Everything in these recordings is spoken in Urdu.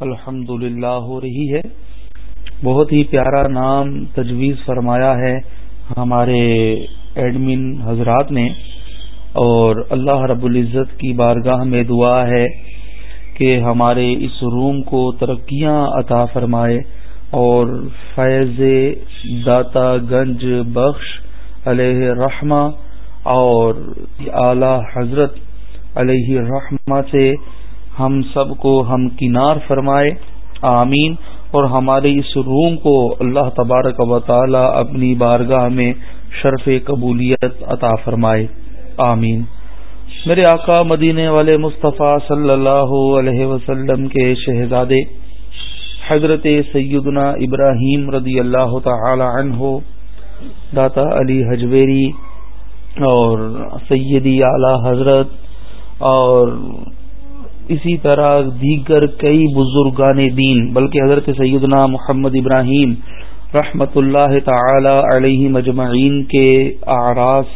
الحمد ہو رہی ہے۔ بہت ہی پیارا نام تجویز فرمایا ہے ہمارے ایڈمن حضرات نے۔ اور اللہ رب العزت کی بارگاہ میں دعا ہے کہ ہمارے اس روم کو ترقیاں عطا فرمائے اور فیض داتا گنج بخش علیہ رحمہ اور اعلی حضرت علیہ رحمہ سے ہم سب کو ہم کنار فرمائے، آمین۔ اور ہمارے اس روم کو اللہ تبارک و تعالی اپنی بارگاہ میں شرف قبولیت عطا فرمائے۔ آمین۔ میرے آقا مدینے والے مصطفیٰ صلی اللہ علیہ وسلم کے شہزادے، حضرت سیدنا ابراہیم رضی اللہ تعالی عنہ، داتا علی حجویری اور سیدی اعلی حضرت اور اسی طرح دیگر کئی بزرگان دین، بلکہ حضرت سیدنا محمد ابراہیم رحمت اللہ تعالی علیہ مجمعین کے آراس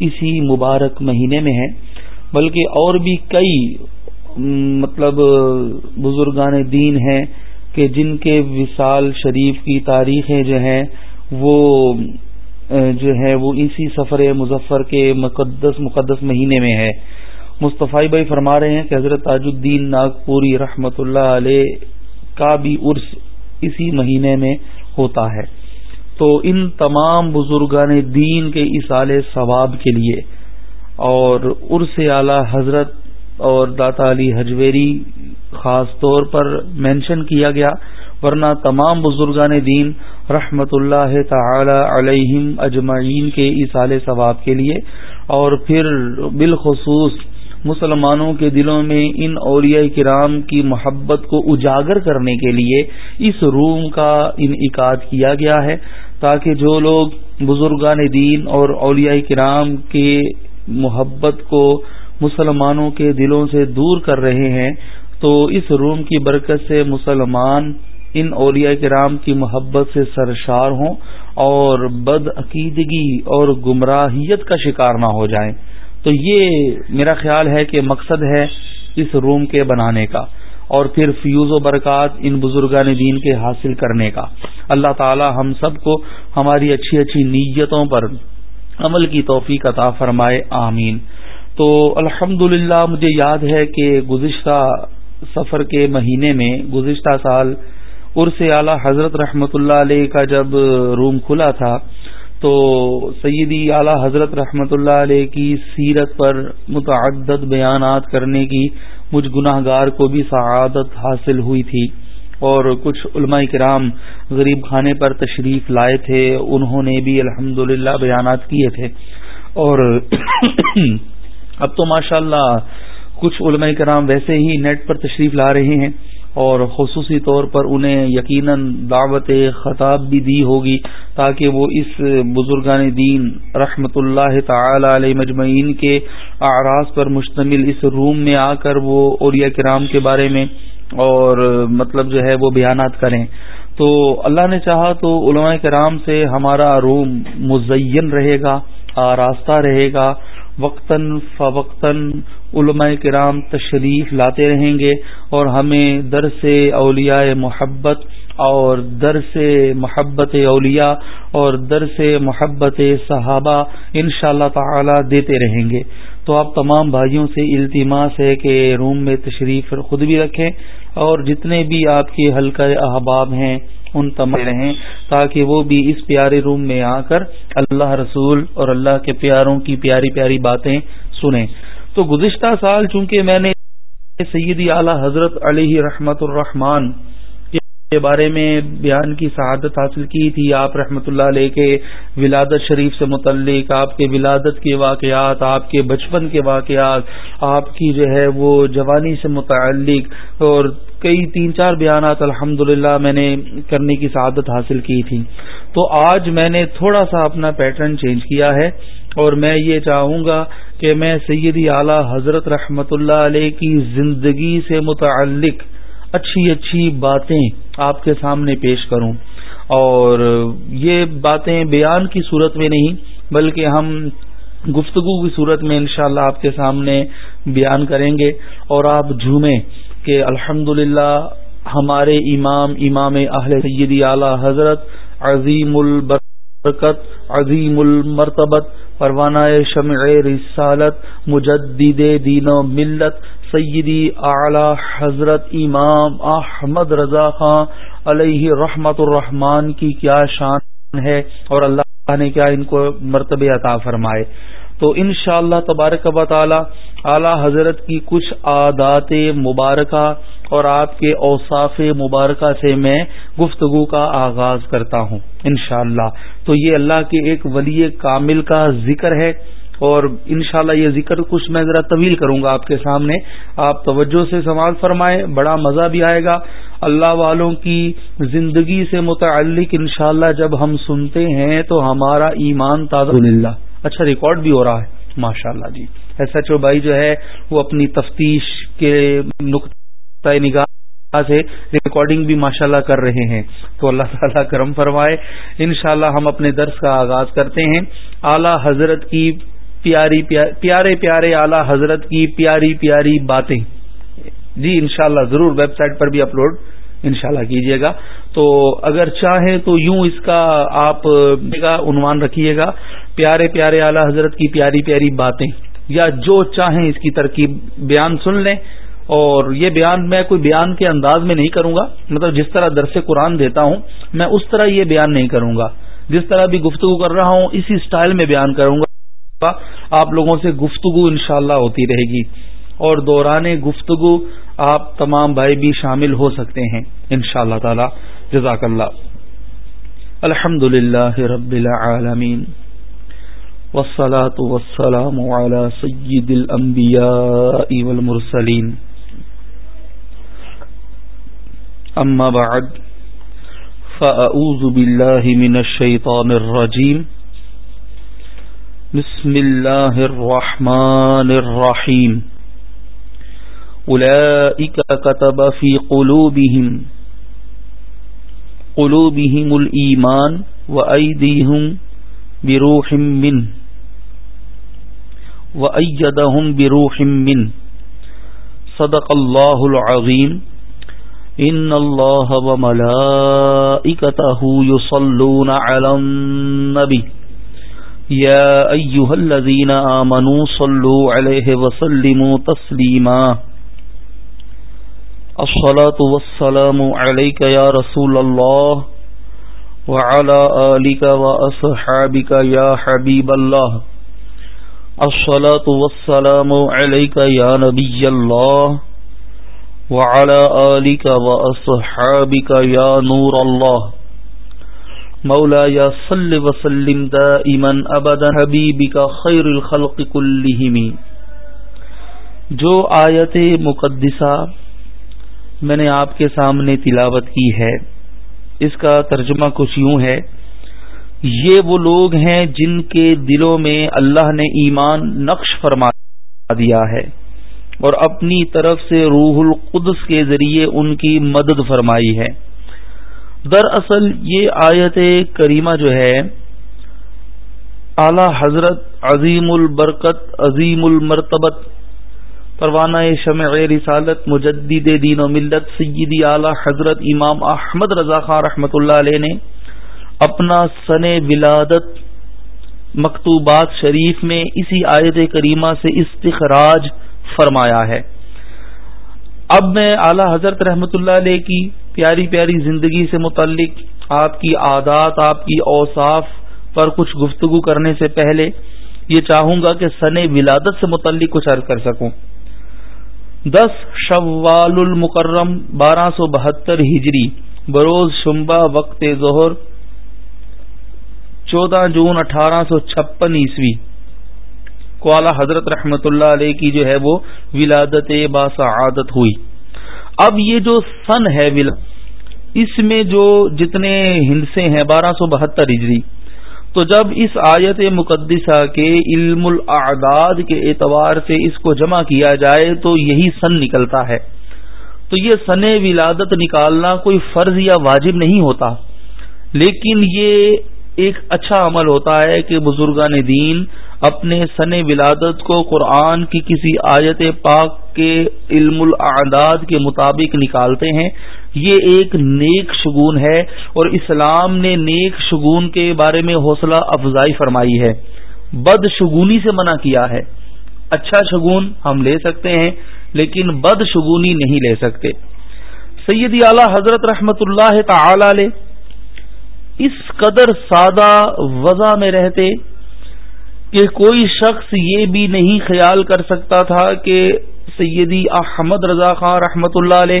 اسی مبارک مہینے میں ہیں، بلکہ اور بھی کئی مطلب بزرگان دین ہیں کہ جن کے وصال شریف کی تاریخیں جو ہیں، وہ، جو ہے وہ اسی سفر مظفر کے مقدس مقدس مہینے میں ہے مصطفی بھائی فرما رہے ہیں کہ حضرت تاج الدین ناگپوری رحمت اللہ علیہ کا بھی عرس اسی مہینے میں ہوتا ہے۔ تو ان تمام بزرگان دین کے اصال ثواب کے لیے اور عرس اعلی حضرت اور داتا علی حجویری خاص طور پر مینشن کیا گیا، ورنہ تمام بزرگان دین رحمت اللہ تعالی علیہم اجمعین کے اصال ثواب کے لیے اور پھر بالخصوص مسلمانوں کے دلوں میں ان اولیاء کرام کی محبت کو اجاگر کرنے کے لیے اس روم کا انعقاد کیا گیا ہے تاکہ جو لوگ بزرگان دین اور اولیاء کرام کے محبت کو مسلمانوں کے دلوں سے دور کر رہے ہیں، تو اس روم کی برکت سے مسلمان ان اولیاء کرام کی محبت سے سرشار ہوں اور بد عقیدگی اور گمراہیت کا شکار نہ ہو جائیں۔ تو یہ میرا خیال ہے کہ مقصد ہے اس روم کے بنانے کا اور پھر فیوز و برکات ان بزرگان دین کے حاصل کرنے کا۔ اللہ تعالی ہم سب کو ہماری اچھی اچھی نیتوں پر عمل کی توفیق عطا فرمائے، آمین۔ تو الحمد مجھے یاد ہے کہ گزشتہ سفر کے مہینے میں، گزشتہ سال عرس اعلی حضرت رحمت اللہ علیہ کا جب روم کھلا تھا تو سیدی اعلی حضرت رحمت اللہ علیہ کی سیرت پر متعدد بیانات کرنے کی مجھ گناہ گار کو بھی سعادت حاصل ہوئی تھی اور کچھ علماء کرام غریب خانے پر تشریف لائے تھے، انہوں نے بھی الحمد بیانات کیے تھے۔ اور اب تو ماشاء اللہ کچھ علماء کرام ویسے ہی نیٹ پر تشریف لا رہے ہیں۔ اور خصوصی طور پر انہیں یقیناً دعوت خطاب بھی دی ہوگی تاکہ وہ اس بزرگان دین رحمت اللہ تعالی علیہ مجمعین کے آراز پر مشتمل اس روم میں آ کر وہ اوریا کرام کے بارے میں اور مطلب جو ہے وہ بیانات کریں۔ تو اللہ نے چاہا تو علماء کرام سے ہمارا روم مزین رہے گا، آراستہ رہے گا۔ وقتاً فوقتاً علماء کرام تشریف لاتے رہیں گے اور ہمیں در سے اولیاء محبت اور در سے محبت اولیاء اور در سے محبت صحابہ ان شاء اللہ تعالی دیتے رہیں گے۔ تو آپ تمام بھائیوں سے التماس ہے کہ روم میں تشریف خود بھی رکھیں اور جتنے بھی آپ کے حلقہ احباب ہیں، ان تمام رہیں تاکہ وہ بھی اس پیارے روم میں آ کر اللہ رسول اور اللہ کے پیاروں کی پیاری پیاری باتیں سنیں۔ تو گزشتہ سال چونکہ میں نے سیدی اعلی حضرت علیہ رحمت الرحمان کے بارے میں بیان کی سعادت حاصل کی تھی، آپ رحمۃ اللہ علیہ کے ولادت شریف سے متعلق، آپ کے ولادت کے واقعات، آپ کے بچپن کے واقعات، آپ کی جو ہے وہ جوانی سے متعلق اور کئی تین چار بیانات الحمد میں نے کرنے کی سعادت حاصل کی تھی۔ تو آج میں نے تھوڑا سا اپنا پیٹرن چینج کیا ہے۔ اور میں یہ چاہوں گا کہ میں سیدی اعلی حضرت رحمت اللہ علیہ کی زندگی سے متعلق اچھی اچھی باتیں آپ کے سامنے پیش کروں۔ اور یہ باتیں بیان کی صورت میں نہیں، بلکہ ہم گفتگو کی صورت میں انشاءاللہ اللہ آپ کے سامنے بیان کریں گے۔ اور آپ جھومیں کہ الحمد ہمارے امام امام اہل سیدی اعلی حضرت عظیم البرکت، عظیم المرتبت پروانہ شمع رسالت، مجدد دین و ملت، سیدی اعلی حضرت امام احمد رضا خان، علیہ رحمت الرحمان کی کیا شان ہے اور اللہ نے کیا ان کو مرتبہ عطا فرمائے۔ تو ان شاء اللہ تبارک و تعالی اعلی حضرت کی کچھ عادات مبارکہ اور آپ کے اوصاف مبارکہ سے میں گفتگو کا آغاز کرتا ہوں انشاءاللہ تو یہ اللہ کے ایک ولی کامل کا ذکر ہے اور انشاءاللہ یہ ذکر کچھ میں ذرا طویل کروں گا آپ کے سامنے آپ توجہ سے سوال فرمائیں، بڑا مزہ بھی آئے گا۔ اللہ والوں کی زندگی سے متعلق انشاءاللہ جب ہم سنتے ہیں تو ہمارا ایمان تازہ اچھا ریکارڈ بھی ہو رہا ہے۔ ماشاء اللہ جی۔ ایس ایچ او بھائی جو ہے، وہ اپنی تفتیش کے نقطۂ نگاہ سے ریکارڈنگ بھی ماشاءاللہ کر رہے ہیں۔ تو اللہ تعالیٰ کرم فرمائے۔ انشاءاللہ ہم اپنے درس کا آغاز کرتے ہیں۔ اعلی حضرت کی پیاری پیارے پیارے اعلی حضرت کی پیاری پیاری باتیں۔ جی انشاءاللہ ضرور ویب سائٹ پر بھی اپلوڈ۔ انشاءاللہ کیجیے گا۔ تو اگر چاہیں تو یوں اس کا آپ عنوان رکھیے گا، پیارے پیارے اعلی حضرت کی پیاری پیاری باتیں، یا جو چاہیں اس کی ترکیب بیان سن لیں، اور یہ بیان میں کوئی بیان کے انداز میں نہیں کروں گا مطلب جس طرح درس قرآن دیتا ہوں، میں اس طرح یہ بیان نہیں کروں گا۔ جس طرح بھی گفتگو کر رہا ہوں، اسی سٹائل میں بیان کروں گا۔ آپ لوگوں سے گفتگو انشاءاللہ ہوتی رہے گی۔ اور دوران گفتگو آپ تمام بھائی بھی شامل ہو سکتے ہیں ان شاء اللہ تعالی۔ جزاک اللہ. الحمد للہ رب العالمین. والصلاة والسلام على سید الانبیاء والمرسلین. اما بعد فأعوذ باللہ من الشیطان الرجیم. بسم اللہ الرحمن الرحیم. أولئك كتب في قلوبهم قلوبهم الإيمان وأيديهم بروح منه وأيدهم بروح منه صدق الله العظيم إن الله وملائكته يصلون على النبي يا أيها الذين آمنوا صلوا عليه وسلموا تسليما الصلاة والسلام عليك يا رسول الله وعلى آلك وأصحابك يا حبيب الله. الصلاة والسلام عليك يا نبي الله وعلى آلك وأصحابك يا نور الله. مولا يا صل وسلم دائما أبدا. حبيبك خير الخلق كلهم. جو آیت مقدسہ میں نے آپ کے سامنے تلاوت کی ہے۔ اس کا ترجمہ کچھ یوں ہے۔ یہ وہ لوگ ہیں جن کے دلوں میں اللہ نے ایمان نقش فرما دیا ہے اور اپنی طرف سے روح القدس کے ذریعے ان کی مدد فرمائی ہے۔ دراصل یہ آیت کریمہ جو ہے، اعلی حضرت عظیم البرکت، عظیم المرتبت پروانہ شمع رسالت، مجدد دین و ملت، سیدی اعلی حضرت امام احمد رضا خان رحمۃ اللہ علیہ نے اپنا سن ولادت مکتوبات شریف میں اسی آیت کریمہ سے استخراج فرمایا ہے۔ اب میں اعلی حضرت رحمۃ اللہ علیہ کی پیاری پیاری زندگی سے متعلق آپ کی عادات، آپ کی اوصاف پر کچھ گفتگو کرنے سے پہلے یہ چاہوں گا کہ سن ولادت سے متعلق کچھ عرض کر سکوں۔ دس شوال المکرم بارہ سو بہتر ہجری بروز شمبا وقت ظہر چودہ جون اٹھارہ سو چھپن عیسوی۔ کو اعلی حضرت رحمت اللہ علیہ کی جو ہے وہ ولادت باسعادت ہوئی۔ اب یہ جو سن ہے اس میں جو جتنے ہندسے ہیں بارہ سو بہتر ہجری تو جب اس آیت مقدسہ کے علم الاعداد کے اعتبار سے اس کو جمع کیا جائے تو یہی سن نکلتا ہے۔ تو یہ سن ولادت نکالنا کوئی فرض یا واجب نہیں ہوتا۔ لیکن یہ ایک اچھا عمل ہوتا ہے کہ بزرگان دین اپنے سن ولادت کو قرآن کی کسی آیت پاک کے علم الاعداد کے مطابق نکالتے ہیں۔ یہ ایک نیک شگون ہے اور اسلام نے نیک شگون کے بارے میں حوصلہ افزائی فرمائی ہے۔ بد شگونی سے منع کیا ہے۔ اچھا شگون ہم لے سکتے ہیں، لیکن بد شگونی نہیں لے سکتے۔ سیدی اعلی حضرت رحمت اللہ تعالی علیہ اس قدر سادہ وضع میں رہتے کہ کوئی شخص یہ بھی نہیں خیال کر سکتا تھا کہ سیدی احمد رضا خان رحمت اللہ علیہ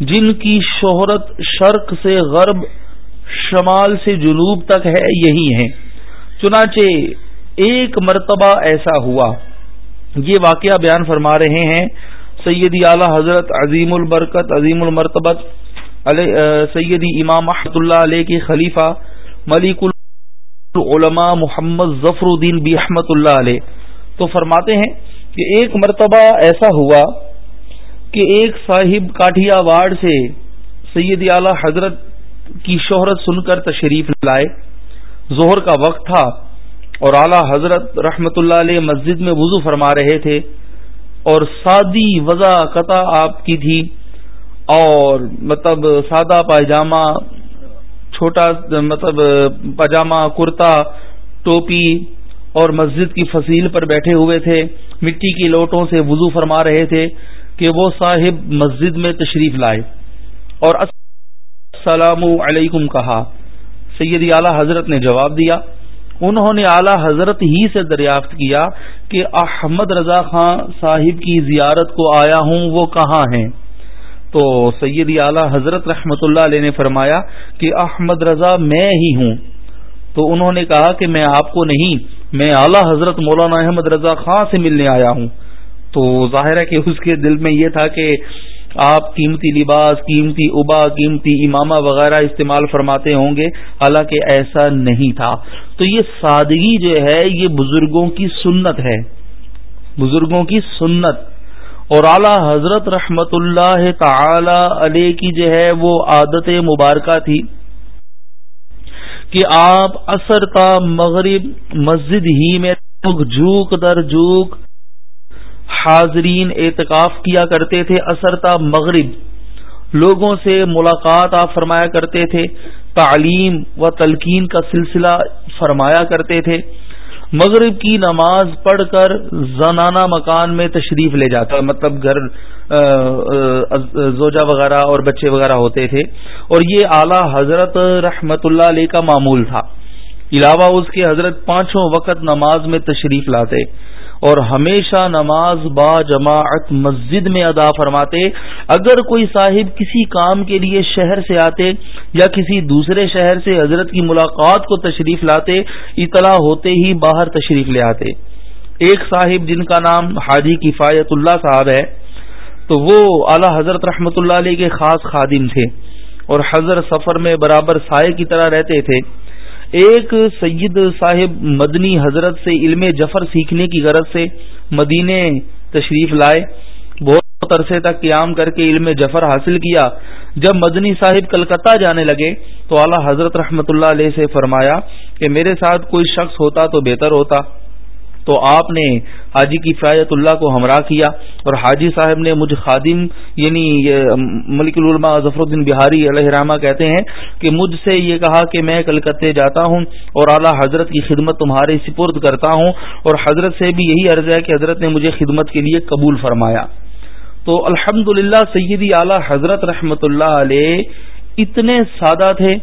جن کی شہرت شرق سے غرب، شمال سے جنوب تک ہے، یہی ہیں۔ چنانچہ ایک مرتبہ ایسا ہوا۔ یہ واقعہ بیان فرما رہے ہیں۔ سیدی اعلی حضرت عظیم البرکت، عظیم المرتبت سیدی امام احمد اللہ علیہ کے خلیفہ ملک العلماء محمد ظفر الدین بی احمد اللہ علیہ۔ تو فرماتے ہیں کہ ایک مرتبہ ایسا ہوا۔ کہ ایک صاحب کاٹیا واڑ سے سید اعلی حضرت کی شہرت سن کر تشریف لائے۔ ظہر کا وقت تھا اور اعلی حضرت رحمت اللہ علیہ مسجد میں وضو فرما رہے تھے اور سادی وضع قطع آپ کی تھی اور مطلب سادہ پائجامہ، چھوٹا مطلب پاجامہ کرتا، ٹوپی اور مسجد کی فصیل پر بیٹھے ہوئے تھے۔ مٹی کی لوٹوں سے وضو فرما رہے تھے۔ کہ وہ صاحب مسجد میں تشریف لائے اور السلام علیکم کہا۔ سید اعلی حضرت نے جواب دیا۔ انہوں نے اعلی حضرت ہی سے دریافت کیا کہ احمد رضا خان صاحب کی زیارت کو آیا ہوں، وہ کہاں ہیں؟ تو سیدی اعلی حضرت رحمت اللہ علیہ نے فرمایا کہ احمد رضا میں ہی ہوں۔ تو انہوں نے کہا کہ میں آپ کو نہیں، میں اعلی حضرت مولانا احمد رضا خان سے ملنے آیا ہوں۔ تو ظاہر ہے کہ اس کے دل میں یہ تھا کہ آپ قیمتی لباس، قیمتی ابا قیمتی امامہ وغیرہ استعمال فرماتے ہوں گے، حالانکہ ایسا نہیں تھا۔ تو یہ سادگی جو ہے، یہ بزرگوں کی سنت ہے۔ بزرگوں کی سنت۔ اور اعلی حضرت رحمت اللہ تعالی علیہ کی جو ہے، وہ عادت مبارکہ تھی کہ آپ اثر تا مغرب مسجد ہی میں جھوک در جھوک حاضرین اعتکاف کیا کرتے تھے اثر تا مغرب۔ لوگوں سے ملاقات آپ فرمایا کرتے تھے۔ تعلیم و تلقین کا سلسلہ فرمایا کرتے تھے۔ مغرب کی نماز پڑھ کر زنانہ مکان میں تشریف لے جاتا مطلب گھر زوجہ وغیرہ اور بچے وغیرہ ہوتے تھے۔ اور یہ اعلی حضرت رحمت اللہ علیہ کا معمول تھا۔ علاوہ اس کے حضرت پانچوں وقت نماز میں تشریف لاتے۔ اور ہمیشہ نماز با جماعت مسجد میں ادا فرماتے، اگر کوئی صاحب کسی کام کے لیے شہر سے آتے یا کسی دوسرے شہر سے حضرت کی ملاقات کو تشریف لاتے، اطلاع ہوتے ہی باہر تشریف لے آتے۔ ایک صاحب جن کا نام حاجی کفایت اللہ صاحب ہے، تو وہ اعلی حضرت رحمت اللہ علیہ کے خاص خادم تھے اور حضرت سفر میں برابر سائے کی طرح رہتے تھے۔ ایک سید صاحب مدنی حضرت سے علم جفر سیکھنے کی غرض سے مدینے تشریف لائے۔ بہت عرصے تک قیام کر کے علم جفر حاصل کیا۔ جب مدنی صاحب کلکتہ جانے لگے تو اعلی حضرت رحمت اللہ علیہ سے فرمایا کہ میرے ساتھ کوئی شخص ہوتا تو بہتر ہوتا۔ تو آپ نے حاجی کی فایت اللہ کو ہمراہ کیا اور حاجی صاحب نے مجھ خادم یعنی ملک العلماء ظفر الدین بہاری علیہ رحمہ کہتے ہیں کہ مجھ سے یہ کہا کہ میں کلکتے جاتا ہوں اور اعلیٰ حضرت کی خدمت تمہارے سپرد کرتا ہوں اور حضرت سے بھی یہی عرض ہے کہ حضرت نے مجھے خدمت کے لیے قبول فرمایا۔ تو الحمد للہ سیدی اعلی حضرت رحمت اللہ علیہ اتنے سادہ تھے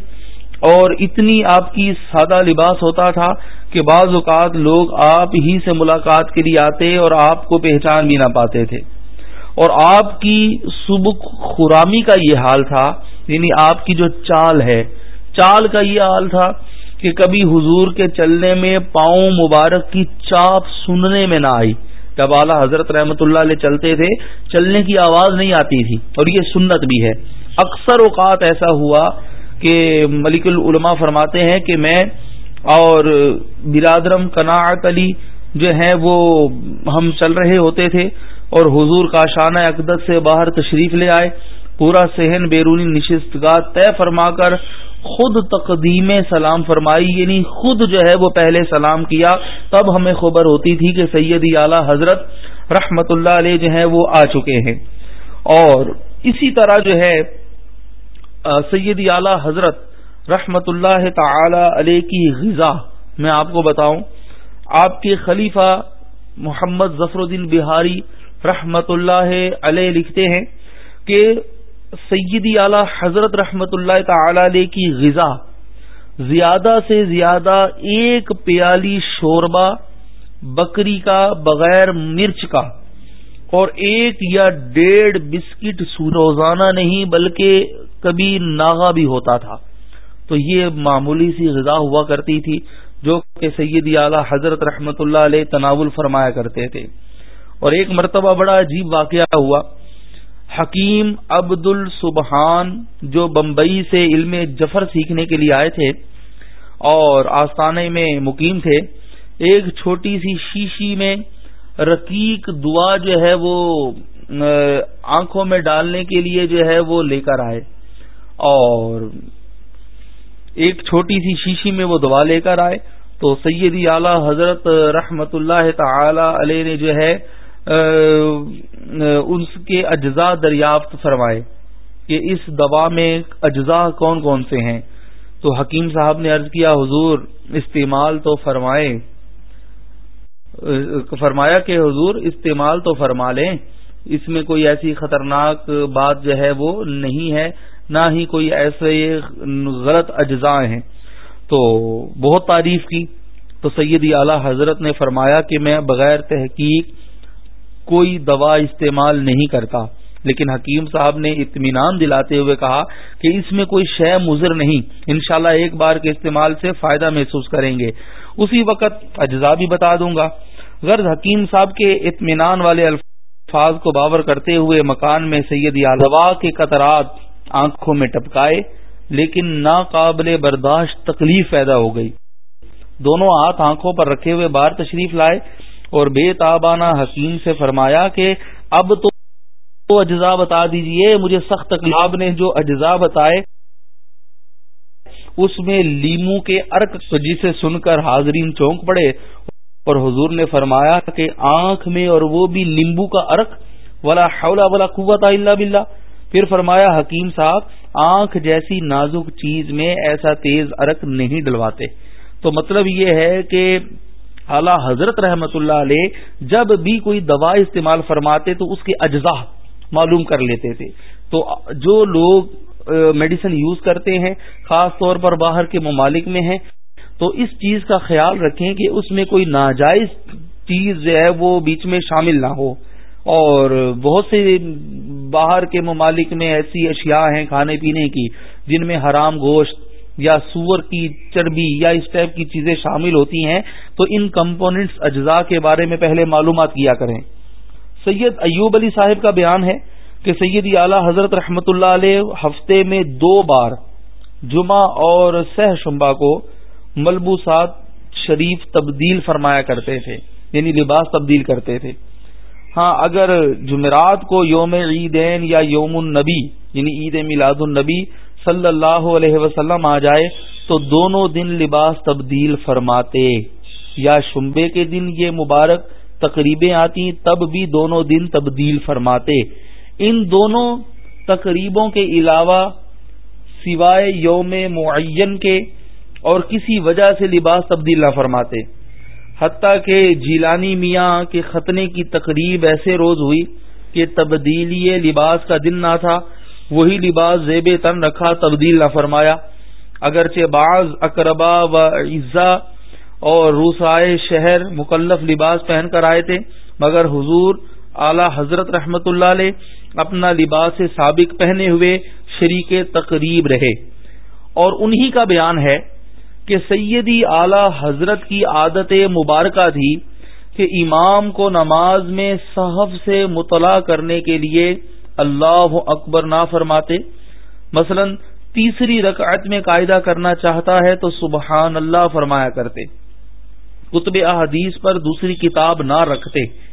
اور اتنی آپ کی سادہ لباس ہوتا تھا کہ بعض اوقات لوگ آپ ہی سے ملاقات کے لیے آتے اور آپ کو پہچان بھی نہ پاتے تھے۔ اور آپ کی سبک خرامی کا یہ حال تھا یعنی آپ کی جو چال ہے، چال کا یہ حال تھا کہ کبھی حضور کے چلنے میں پاؤں مبارک کی چاپ سننے میں نہ آئی۔ جب اعلیٰ حضرت رحمت اللہ علیہ چلتے تھے، چلنے کی آواز نہیں آتی تھی اور یہ سنت بھی ہے۔ اکثر اوقات ایسا ہوا کہ ملک العلماء فرماتے ہیں کہ میں اور برادرم کناعت علی جو ہیں وہ ہم چل رہے ہوتے تھے اور حضور کا شانہ اقدت سے باہر تشریف لے آئے، پورا صحن بیرونی نشستگاہ طے فرما کر خود تقدیم سلام فرمائی یعنی خود جو ہے وہ پہلے سلام کیا۔ تب ہمیں خبر ہوتی تھی کہ سیدی اعلی حضرت رحمت اللہ علیہ جو ہے وہ آ چکے ہیں۔ اور اسی طرح جو ہے سیدی اعلی حضرت رحمت اللہ تعالی علیہ کی غذا میں آپ کو بتاؤں۔ آپ کے خلیفہ محمد ظفر الدین بہاری رحمت اللہ علیہ لکھتے ہیں کہ سیدی اعلی حضرت رحمت اللہ تعالی علیہ کی غذا زیادہ سے زیادہ ایک پیالی شوربہ، بکری کا بغیر مرچ کا اور ایک یا ڈیڑھ بسکٹ روزانہ نہیں بلکہ کبھی ناغا بھی ہوتا تھا۔ تو یہ معمولی سی غذا ہوا کرتی تھی جو کہ سیدی اعلی حضرت رحمت اللہ علیہ تناول فرمایا کرتے تھے۔ اور ایک مرتبہ بڑا عجیب واقعہ ہوا۔ حکیم عبد السبحان جو بمبئی سے علم جفر سیکھنے کے لیے آئے تھے اور آستانے میں مقیم تھے، ایک چھوٹی سی شیشی میں رقیق دعا جو ہے وہ آنکھوں میں ڈالنے کے لیے جو ہے وہ لے کر آئے۔ اور ایک چھوٹی سی شیشی میں وہ دعا لے کر آئے تو سیدی اعلی حضرت رحمت اللہ تعالی علیہ نے جو ہے اس کے اجزاء دریافت فرمائے کہ اس دوا میں اجزاء کون کون سے ہیں۔ تو حکیم صاحب نے عرض کیا، حضور استعمال تو فرمائے فرمایا کہ حضور استعمال تو فرما لیں، اس میں کوئی ایسی خطرناک بات جو ہے وہ نہیں ہے۔ نہ ہی کوئی ایسے غلط اجزاء ہیں۔ تو بہت تعریف کی۔ تو سیدی اعلی حضرت نے فرمایا کہ میں بغیر تحقیق کوئی دوا استعمال نہیں کرتا۔ لیکن حکیم صاحب نے اطمینان دلاتے ہوئے کہا کہ اس میں کوئی شے مضر نہیں۔ انشاءاللہ ایک بار کے استعمال سے فائدہ محسوس کریں گے۔ اسی وقت اجزا بھی بتا دوں گا۔ غرض حکیم صاحب کے اطمینان والے الفاظ کو باور کرتے ہوئے مکان میں سیدی دوا کے قطرات آنکھوں میں ٹپکائے، لیکن ناقابل برداشت تکلیف پیدا ہو گئی۔ دونوں ہاتھ آنکھوں پر رکھے ہوئے باہر تشریف لائے اور بے تابانہ حکیم سے فرمایا کہ، اب تو اجزاء بتا دیجیے، مجھے سخت تکلیف نے جو اجزاء بتائے، اس میں لیمو کے ارک جسے سن کر حاضرین چونک پڑے۔ اور حضور نے فرمایا کہ، آنکھ میں اور وہ بھی لیمبو کا ارک ولا حولا ولا قوت الا باللہ۔ پھر فرمایا، حکیم صاحب، آنکھ جیسی نازک چیز میں ایسا تیز ارک نہیں ڈلواتے۔ تو مطلب یہ ہے کہ اعلی حضرت رحمت اللہ علیہ جب بھی کوئی دوا استعمال فرماتے تو اس کے اجزاء معلوم کر لیتے تھے۔ تو جو لوگ میڈیسن یوز کرتے ہیں، خاص طور پر باہر کے ممالک میں ہیں، تو اس چیز کا خیال رکھیں کہ اس میں کوئی ناجائز چیز جو ہے وہ بیچ میں شامل نہ ہو۔ اور بہت سے باہر کے ممالک میں ایسی اشیاء ہیں کھانے پینے کی جن میں حرام گوشت یا سور کی چربی یا اس ٹائپ کی چیزیں شامل ہوتی ہیں، تو ان کمپوننٹس اجزاء کے بارے میں پہلے معلومات کیا کریں۔ سید ایوب علی صاحب کا بیان ہے کہ سید اعلی حضرت رحمت اللہ علیہ ہفتے میں دو بار جمعہ اور سہ شمبا کو ملبوسات شریف تبدیل فرمایا کرتے تھے یعنی لباس تبدیل کرتے تھے۔ ہاں اگر جمعرات کو یوم عیدین یا یوم النبی یعنی عید میلاد النبی صلی اللہ علیہ وسلم آ جائے، تو دونوں دن لباس تبدیل فرماتے۔ یا شمبے کے دن یہ مبارک تقریبیں آتی تب بھی دونوں دن تبدیل فرماتے۔ ان دونوں تقریبوں کے علاوہ سوائے یوم معین کے اور کسی وجہ سے لباس تبدیل نہ فرماتے۔ حتیٰ کہ جیلانی میاں کے ختنے کی تقریب ایسے روز ہوئی کہ تبدیلی لباس کا دن نہ تھا، وہی لباس زیب تن رکھا، تبدیل نہ فرمایا۔ اگرچہ بعض اقربا و عزا اور روسائے شہر مکلف لباس پہن کر آئے تھے، مگر حضور اعلی حضرت رحمت اللہ علیہ اپنا لباس سابق پہنے ہوئے شریک تقریب رہے۔ اور انہی کا بیان ہے کہ سیدی اعلی حضرت کی عادت مبارکہ تھی کہ امام کو نماز میں صحف سے مطلع کرنے کے لیے اللہ اکبر نہ فرماتے۔ مثلا تیسری رکعت میں قاعدہ کرنا چاہتا ہے تو سبحان اللہ فرمایا کرتے۔ کتب احادیث پر دوسری کتاب نہ رکھتے۔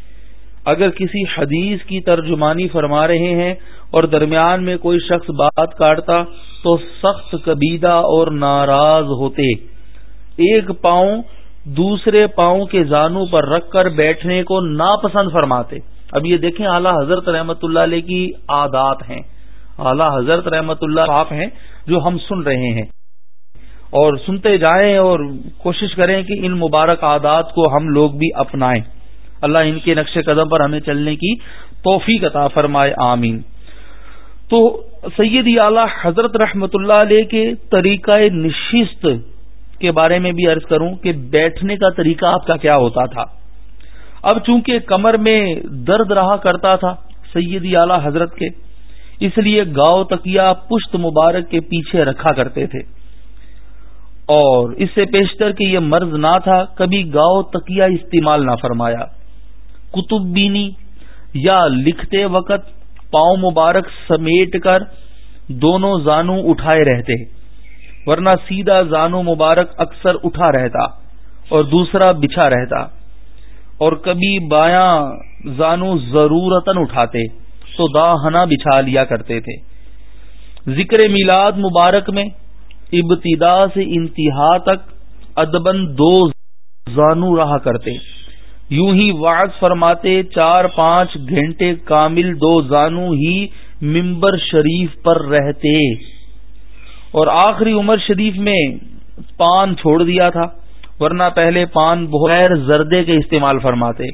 اگر کسی حدیث کی ترجمانی فرما رہے ہیں اور درمیان میں کوئی شخص بات کاٹتا تو سخت کبیدہ اور ناراض ہوتے۔ ایک پاؤں دوسرے پاؤں کے زانو پر رکھ کر بیٹھنے کو ناپسند فرماتے۔ اب یہ دیکھیں، اعلیٰ حضرت رحمت اللہ علیہ کی عادات ہیں۔ اعلیٰ حضرت رحمت اللہ آپ ہیں جو ہم سن رہے ہیں۔ اور سنتے جائیں اور کوشش کریں کہ ان مبارک عادات کو ہم لوگ بھی اپنائیں۔ اللہ ان کے نقش قدم پر ہمیں چلنے کی توفیق عطا فرمائے، آمین۔ تو سیدی اعلی حضرت رحمت اللہ علیہ کے طریقہ نشست کے بارے میں بھی عرض کروں کہ بیٹھنے کا طریقہ آپ کا کیا ہوتا تھا۔ اب چونکہ کمر میں درد رہا کرتا تھا سیدی اعلی حضرت کے، اس لیے گاؤ تکیا پشت مبارک کے پیچھے رکھا کرتے تھے۔ اور اس سے پیشتر کہ یہ مرض نہ تھا، کبھی گاؤ تکیا استعمال نہ فرمایا۔ کتب بینی یا لکھتے وقت پاؤں مبارک سمیٹ کر دونوں زانو اٹھائے رہتے، ورنہ سیدھا زانو مبارک اکثر اٹھا رہتا اور دوسرا بچھا رہتا، اور کبھی بایاں زانو ضرورتن اٹھاتے تو داہنا بچھا لیا کرتے تھے۔ ذکر میلاد مبارک میں ابتدا سے انتہا تک ادبن دو زانو رہا کرتے۔ یوں ہی واض فرماتے چار پانچ گھنٹے کامل دو زانو ہی ممبر شریف پر رہتے۔ اور آخری عمر شریف میں پان چھوڑ دیا تھا، ورنہ پہلے پان بغیر زردے کے استعمال فرماتے۔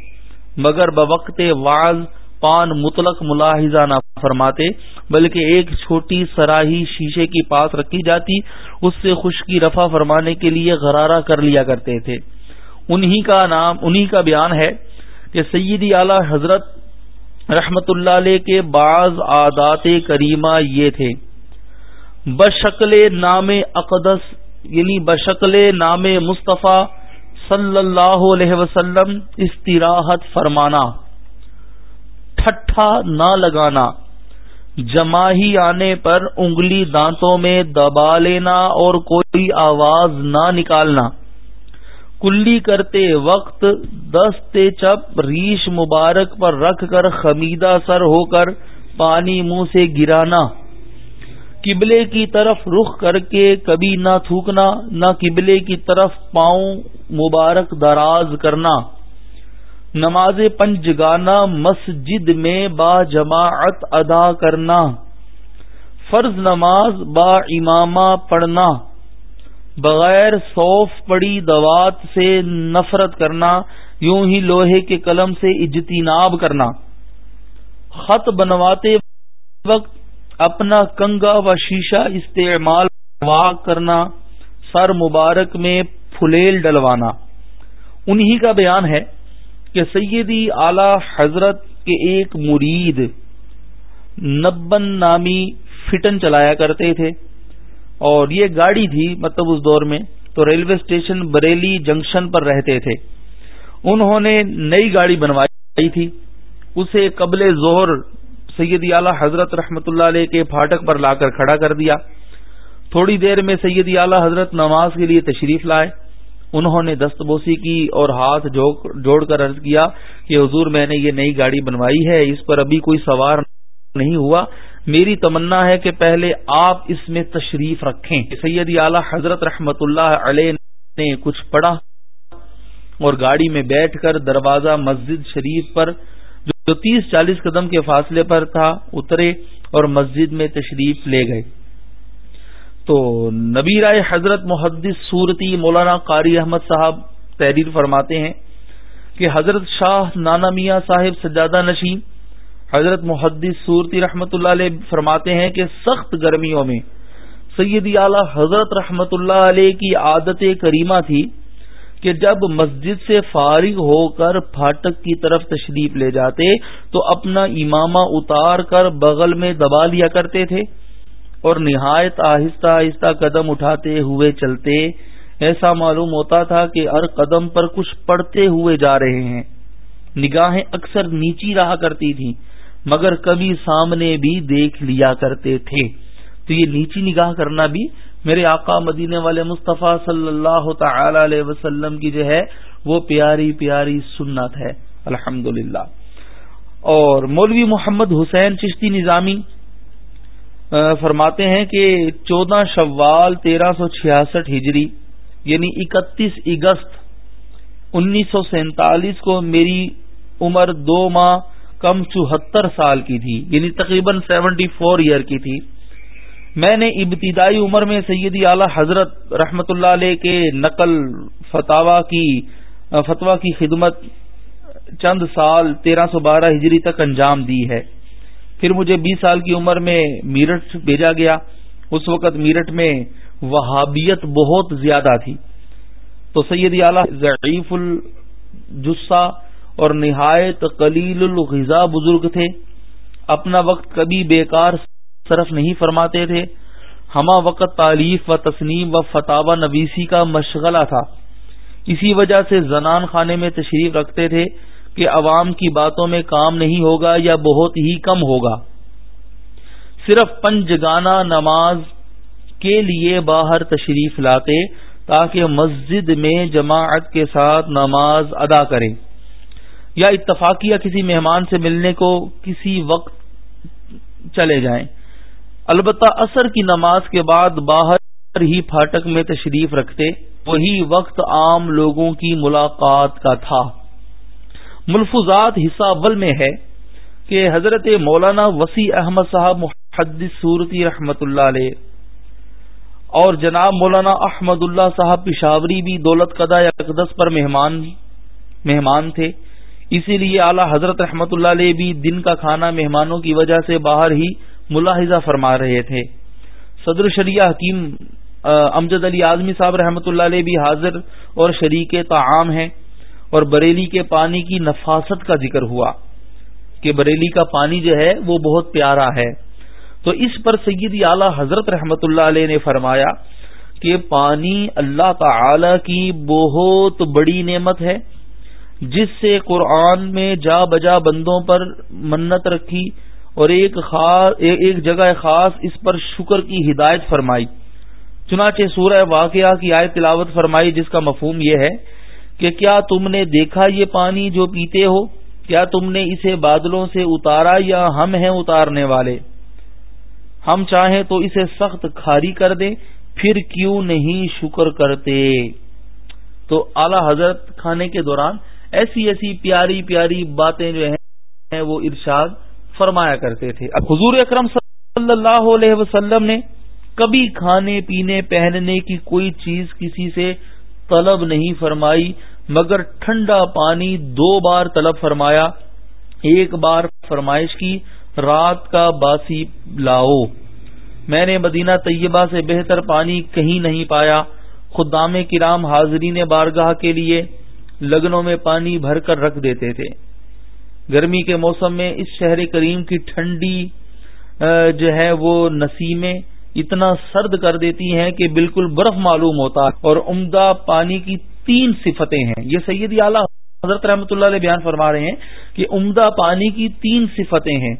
مگر بوقت واز پان مطلق ملاحظہ نہ فرماتے، بلکہ ایک چھوٹی سراہی شیشے کی پاس رکھی جاتی، اس سے خشکی رفع فرمانے کے لیے غرارہ کر لیا کرتے تھے۔ انہی کا نام، انہی کا بیان ہے کہ سیدی اعلی حضرت رحمت اللہ علیہ کے بعض عادات کریمہ یہ تھے۔ بشکل نام اقدس یعنی بشکل نام مصطفیٰ صلی اللہ علیہ وسلم استراحت فرمانا، ٹھٹھا نہ لگانا، جماہی آنے پر انگلی دانتوں میں دبا لینا اور کوئی آواز نہ نکالنا۔ کلی کرتے وقت دست چپ ریش مبارک پر رکھ کر خمیدہ سر ہو کر پانی منہ سے گرانا۔ قبلے کی طرف رخ کر کے کبھی نہ تھوکنا، نہ قبلے کی طرف پاؤں مبارک دراز کرنا۔ نماز پنج گانا مسجد میں با جماعت ادا کرنا۔ فرض نماز با امامہ پڑھنا۔ بغیر صوف پڑی دوات سے نفرت کرنا، یوں ہی لوہے کے قلم سے اجتناب کرنا۔ خط بنواتے وقت اپنا کنگا و شیشہ استعمال کرنا، سر مبارک میں پھلیل ڈلوانا۔ انہی کا بیان ہے کہ سیدی اعلی حضرت کے ایک مرید نبن نامی فٹن چلایا کرتے تھے۔ اور یہ گاڑی تھی مطلب اس دور میں تو ریلوے اسٹیشن بریلی جنکشن پر رہتے تھے۔ انہوں نے نئی گاڑی بنوائی تھی۔ اسے قبل زہر سیدی اعلی حضرت رحمت اللہ علیہ کے پھاٹک پر لا کر کھڑا کر دیا۔ تھوڑی دیر میں سیدی اعلی حضرت نماز کے لیے تشریف لائے۔ انہوں نے دست بوسی کی اور ہاتھ جوڑ کر عرض کیا کہ حضور میں نے یہ نئی گاڑی بنوائی ہے، اس پر ابھی کوئی سوار نہیں ہوا۔ میری تمنا ہے کہ پہلے آپ اس میں تشریف رکھیں۔ سیدی اعلی حضرت رحمت اللہ علیہ نے کچھ پڑھا اور گاڑی میں بیٹھ کر دروازہ مسجد شریف پر جو تیس چالیس قدم کے فاصلے پر تھا، اترے اور مسجد میں تشریف لے گئے۔ تو نبی رائے حضرت محدث صورتی مولانا قاری احمد صاحب تحریر فرماتے ہیں کہ حضرت شاہ نانا میاں صاحب سجادہ نشین حضرت محدث صورتی رحمت اللہ علیہ فرماتے ہیں کہ سخت گرمیوں میں سیدی اعلی حضرت رحمت اللہ علیہ کی عادت کریمہ تھی کہ جب مسجد سے فارغ ہو کر پھاٹک کی طرف تشریف لے جاتے تو اپنا امامہ اتار کر بغل میں دبا لیا کرتے تھے اور نہایت آہستہ آہستہ قدم اٹھاتے ہوئے چلتے۔ ایسا معلوم ہوتا تھا کہ ہر قدم پر کچھ پڑتے ہوئے جا رہے ہیں۔ نگاہیں اکثر نیچی رہا کرتی تھیں۔ مگر کبھی سامنے بھی دیکھ لیا کرتے تھے۔ تو یہ نیچی نگاہ کرنا بھی میرے آقا مدینے والے مصطفیٰ صلی اللہ تعالی علیہ وسلم کی جو ہے وہ پیاری پیاری سنت ہے۔ الحمد اور مولوی محمد حسین چشتی نظامی فرماتے ہیں کہ چودہ شوال تیرہ سو چھیاسٹھ ہجری یعنی اکتیس اگست انیس سو سینتالیس کو میری عمر دو ماہ کم چوہتر سال کی تھی یعنی تقریباً سیونٹی فور ایئر کی تھی۔ میں نے ابتدائی عمر میں سیدی اعلی حضرت رحمت اللہ علیہ کے نقل فتوا کی فتوا کی خدمت چند سال، تیرہ سو بارہ ہجری تک انجام دی ہے۔ پھر مجھے بیس سال کی عمر میں میرٹھ بھیجا گیا۔ اس وقت میرٹھ میں وہابیت بہت زیادہ تھی۔ تو سید اعلی ضعیف الجسا اور نہایت قلیل الغذا بزرگ تھے۔ اپنا وقت کبھی بیکار صرف نہیں فرماتے تھے۔ ہما وقت تعلیف و تصنیم و فتح نویسی کا مشغلہ تھا۔ اسی وجہ سے زنان خانے میں تشریف رکھتے تھے کہ عوام کی باتوں میں کام نہیں ہوگا یا بہت ہی کم ہوگا۔ صرف پنج گانا نماز کے لیے باہر تشریف لاتے تاکہ مسجد میں جماعت کے ساتھ نماز ادا کریں۔ یا اتفاقیہ کسی مہمان سے ملنے کو کسی وقت چلے جائیں۔ البتہ اثر کی نماز کے بعد باہر ہی پھاٹک میں تشریف رکھتے، وہی وقت عام لوگوں کی ملاقات کا تھا۔ ملفوظات حصہ اول میں ہے کہ حضرت مولانا وسیع احمد صاحب محدث صورتی رحمت اللہ علیہ اور جناب مولانا احمد اللہ صاحب پشاوری بھی دولت قدا اقدس پر مہمان مہمان تھے۔ اسی لیے اعلی حضرت رحمت اللہ علیہ بھی دن کا کھانا مہمانوں کی وجہ سے باہر ہی ملاحظہ فرما رہے تھے۔ صدر شریعہ حکیم امجد علی اعظمی صاحب رحمۃ اللہ علیہ بھی حاضر اور شریک تعام ہیں اور بریلی کے پانی کی نفاست کا ذکر ہوا کہ بریلی کا پانی جو ہے وہ بہت پیارا ہے۔ تو اس پر سیدی اعلی حضرت رحمت اللہ علیہ نے فرمایا کہ پانی اللہ تعالی کی بہت بڑی نعمت ہے۔ جس سے قرآن میں جا بجا بندوں پر منت رکھی اور ایک خاص ایک جگہ خاص اس پر شکر کی ہدایت فرمائی۔ چنانچہ سورہ واقعہ کی آئے تلاوت فرمائی، جس کا مفہوم یہ ہے کہ کیا تم نے دیکھا یہ پانی جو پیتے ہو؟ کیا تم نے اسے بادلوں سے اتارا یا ہم ہیں اتارنے والے؟ ہم چاہیں تو اسے سخت کھاری کر دیں، پھر کیوں نہیں شکر کرتے؟ تو اعلی حضرت کھانے کے دوران ایسی ایسی پیاری پیاری باتیں جو ہیں وہ ارشاد فرمایا کرتے تھے۔ اب حضور اکرم صلی اللہ علیہ وسلم نے کبھی کھانے پینے پہننے کی کوئی چیز کسی سے طلب نہیں فرمائی، مگر ٹھنڈا پانی دو بار طلب فرمایا، ایک بار فرمائش کی، رات کا باسی لاؤ۔ میں نے مدینہ طیبہ سے بہتر پانی کہیں نہیں پایا۔ خدام کرام حاضرین بارگاہ کے لیے لگنوں میں پانی بھر کر رکھ دیتے تھے۔ گرمی کے موسم میں اس شہر کریم کی ٹھنڈی جو ہے وہ نسیمیں اتنا سرد کر دیتی ہیں کہ بالکل برف معلوم ہوتا ہے۔ اور عمدہ پانی کی تین صفتیں ہیں۔ یہ سید اعلیٰ حضرت رحمۃ اللہ علیہ بیان فرما رہے ہیں کہ عمدہ پانی کی تین صفتیں ہیں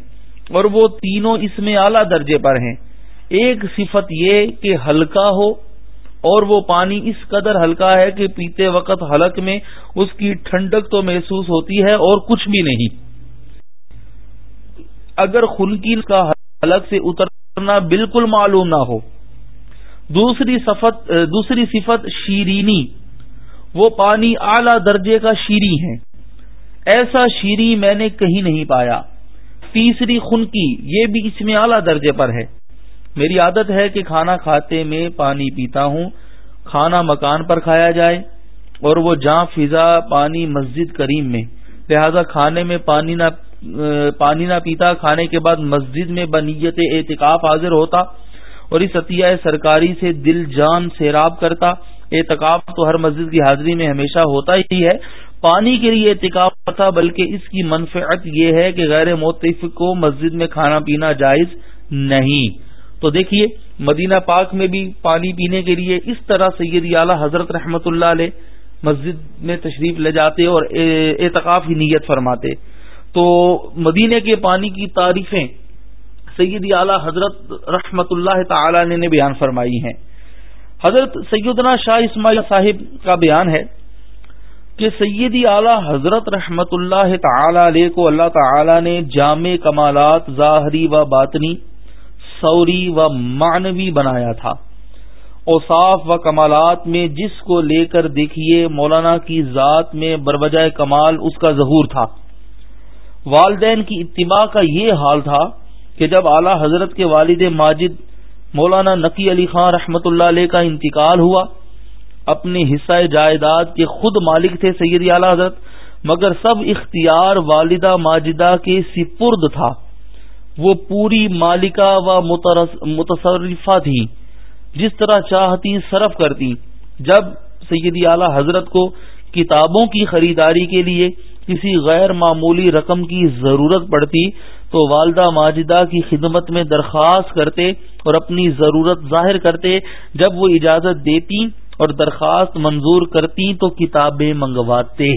اور وہ تینوں اس میں اعلیٰ درجے پر ہیں۔ ایک صفت یہ کہ ہلکا ہو اور وہ پانی اس قدر ہلکا ہے کہ پیتے وقت حلق میں اس کی ٹھنڈک تو محسوس ہوتی ہے اور کچھ بھی نہیں۔ اگر خنکی کا حلق سے اترنا بالکل معلوم نہ ہو۔ دوسری صفت دوسری صفت شیرینی۔ وہ پانی اعلی درجے کا شیری ہے ایسا شیری میں نے کہیں نہیں پایا۔ تیسری خنکی، یہ بھی اس میں اعلی درجے پر ہے۔ میری عادت ہے کہ کھانا کھاتے میں پانی پیتا ہوں، کھانا مکان پر کھایا جائے اور وہ جاں فضا پانی مسجد کریم میں۔ لہذا کھانے میں پانی نہ پانی نہ پیتا، کھانے کے بعد مسجد میں بنیت اعتکاف حاضر ہوتا اور اس عطیہ سرکاری سے دل جان سیراب کرتا۔ اعتکاف تو ہر مسجد کی حاضری میں ہمیشہ ہوتا ہی ہے۔ پانی کے لیے اعتکاف تھا، بلکہ اس کی منفعت یہ ہے کہ غیر متف کو مسجد میں کھانا پینا جائز نہیں۔ تو دیکھیے، مدینہ پاک میں بھی پانی پینے کے لیے اس طرح سید اعلی حضرت رحمت اللہ علیہ مسجد میں تشریف لے جاتے اور اعتکاف ہی نیت فرماتے۔ تو مدینے کے پانی کی تعریفیں سید اعلی حضرت رحمت اللہ تعالی نے بیان فرمائی ہیں۔ حضرت سیدنا شاہ اسماعیل صاحب کا بیان ہے کہ سیدی اعلی حضرت رحمت اللہ تعالی علیہ کو اللہ تعالی نے جامع کمالات ظاہری و باطنی سوری و معنوی بنایا تھا۔ اوصاف و کمالات میں جس کو لے کر دیکھیے، مولانا کی ذات میں بروجہ کمال اس کا ظہور تھا۔ والدین کی اتباع کا یہ حال تھا کہ جب اعلی حضرت کے والد ماجد مولانا نقی علی خان رحمت اللہ علیہ کا انتقال ہوا، اپنے حصہ جائیداد کے خود مالک تھے سید اعلی حضرت، مگر سب اختیار والدہ ماجدہ کے سپرد تھا۔ وہ پوری مالکہ و متصرفہ تھی جس طرح چاہتی صرف کرتی۔ جب سیدی اعلی حضرت کو کتابوں کی خریداری کے لیے کسی غیر معمولی رقم کی ضرورت پڑتی، تو والدہ ماجدہ کی خدمت میں درخواست کرتے اور اپنی ضرورت ظاہر کرتے۔ جب وہ اجازت دیتی اور درخواست منظور کرتی، تو کتابیں منگواتے۔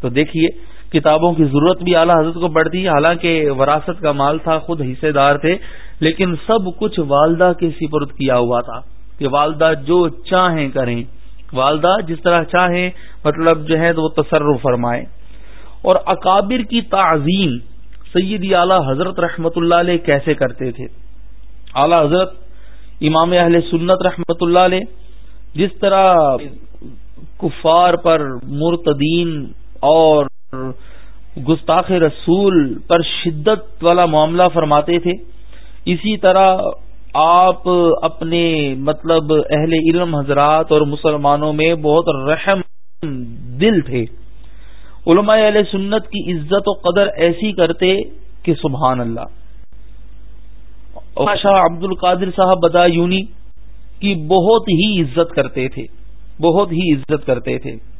تو دیکھیے کتابوں کی ضرورت بھی اعلیٰ حضرت کو پڑتی حالانکہ وراثت کا مال تھا، خود حصے دار تھے، لیکن سب کچھ والدہ کے سپرد کیا ہوا تھا کہ والدہ جو چاہیں کریں۔ والدہ جس طرح چاہیں مطلب جو ہے تو وہ تصرف فرمائے۔ اور اکابر کی تعظیم سید اعلی حضرت رحمت اللہ علیہ کیسے کرتے تھے؟ اعلی حضرت امام اہل سنت رحمت اللہ علیہ جس طرح کفار پر مرتدین اور گستاخ رسول پر شدت والا معاملہ فرماتے تھے۔ اسی طرح آپ اپنے مطلب اہل علم حضرات اور مسلمانوں میں بہت رحم دل تھے۔ علماء علیہ سنت کی عزت و قدر ایسی کرتے کہ سبحان اللہ۔ شاہ عبد القادر صاحب بدا یونی کی بہت ہی عزت کرتے تھے۔ بہت ہی عزت کرتے تھے۔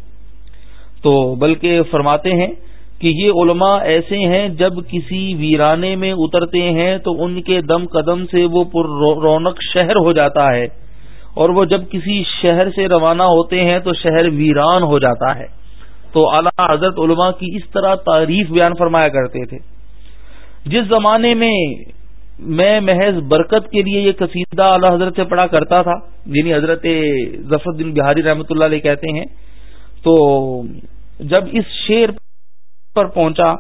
تو بلکہ فرماتے ہیں کہ یہ علماء ایسے ہیں جب کسی ویرانے میں اترتے ہیں تو ان کے دم قدم سے وہ پر رونق شہر ہو جاتا ہے اور وہ جب کسی شہر سے روانہ ہوتے ہیں تو شہر ویران ہو جاتا ہے۔ تو اعلی حضرت علماء کی اس طرح تعریف بیان فرمایا کرتے تھے۔ جس زمانے میں میں محض برکت کے لیے یہ قصیدہ اعلی حضرت سے پڑھا کرتا تھا یعنی حضرت ظفر الدین بہاری رحمۃ اللہ علیہ کہتے ہیں تو جب اس شعر پر پہنچا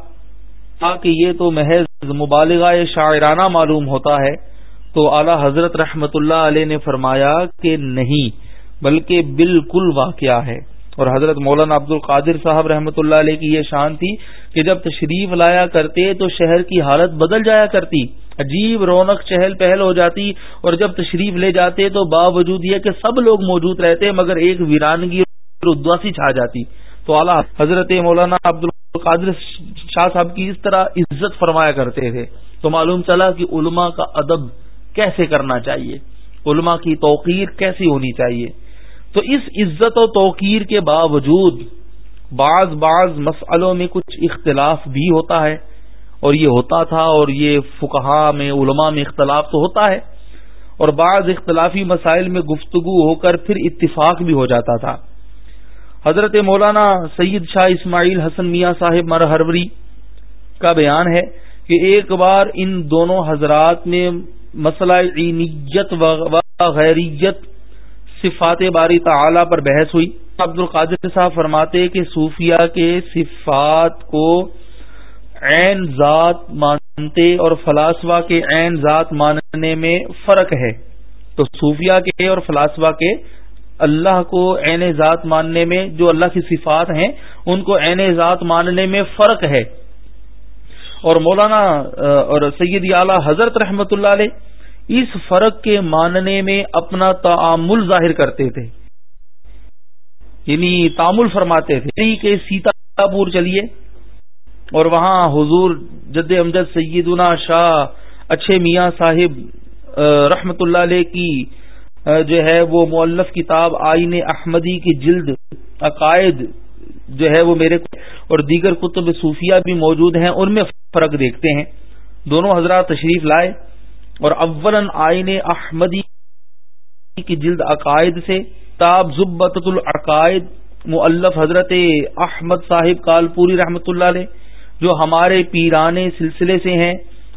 کہ یہ تو محض مبالغہ شاعرانہ معلوم ہوتا ہے، تو اعلی حضرت رحمت اللہ علیہ نے فرمایا کہ نہیں، بلکہ بالکل واقعہ ہے۔ اور حضرت مولانا عبد القادر صاحب رحمۃ اللہ علیہ کی یہ شان تھی کہ جب تشریف لایا کرتے تو شہر کی حالت بدل جایا کرتی۔ عجیب رونق چہل پہل ہو جاتی، اور جب تشریف لے جاتے تو باوجود یہ کہ سب لوگ موجود رہتے، مگر ایک ویرانگی ادواسی چھا جاتی۔ تو اعلیٰ حضرت مولانا عبد القادر شاہ صاحب کی اس طرح عزت فرمایا کرتے تھے۔ تو معلوم چلا کہ علماء کا ادب کیسے کرنا چاہیے؟ علماء کی توقیر کیسی ہونی چاہیے؟ تو اس عزت و توقیر کے باوجود بعض بعض مسئلوں میں کچھ اختلاف بھی ہوتا ہے۔ اور یہ ہوتا تھا اور یہ فکہ میں، علماء میں اختلاف تو ہوتا ہے۔ اور بعض اختلافی مسائل میں گفتگو ہو کر پھر اتفاق بھی ہو جاتا تھا۔ حضرت مولانا سید شاہ اسماعیل حسن میاں صاحب مرحروری کا بیان ہے کہ ایک بار ان دونوں حضرات نے مسئلہ عینیت و غیریت صفات باری تعالی پر بحث ہوئی۔ عبد القادر صاحب فرماتے کہ صوفیہ کے صفات کو عین ذات مانتے اور فلاسفہ کے عین ذات ماننے میں فرق ہے۔ تو صوفیہ کے اور فلاسفہ کے اللہ کو عین ذات ماننے میں جو اللہ کی صفات ہیں، ان کو عین ذات ماننے میں فرق ہے۔ اور مولانا، اور سید اعلی حضرت رحمت اللہ علیہ اس فرق کے ماننے میں اپنا تعامل ظاہر کرتے تھے۔ یعنی تعامل فرماتے تھے۔ یعنی کہ سیتا پور چلیے، اور وہاں حضور جد امجد سیدنا شاہ اچھے میاں صاحب، رحمت اللہ علیہ کی جو ہے وہ مولف کتاب آئین احمدی کی جلد، عقائد جو ہے وہ میرے اور دیگر کتب صوفیہ بھی موجود ہیں، ان میں فرق دیکھتے ہیں۔ دونوں حضرات تشریف لائے، اور اولن آئین احمدی کی جلد عقائد سے، تاب ضبط العقائد، مؤلف حضرت احمد صاحب کال پوری رحمت اللہ علیہ، جو ہمارے پیرانے سلسلے سے ہیں،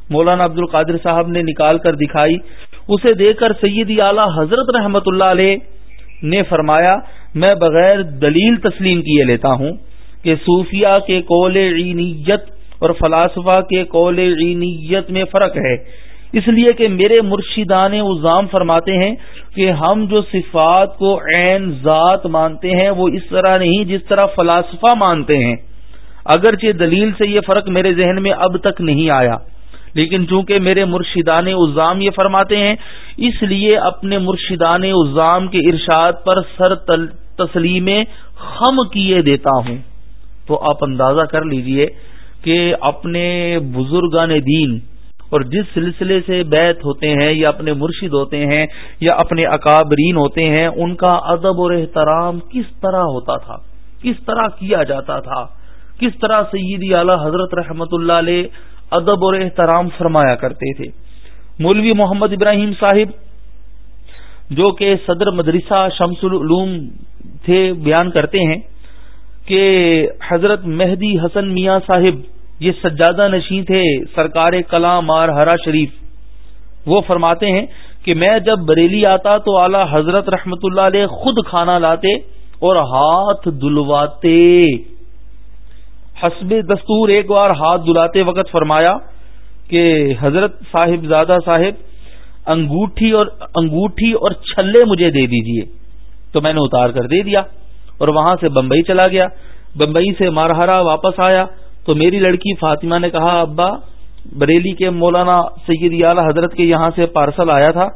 مولانا عبد القادر صاحب نے نکال کر دکھائی۔ اسے دیکھ کر سیدی اعلی حضرت رحمت اللہ علیہ نے فرمایا، میں بغیر دلیل تسلیم کیے لیتا ہوں کہ صوفیہ کے قول عینیت اور فلاسفہ کے قول عینیت میں فرق ہے۔ اس لیے کہ میرے مرشدان الزام فرماتے ہیں کہ ہم جو صفات کو عین ذات مانتے ہیں، وہ اس طرح نہیں جس طرح فلاسفہ مانتے ہیں۔ اگرچہ دلیل سے یہ فرق میرے ذہن میں اب تک نہیں آیا۔ لیکن چونکہ میرے مرشدان الزام یہ فرماتے ہیں، اس لیے اپنے مرشدان الزام کے ارشاد پر سر تسلیم خم کیے دیتا ہوں۔ تو آپ اندازہ کر لیجیے کہ اپنے بزرگان دین اور جس سلسلے سے بیت ہوتے ہیں یا اپنے مرشد ہوتے ہیں یا اپنے اکابرین ہوتے ہیں، ان کا ادب اور احترام کس طرح ہوتا تھا؟ کس طرح کیا جاتا تھا؟ کس طرح سیدی اعلی حضرت رحمت اللہ علیہ ادب اور احترام فرمایا کرتے تھے۔ مولوی محمد ابراہیم صاحب، جو کہ صدر مدرسہ شمس العلوم تھے، بیان کرتے ہیں کہ حضرت مہدی حسن میاں صاحب یہ سجادہ نشین تھے، سرکار کلام مار ہرا شریف۔ وہ فرماتے ہیں کہ میں جب بریلی آتا تو اعلی حضرت رحمت اللہ علیہ خود کھانا لاتے اور ہاتھ دلواتے۔ حسب دستور ایک بار ہاتھ دلاتے وقت فرمایا کہ حضرت صاحب زادہ صاحب، انگوٹھی اور انگوٹھی اور چھلے مجھے دے دیجیے۔ تو میں نے اتار کر دے دیا اور وہاں سے بمبئی چلا گیا۔ بمبئی سے مارہرا واپس آیا۔ تو میری لڑکی فاطمہ نے کہا، ابا، بریلی کے مولانا سید اعلی حضرت کے یہاں سے پارسل آیا تھا۔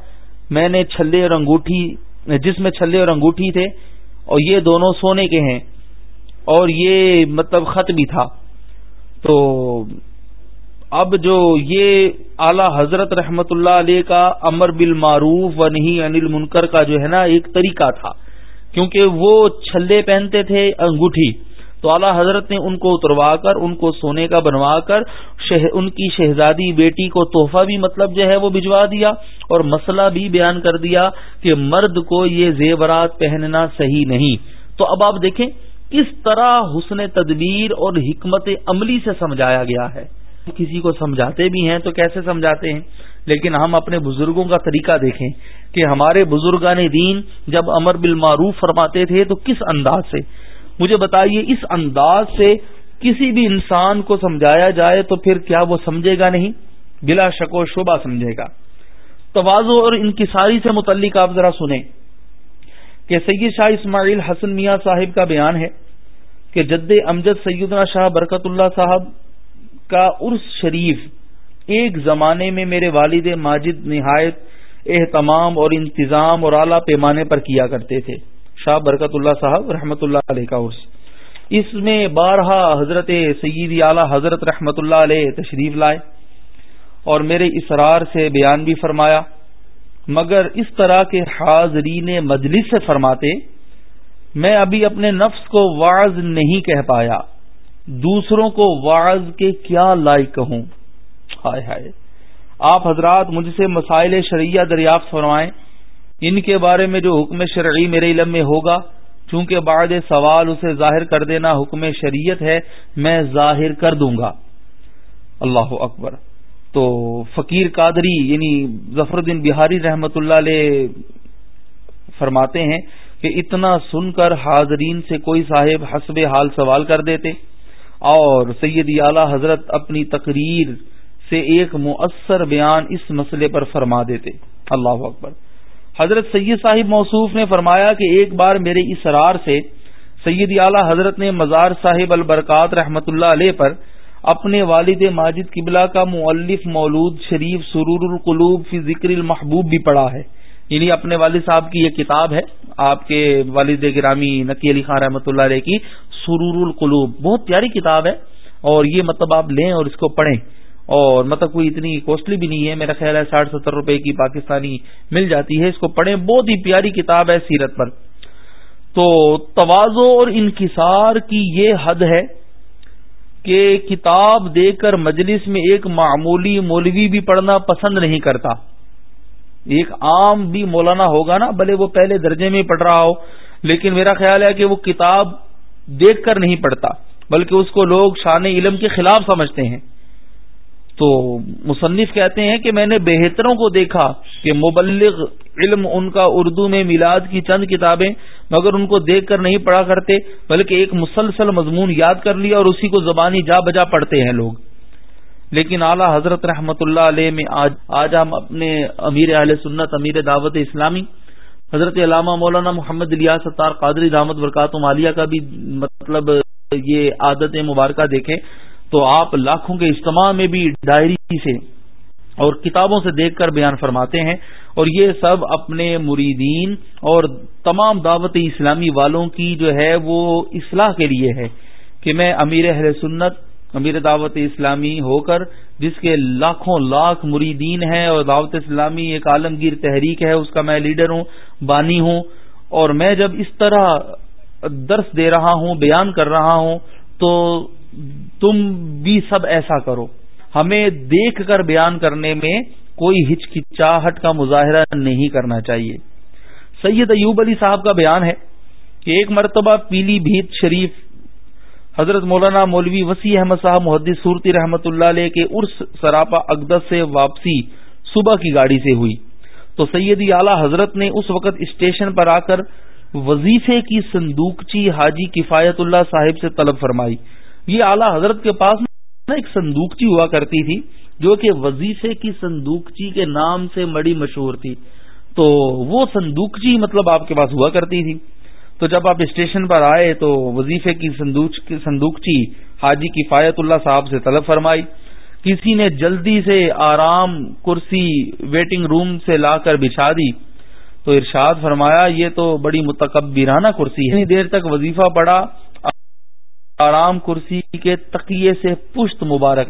میں نے چھلے اور انگوٹھی، جس میں چھلے اور انگوٹھی تھے اور یہ دونوں سونے کے ہیں۔ اور یہ مطلب خط بھی تھا۔ تو اب جو یہ اعلی حضرت رحمت اللہ علیہ کا امر بالمعروف و نہیں انل منکر کا جو ہے نا ایک طریقہ تھا، کیونکہ وہ چھلے پہنتے تھے انگوٹھی، تو اعلی حضرت نے ان کو اتروا کر، ان کو سونے کا بنوا کر ان کی شہزادی بیٹی کو تحفہ بھی مطلب جو ہے وہ بھجوا دیا اور مسئلہ بھی بیان کر دیا کہ مرد کو یہ زیورات پہننا صحیح نہیں۔ تو اب آپ دیکھیں کس طرح حسن تدبیر اور حکمت عملی سے سمجھایا گیا ہے؟ کسی کو سمجھاتے بھی ہیں تو کیسے سمجھاتے ہیں؟ لیکن ہم اپنے بزرگوں کا طریقہ دیکھیں کہ ہمارے بزرگان دین جب امر بالمعروف فرماتے تھے تو کس انداز سے؟ مجھے بتائیے اس انداز سے کسی بھی انسان کو سمجھایا جائے تو پھر کیا وہ سمجھے گا نہیں؟ بلا شک و شبہ سمجھے گا۔ توازو اور انکساری سے متعلق آپ ذرا سنیں۔ کہ سید شاہ اسماعیل حسن میاں صاحب کا بیان ہے کہ جد امجد سیدنا شاہ برکت اللہ صاحب کا عرس شریف ایک زمانے میں میرے والد ماجد نہایت اہتمام اور انتظام اور اعلی پیمانے پر کیا کرتے تھے۔ شاہ برکت اللہ صاحب رحمت اللہ علیہ کا عرس۔ اس میں بارہا حضرت سید اعلی حضرت رحمت اللہ علیہ تشریف لائے اور میرے اسرار سے بیان بھی فرمایا۔ مگر اس طرح کے حاضرین مجلس سے فرماتے، میں ابھی اپنے نفس کو واعظ نہیں کہہ پایا، دوسروں کو واعظ کے کیا لائق ہوں ہائے ہائے۔ آپ حضرات مجھ سے مسائل شرعیہ دریافت فرمائیں، ان کے بارے میں جو حکم شرعی میرے علم میں ہوگا، چونکہ بعد سوال اسے ظاہر کر دینا حکم شریعت ہے، میں ظاہر کر دوں گا۔ اللہ اکبر۔ تو فقیر قادری یعنی ظفر الدین بہاری رحمت اللہ علیہ فرماتے ہیں کہ اتنا سن کر حاضرین سے کوئی صاحب حسب حال سوال کر دیتے اور سید اعلی حضرت اپنی تقریر سے ایک مؤثر بیان اس مسئلے پر فرما دیتے۔ اللہ اکبر۔ حضرت سید صاحب موصوف نے فرمایا کہ ایک بار میرے اسرار سے سید اعلی حضرت نے مزار صاحب البرکات رحمت اللہ علیہ پر اپنے والد ماجد قبلہ کا مؤلف مولود شریف سرور القلوب فی ذکر المحبوب بھی پڑھا ہے۔ یعنی اپنے والد صاحب کی یہ کتاب ہے، آپ کے والد گرامی نکی علی خان رحمۃ اللہ علیہ کی سرور القلوب۔ بہت پیاری کتاب ہے اور یہ مطلب آپ لیں اور اس کو پڑھیں۔ اور مطلب کوئی اتنی کوسٹلی بھی نہیں ہے، میرا خیال ہے ساٹھ ستر روپے کی پاکستانی مل جاتی ہے۔ اس کو پڑھیں، بہت ہی پیاری کتاب ہے سیرت پر۔ تو توازو اور انکسار کی یہ حد ہے کہ کتاب دے کر مجلس میں ایک معمولی مولوی بھی پڑھنا پسند نہیں کرتا۔ ایک عام بھی مولانا ہوگا نا، بھلے وہ پہلے درجے میں پڑھ رہا ہو، لیکن میرا خیال ہے کہ وہ کتاب دیکھ کر نہیں پڑھتا، بلکہ اس کو لوگ شان علم کے خلاف سمجھتے ہیں۔ تو مصنف کہتے ہیں کہ میں نے بہتروں کو دیکھا کہ مبلغ علم ان کا اردو میں میلاد کی چند کتابیں مگر ان کو دیکھ کر نہیں پڑھا کرتے، بلکہ ایک مسلسل مضمون یاد کر لیا اور اسی کو زبانی جا بجا پڑھتے ہیں لوگ۔ لیکن اعلی حضرت رحمت اللہ علیہ میں آج آج ہم اپنے امیر اہل سنت، امیر دعوت اسلامی، حضرت علامہ مولانا محمد الیاس ستار قادری دامت برکات مالیہ کا بھی مطلب یہ عادت مبارکہ دیکھیں تو آپ لاکھوں کے اجتماع میں بھی ڈائری سے اور کتابوں سے دیکھ کر بیان فرماتے ہیں اور یہ سب اپنے مریدین اور تمام دعوت اسلامی والوں کی جو ہے وہ اصلاح کے لیے ہے کہ میں امیر اہل سنت، امیر دعوت اسلامی ہو کر جس کے لاکھوں لاکھ مریدین ہیں اور دعوت اسلامی ایک عالمگیر تحریک ہے، اس کا میں لیڈر ہوں، بانی ہوں اور میں جب اس طرح درس دے رہا ہوں، بیان کر رہا ہوں تو تم بھی سب ایسا کرو۔ ہمیں دیکھ کر بیان کرنے میں کوئی ہچکچاہٹ کا مظاہرہ نہیں کرنا چاہیے۔ سید ایوب علی صاحب کا بیان ہے کہ ایک مرتبہ پیلی بھیت شریف حضرت مولانا مولوی وسیع احمد صاحب محدث صورتی رحمت اللہ علیہ کے عرس سراپا اقدس سے واپسی صبح کی گاڑی سے ہوئی۔ تو سیدی اعلی حضرت نے اس وقت اسٹیشن پر آ کر وظیفے کی صندوقچی حاجی کفایت اللہ صاحب سے طلب فرمائی۔ یہ اعلی حضرت کے پاس ایک صندوقچی ہوا کرتی تھی جو کہ وظیفے کی صندوقچی کے نام سے مڑی مشہور تھی۔ تو وہ صندوقچی مطلب آپ کے پاس ہوا کرتی تھی۔ تو جب آپ اسٹیشن پر آئے تو وظیفے کی صندوقچی حاجی کفایت اللہ صاحب سے طلب فرمائی۔ کسی نے جلدی سے آرام کرسی ویٹنگ روم سے لا کر بچھا دی۔ تو ارشاد فرمایا، یہ تو بڑی متکبرانہ کرسی ہے۔ دیر تک وظیفہ پڑا۔ آرام کرسی کے تقیے سے پشت مبارک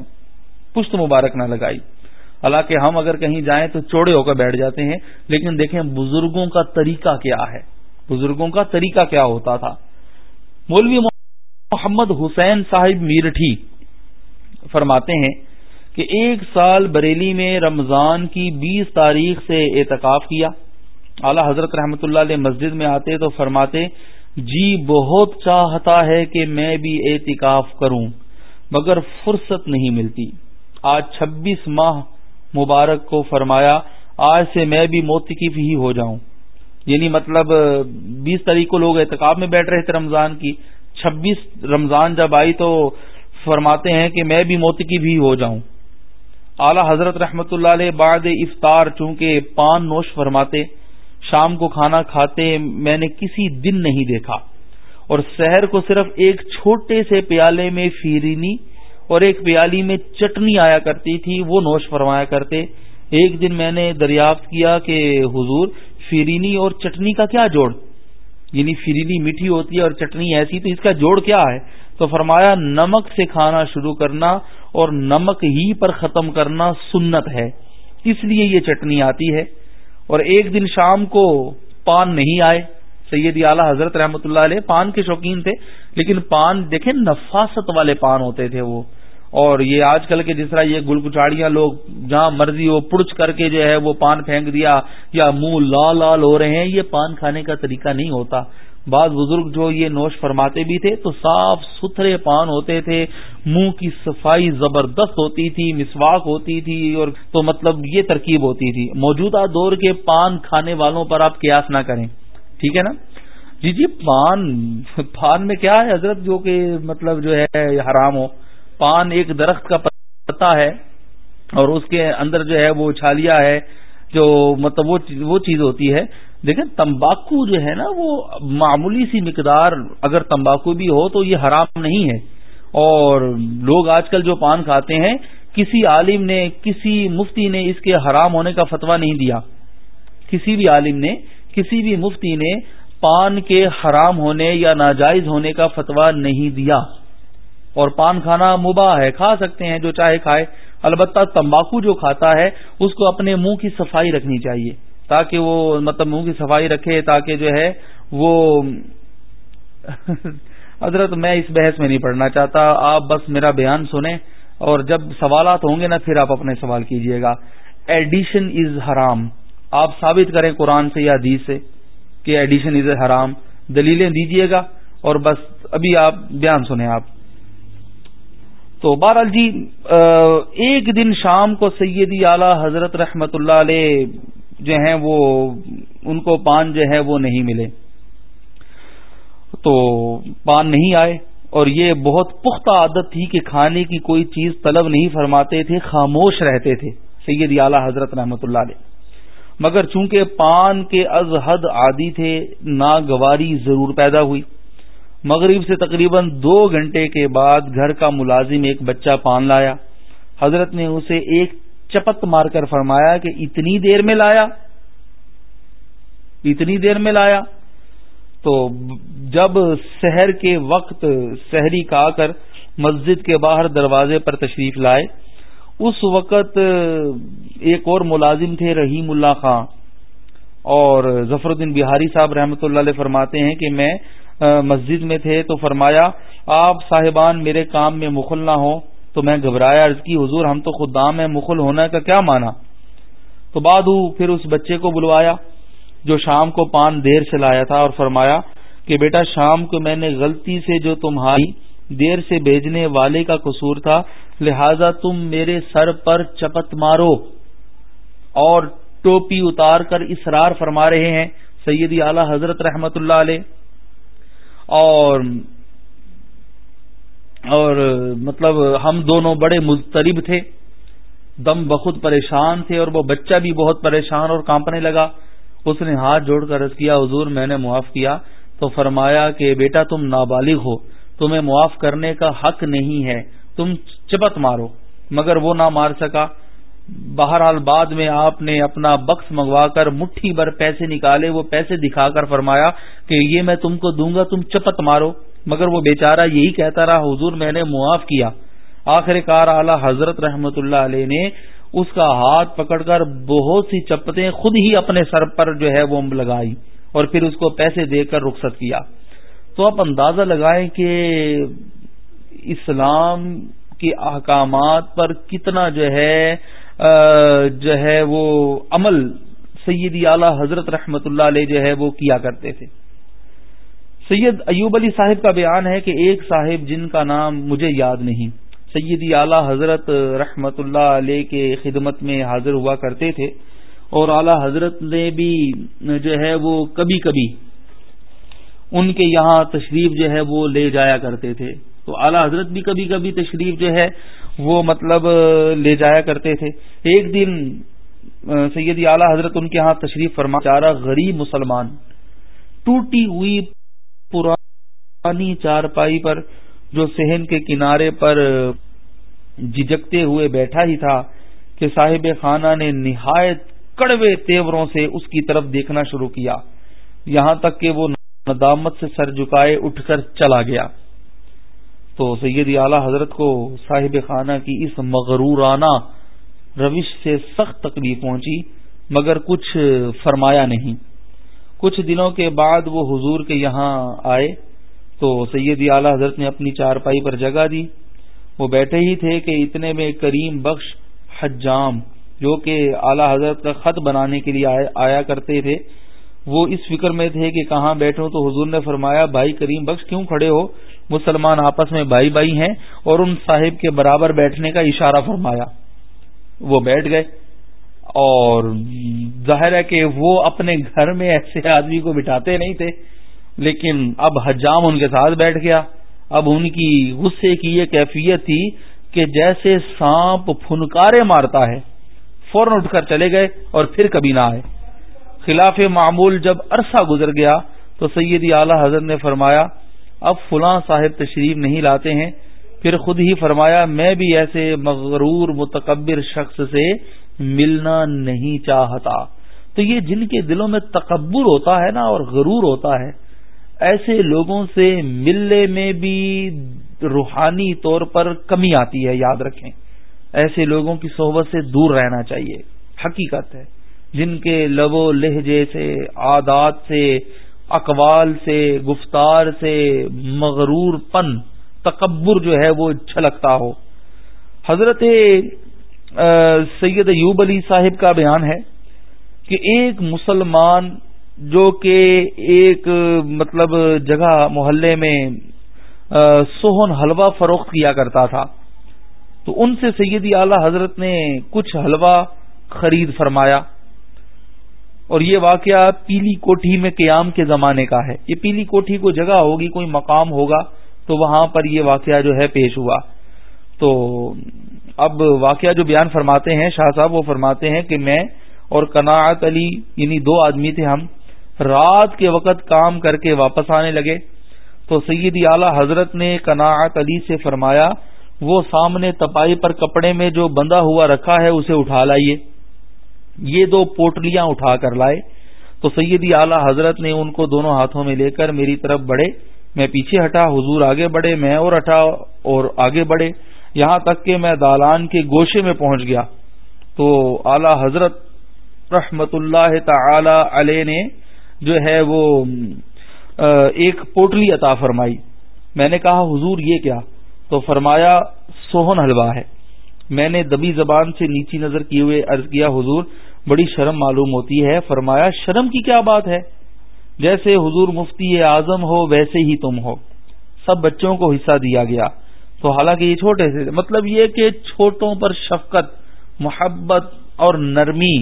پشت مبارک نہ لگائی۔ حالانکہ ہم اگر کہیں جائیں تو چوڑے ہو کر بیٹھ جاتے ہیں، لیکن دیکھیں بزرگوں کا طریقہ کیا ہے۔ بزرگوں کا طریقہ کیا ہوتا تھا؟ مولوی محمد حسین صاحب میرٹھی فرماتے ہیں کہ ایک سال بریلی میں رمضان کی بیس تاریخ سے اعتکاف کیا۔ اعلی حضرت رحمت اللہ علیہ مسجد میں آتے تو فرماتے جی بہت چاہتا ہے کہ میں بھی اعتکاف کروں، مگر فرصت نہیں ملتی۔ آج چھبیس ماہ مبارک کو فرمایا، آج سے میں بھی موتقف ہی ہو جاؤں۔ یعنی مطلب بیس تاریخ کو لوگ احتکاب میں بیٹھ رہے تھے رمضان کی۔ چھبیس رمضان جب آئی تو فرماتے ہیں کہ میں بھی موتقی بھی ہو جاؤں۔ اعلی حضرت رحمت اللہ علیہ بعد افطار چونکہ پان نوش فرماتے شام کو کھانا کھاتے میں نے کسی دن نہیں دیکھا۔ اور شہر کو صرف ایک چھوٹے سے پیالے میں فیرینی اور ایک پیالی میں چٹنی آیا کرتی تھی، وہ نوش فرمایا کرتے، ایک دن میں نے دریافت کیا کہ حضور فرینی اور چٹنی کا کیا جوڑ؟ یعنی فرینی میٹھی ہوتی ہے اور چٹنی ایسی، تو اس کا جوڑ کیا ہے؟ تو فرمایا، نمک سے کھانا شروع کرنا اور نمک ہی پر ختم کرنا سنت ہے، اس لیے یہ چٹنی آتی ہے۔ اور ایک دن شام کو پان نہیں آئے سید اعلی حضرت رحمۃ اللہ علیہ پان کے شوقین تھے، لیکن پان دیکھیں نفاست والے پان ہوتے تھے وہ۔ اور یہ آج کل کے جس طرح یہ گل کچاڑیاں لوگ جہاں مرضی ہو پڑچ کر کے جو ہے وہ پان پھینک دیا یا منہ لال لال ہو رہے ہیں، یہ پان کھانے کا طریقہ نہیں ہوتا۔ بعض بزرگ جو یہ نوش فرماتے بھی تھے تو صاف ستھرے پان ہوتے تھے، منہ کی صفائی زبردست ہوتی تھی، مسواک ہوتی تھی اور تو مطلب یہ ترکیب ہوتی تھی۔ موجودہ دور کے پان کھانے والوں پر آپ قیاس نہ کریں۔ ٹھیک ہے نا؟ جی جی پان پان میں کیا ہے حضرت جو کہ مطلب جو ہے حرام ہو؟ پان ایک درخت کا پتا ہے اور اس کے اندر جو ہے وہ چھالیا ہے جو مطلب وہ چیز ہوتی ہے۔ دیکھیں تمباکو جو ہے نا وہ معمولی سی مقدار اگر تمباکو بھی ہو تو یہ حرام نہیں ہے۔ اور لوگ آج کل جو پان کھاتے ہیں، کسی عالم نے، کسی مفتی نے اس کے حرام ہونے کا فتویٰ نہیں دیا۔ کسی بھی عالم نے، کسی بھی مفتی نے پان کے حرام ہونے یا ناجائز ہونے کا فتویٰ نہیں دیا۔ اور پان کھانا مباح ہے، کھا سکتے ہیں جو چاہے کھائے۔ البتہ تمباکو جو کھاتا ہے، اس کو اپنے منہ کی صفائی رکھنی چاہیے۔ تاکہ وہ مطلب منہ کی صفائی رکھے، تاکہ جو ہے وہ حضرت میں اس بحث میں نہیں پڑھنا چاہتا، آپ بس میرا بیان سنیں اور جب سوالات ہوں گے نا، پھر آپ اپنے سوال کیجیے گا۔ ایڈیشن از حرام آپ ثابت کریں قرآن سے یا حدیث سے کہ ایڈیشن از حرام دلیلیں دیجیے گا اور بس ابھی آپ بیان سنیں آپ۔ تو بہرحال جی ایک دن شام کو سیدی اعلی حضرت رحمت اللہ علیہ جو ہیں وہ ان کو پان جو ہے وہ نہیں ملے تو پان نہیں آئے اور یہ بہت پختہ عادت تھی کہ کھانے کی کوئی چیز طلب نہیں فرماتے تھے، خاموش رہتے تھے، سید اعلی حضرت رحمت اللہ علیہ۔ مگر چونکہ پان کے از حد عادی تھے، ناگواری ضرور پیدا ہوئی۔ مغرب سے تقریباً دو گھنٹے کے بعد گھر کا ملازم ایک بچہ پان لایا۔ حضرت نے اسے ایک چپت مار کر فرمایا کہ اتنی دیر میں لایا، اتنی دیر میں لایا۔ تو جب شہر کے وقت شہری کا کر مسجد کے باہر دروازے پر تشریف لائے، اس وقت ایک اور ملازم تھے، رحیم اللہ خان۔ اور ظفر الدین بہاری صاحب رحمۃ اللہ علیہ فرماتے ہیں کہ میں مسجد میں تھے تو فرمایا، آپ صاحبان میرے کام میں مخل نہ ہو تو میں گھبرایا، عرض کی، حضور ہم تو خود دام ہے مخل ہونا کا کیا مانا تو بعد پھر اس بچے کو بلوایا، جو شام کو پان دیر سے لایا تھا اور فرمایا کہ بیٹا، شام کو میں نے غلطی سے جو تمہاری دیر سے بھیجنے والے کا قصور تھا، لہذا تم میرے سر پر چپت مارو اور ٹوپی اتار کر اسرار فرما رہے ہیں، سیدی اعلی حضرت رحمت اللہ علیہ۔ اور اور مطلب ہم دونوں بڑے مضطرب تھے، دم بخود پریشان تھے اور وہ بچہ بھی بہت پریشان اور کانپنے لگا۔ اس نے ہاتھ جوڑ کر رض کیا، حضور میں نے معاف کیا تو فرمایا کہ بیٹا تم نابالغ ہو، تمہیں معاف کرنے کا حق نہیں ہے، تم چپت مارو۔ مگر وہ نہ مار سکا۔ بہرحال بعد میں آپ نے اپنا بخش منگوا کر مٹھی بھر پیسے نکالے، وہ پیسے دکھا کر فرمایا کہ یہ میں تم کو دوں گا، تم چپت مارو۔ مگر وہ بیچارہ یہی کہتا رہا، حضور میں نے معاف کیا. آخر کار اعلی حضرت رحمت اللہ علیہ نے اس کا ہاتھ پکڑ کر بہت سی چپتیں خود ہی اپنے سر پر جو ہے وہ لگائی اور پھر اس کو پیسے دے کر رخصت کیا۔ تو آپ اندازہ لگائیں کہ اسلام کے احکامات پر کتنا جو ہے جو ہے وہ عمل سیدی اعلی حضرت رحمت اللہ علیہ جو ہے وہ کیا کرتے تھے۔ سید ایوب علی صاحب کا بیان ہے کہ ایک صاحب جن کا نام مجھے یاد نہیں۔ سیدی اعلی حضرت رحمت اللہ علیہ کے خدمت میں حاضر ہوا کرتے تھے اور اعلی حضرت نے بھی جو ہے وہ کبھی کبھی ان کے یہاں تشریف جو ہے وہ لے جایا کرتے تھے۔ تو اعلی حضرت بھی کبھی کبھی تشریف جو ہے وہ مطلب لے جایا کرتے تھے۔ ایک دن سیدی اعلی حضرت ان کے ہاں تشریف فرما، چارہ غریب مسلمان ٹوٹی ہوئی پرانی چارپائی پر جو سہن کے کنارے پر جھجکتے ہوئے بیٹھا ہی تھا کہ صاحب خانہ نے نہایت کڑوے تیوروں سے اس کی طرف دیکھنا شروع کیا۔ یہاں تک کہ وہ ندامت سے سر جھکائے اٹھ کر چلا گیا۔ تو سید اعلی حضرت کو صاحب خانہ کی اس مغرورانہ روش سے سخت تکلیف پہنچی، مگر کچھ فرمایا نہیں۔ کچھ دنوں کے بعد وہ حضور کے یہاں آئے تو سید اعلی حضرت نے اپنی چارپائی پر جگہ دی۔ وہ بیٹھے ہی تھے کہ اتنے میں کریم بخش حجام جو کہ اعلی حضرت کا خط بنانے کے لیے آیا کرتے تھے۔ وہ اس فکر میں تھے کہ کہاں بیٹھوں تو حضور نے فرمایا، بھائی کریم بخش کیوں کھڑے ہو؟ مسلمان آپس میں بھائی بھائی ہیں اور ان صاحب کے برابر بیٹھنے کا اشارہ فرمایا۔ وہ بیٹھ گئے۔ اور ظاہر ہے کہ وہ اپنے گھر میں ایسے آدمی کو بٹھاتے نہیں تھے، لیکن اب حجام ان کے ساتھ بیٹھ گیا۔ اب ان کی غصے کی یہ کیفیت تھی کہ جیسے سانپ پھنکارے مارتا ہے، فوراً اٹھ کر چلے گئے اور پھر کبھی نہ آئے۔ خلاف معمول جب عرصہ گزر گیا تو سیدی اعلی حضرت نے فرمایا، اب فلاں صاحب تشریف نہیں لاتے ہیں۔ پھر خود ہی فرمایا، میں بھی ایسے مغرور متکبر شخص سے ملنا نہیں چاہتا۔ تو یہ جن کے دلوں میں تکبر ہوتا ہے نا اور غرور ہوتا ہے، ایسے لوگوں سے ملنے میں بھی روحانی طور پر کمی آتی ہے، یاد رکھیں۔ ایسے لوگوں کی صحبت سے دور رہنا چاہیے، حقیقت ہے۔ جن کے لب و لہجے سے، عادات سے، اقوال سے، گفتار سے مغرور پن، تکبر جو ہے وہ چھلکتا ہو۔ حضرت سید یوب علی صاحب کا بیان ہے کہ ایک مسلمان جو کہ ایک مطلب جگہ محلے میں سوہن حلوہ فروخت کیا کرتا تھا، تو ان سے سیدی اعلی حضرت نے کچھ حلوہ خرید فرمایا۔ اور یہ واقعہ پیلی کوٹھی میں قیام کے زمانے کا ہے۔ یہ پیلی کوٹھی کو جگہ ہوگی، کوئی مقام ہوگا، تو وہاں پر یہ واقعہ جو ہے پیش ہوا۔ تو اب واقعہ جو بیان فرماتے ہیں، شاہ صاحب وہ فرماتے ہیں کہ میں اور کناعت علی یعنی دو آدمی تھے ہم، رات کے وقت کام کر کے واپس آنے لگے۔ تو سیدی اعلی حضرت نے کناعت علی سے فرمایا، وہ سامنے تپائی پر کپڑے میں جو بندہ ہوا رکھا ہے، اسے اٹھا لائیے۔ یہ دو پوٹلیاں اٹھا کر لائے۔ تو سیدی اعلی حضرت نے ان کو دونوں ہاتھوں میں لے کر میری طرف بڑھے۔ میں پیچھے ہٹا، حضور آگے بڑھے، میں اور ہٹا اور آگے بڑھے۔ یہاں تک کہ میں دالان کے گوشے میں پہنچ گیا۔ تو اعلی حضرت رحمت اللہ تعالی علیہ نے جو ہے وہ ایک پوٹلی عطا فرمائی۔ میں نے کہا، حضور، یہ کیا؟ تو فرمایا، سوہن حلوا ہے۔ میں نے دبی زبان سے نیچی نظر کیے ہوئے عرض کیا، حضور، بڑی شرم معلوم ہوتی ہے۔ فرمایا، شرم کی کیا بات ہے؟ جیسے حضور مفتی اعظم ہو، ویسے ہی تم ہو۔ سب بچوں کو حصہ دیا گیا۔ تو حالانکہ یہ چھوٹے سے مطلب یہ کہ چھوٹوں پر شفقت، محبت اور نرمی۔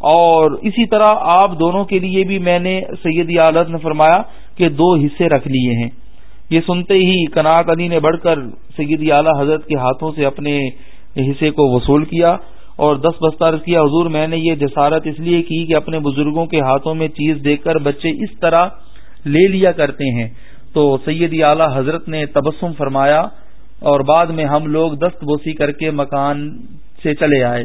اور اسی طرح آپ دونوں کے لیے بھی میں نے سیدی عالت نے فرمایا کہ دو حصے رکھ لیے ہیں۔ یہ سنتے ہی کناٹ علی نے بڑھ کر سیدی اعلی حضرت کے ہاتھوں سے اپنے حصے کو وصول کیا اور دس بستہ کیا، حضور، میں نے یہ جسارت اس لیے کی کہ اپنے بزرگوں کے ہاتھوں میں چیز دیکھ کر بچے اس طرح لے لیا کرتے ہیں۔ تو سیدی اعلی حضرت نے تبسم فرمایا اور بعد میں ہم لوگ دست بوسی کر کے مکان سے چلے آئے۔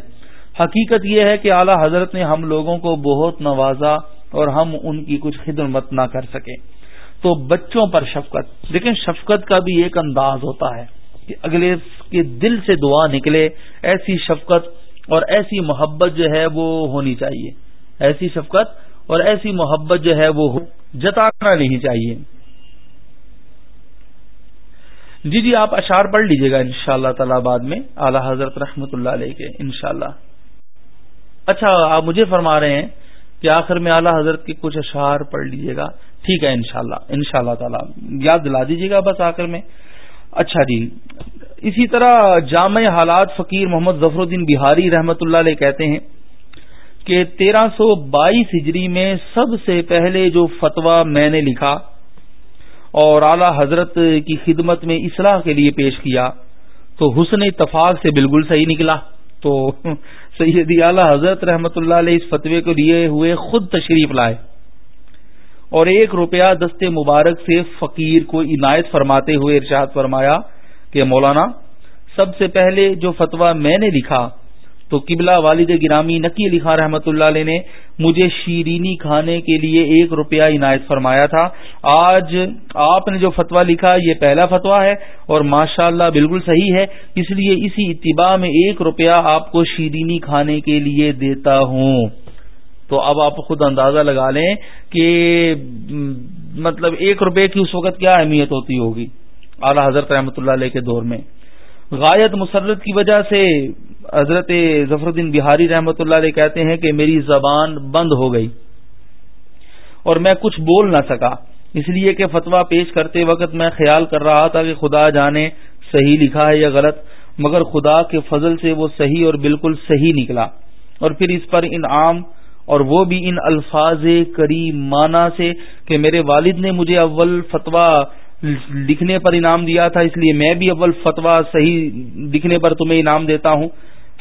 حقیقت یہ ہے کہ اعلی حضرت نے ہم لوگوں کو بہت نوازا اور ہم ان کی کچھ خدمت نہ کر سکے۔ تو بچوں پر شفقت۔ لیکن شفقت کا بھی ایک انداز ہوتا ہے کہ اگلے کے دل سے دعا نکلے۔ ایسی شفقت اور ایسی محبت جو ہے وہ ہونی چاہیے۔ ایسی شفقت اور ایسی محبت جو ہے وہ جتانا نہیں چاہیے۔ جی جی آپ اشار پڑھ لیجیے گا ان شاء اللہ تعالی بعد میں، اعلی حضرت رحمت اللہ علیہ کے، انشاءاللہ۔ اچھا آپ مجھے فرما رہے ہیں کہ آخر میں اعلی حضرت کے کچھ اشعار پڑھ لیجیے گا۔ ٹھیک ہے، انشاءاللہ انشاءاللہ ان تعالی۔ یاد دلا دیجیے گا بس آخر میں۔ اچھا جی اسی طرح جامع حالات فقیر محمد ظفر الدین بہاری رحمت اللہ علیہ کہتے ہیں کہ تیرہ سو بائیس ہجری میں سب سے پہلے جو فتویٰ میں نے لکھا اور اعلی حضرت کی خدمت میں اصلاح کے لیے پیش کیا تو حسن اتفاق سے بالکل صحیح نکلا تو سیدی اعلی حضرت رحمت اللہ علیہ اس فتوے کو لیے ہوئے خود تشریف لائے اور ایک روپیہ دست مبارک سے فقیر کو عنایت فرماتے ہوئے ارشاد فرمایا کہ مولانا، سب سے پہلے جو فتویٰ میں نے لکھا تو قبلہ والد گرامی نکی علی خان رحمت اللہ علیہ نے مجھے شیرینی کھانے کے لیے ایک روپیہ عنایت فرمایا تھا۔ آج آپ نے جو فتویٰ لکھا، یہ پہلا فتویٰ ہے اور ماشاء اللہ بالکل صحیح ہے۔ اس لیے اسی اتباع میں ایک روپیہ آپ کو شیرینی کھانے کے لیے دیتا ہوں۔ تو اب آپ خود اندازہ لگا لیں کہ مطلب ایک روپے کی اس وقت کیا اہمیت ہوتی ہوگی؟ اعلی حضرت رحمۃ اللہ علیہ کے دور میں۔ غایت مسرت کی وجہ سے حضرت ظفر الدین بہاری رحمۃ اللہ علیہ کہتے ہیں کہ میری زبان بند ہو گئی اور میں کچھ بول نہ سکا۔ اس لیے کہ فتویٰ پیش کرتے وقت میں خیال کر رہا تھا کہ خدا جانے صحیح لکھا ہے یا غلط، مگر خدا کے فضل سے وہ صحیح اور بالکل صحیح نکلا۔ اور پھر اس پر انعام اور وہ بھی ان الفاظ کریم مانا سے کہ میرے والد نے مجھے اول فتویٰ لکھنے پر انعام دیا تھا، اس لیے میں بھی اول فتویٰ صحیح لکھنے پر تمہیں انعام دیتا ہوں۔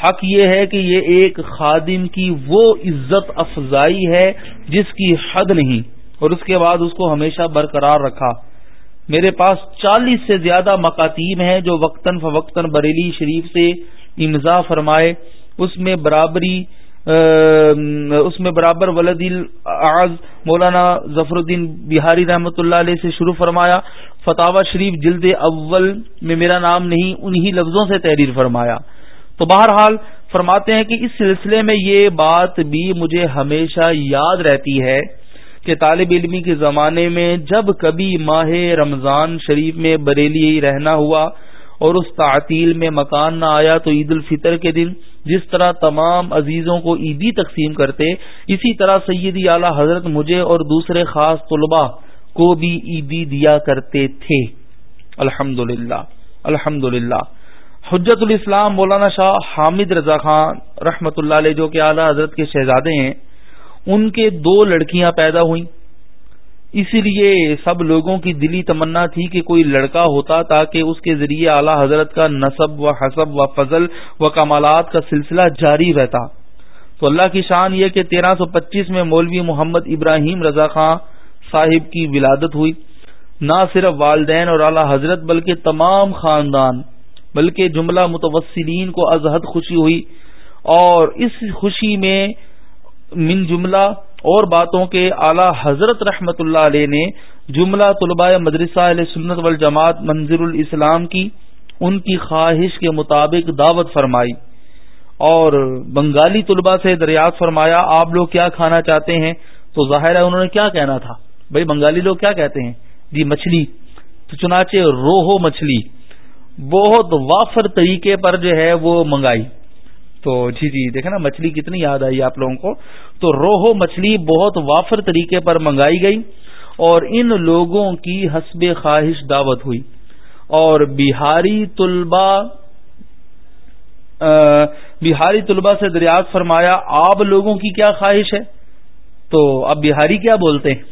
حق یہ ہے کہ یہ ایک خادم کی وہ عزت افزائی ہے جس کی حد نہیں، اور اس کے بعد اس کو ہمیشہ برقرار رکھا۔ میرے پاس چالیس سے زیادہ مکاتیب ہیں جو وقتاً فوقتاً بریلی شریف سے امضا فرمائے۔ اس میں برابری اس میں برابر ولد آز مولانا ظفر الدین بہاری رحمۃ اللہ علیہ سے شروع فرمایا فتح شریف جلد اول میں میرا نام نہیں، انہی لفظوں سے تحریر فرمایا۔ تو بہرحال فرماتے ہیں کہ اس سلسلے میں یہ بات بھی مجھے ہمیشہ یاد رہتی ہے کہ طالب علمی کے زمانے میں جب کبھی ماہ رمضان شریف میں بریلی رہنا ہوا اور اس تعطیل میں مکان نہ آیا تو عید الفطر کے دن جس طرح تمام عزیزوں کو عیدی تقسیم کرتے، اسی طرح سیدی اعلی حضرت مجھے اور دوسرے خاص طلباء کو بھی عیدی دیا کرتے تھے۔ الحمد للہ الحمد للہ حجت الاسلام مولانا شاہ حامد رضا خان رحمت اللہ علیہ جو کہ اعلی حضرت کے شہزادے ہیں، ان کے دو لڑکیاں پیدا ہوئیں۔ اسی لیے سب لوگوں کی دلی تمنا تھی کہ کوئی لڑکا ہوتا تاکہ اس کے ذریعے اعلی حضرت کا نصب و حسب و فضل و کمالات کا سلسلہ جاری رہتا۔ تو اللہ کی شان یہ کہ تیرہ سو پچیس میں مولوی محمد ابراہیم رضا خان صاحب کی ولادت ہوئی۔ نہ صرف والدین اور اعلی حضرت بلکہ تمام خاندان، بلکہ جملہ متوسلین کو ازحد خوشی ہوئی۔ اور اس خوشی میں من جملہ اور باتوں کے اعلی حضرت رحمت اللہ علیہ نے جملہ طلباء مدرسہ علیہ سنت والجماعت منظر الاسلام کی، ان کی خواہش کے مطابق دعوت فرمائی۔ اور بنگالی طلباء سے دریافت فرمایا، آپ لوگ کیا کھانا چاہتے ہیں؟ تو ظاہر ہے انہوں نے کیا کہنا تھا؟ بھائی بنگالی لوگ کیا کہتے ہیں؟ جی مچھلی۔ تو چنانچہ روہو مچھلی۔ بہت وافر طریقے پر جو ہے وہ منگائی۔ تو جی جی دیکھیں نا مچھلی کتنی یاد آئی آپ لوگوں کو۔ تو روہو مچھلی بہت وافر طریقے پر منگائی گئی اور ان لوگوں کی حسب خواہش دعوت ہوئی۔ اور بہاری طلبا بہاری طلبا سے دریافت فرمایا، آپ لوگوں کی کیا خواہش ہے؟ تو اب بہاری کیا بولتے ہیں؟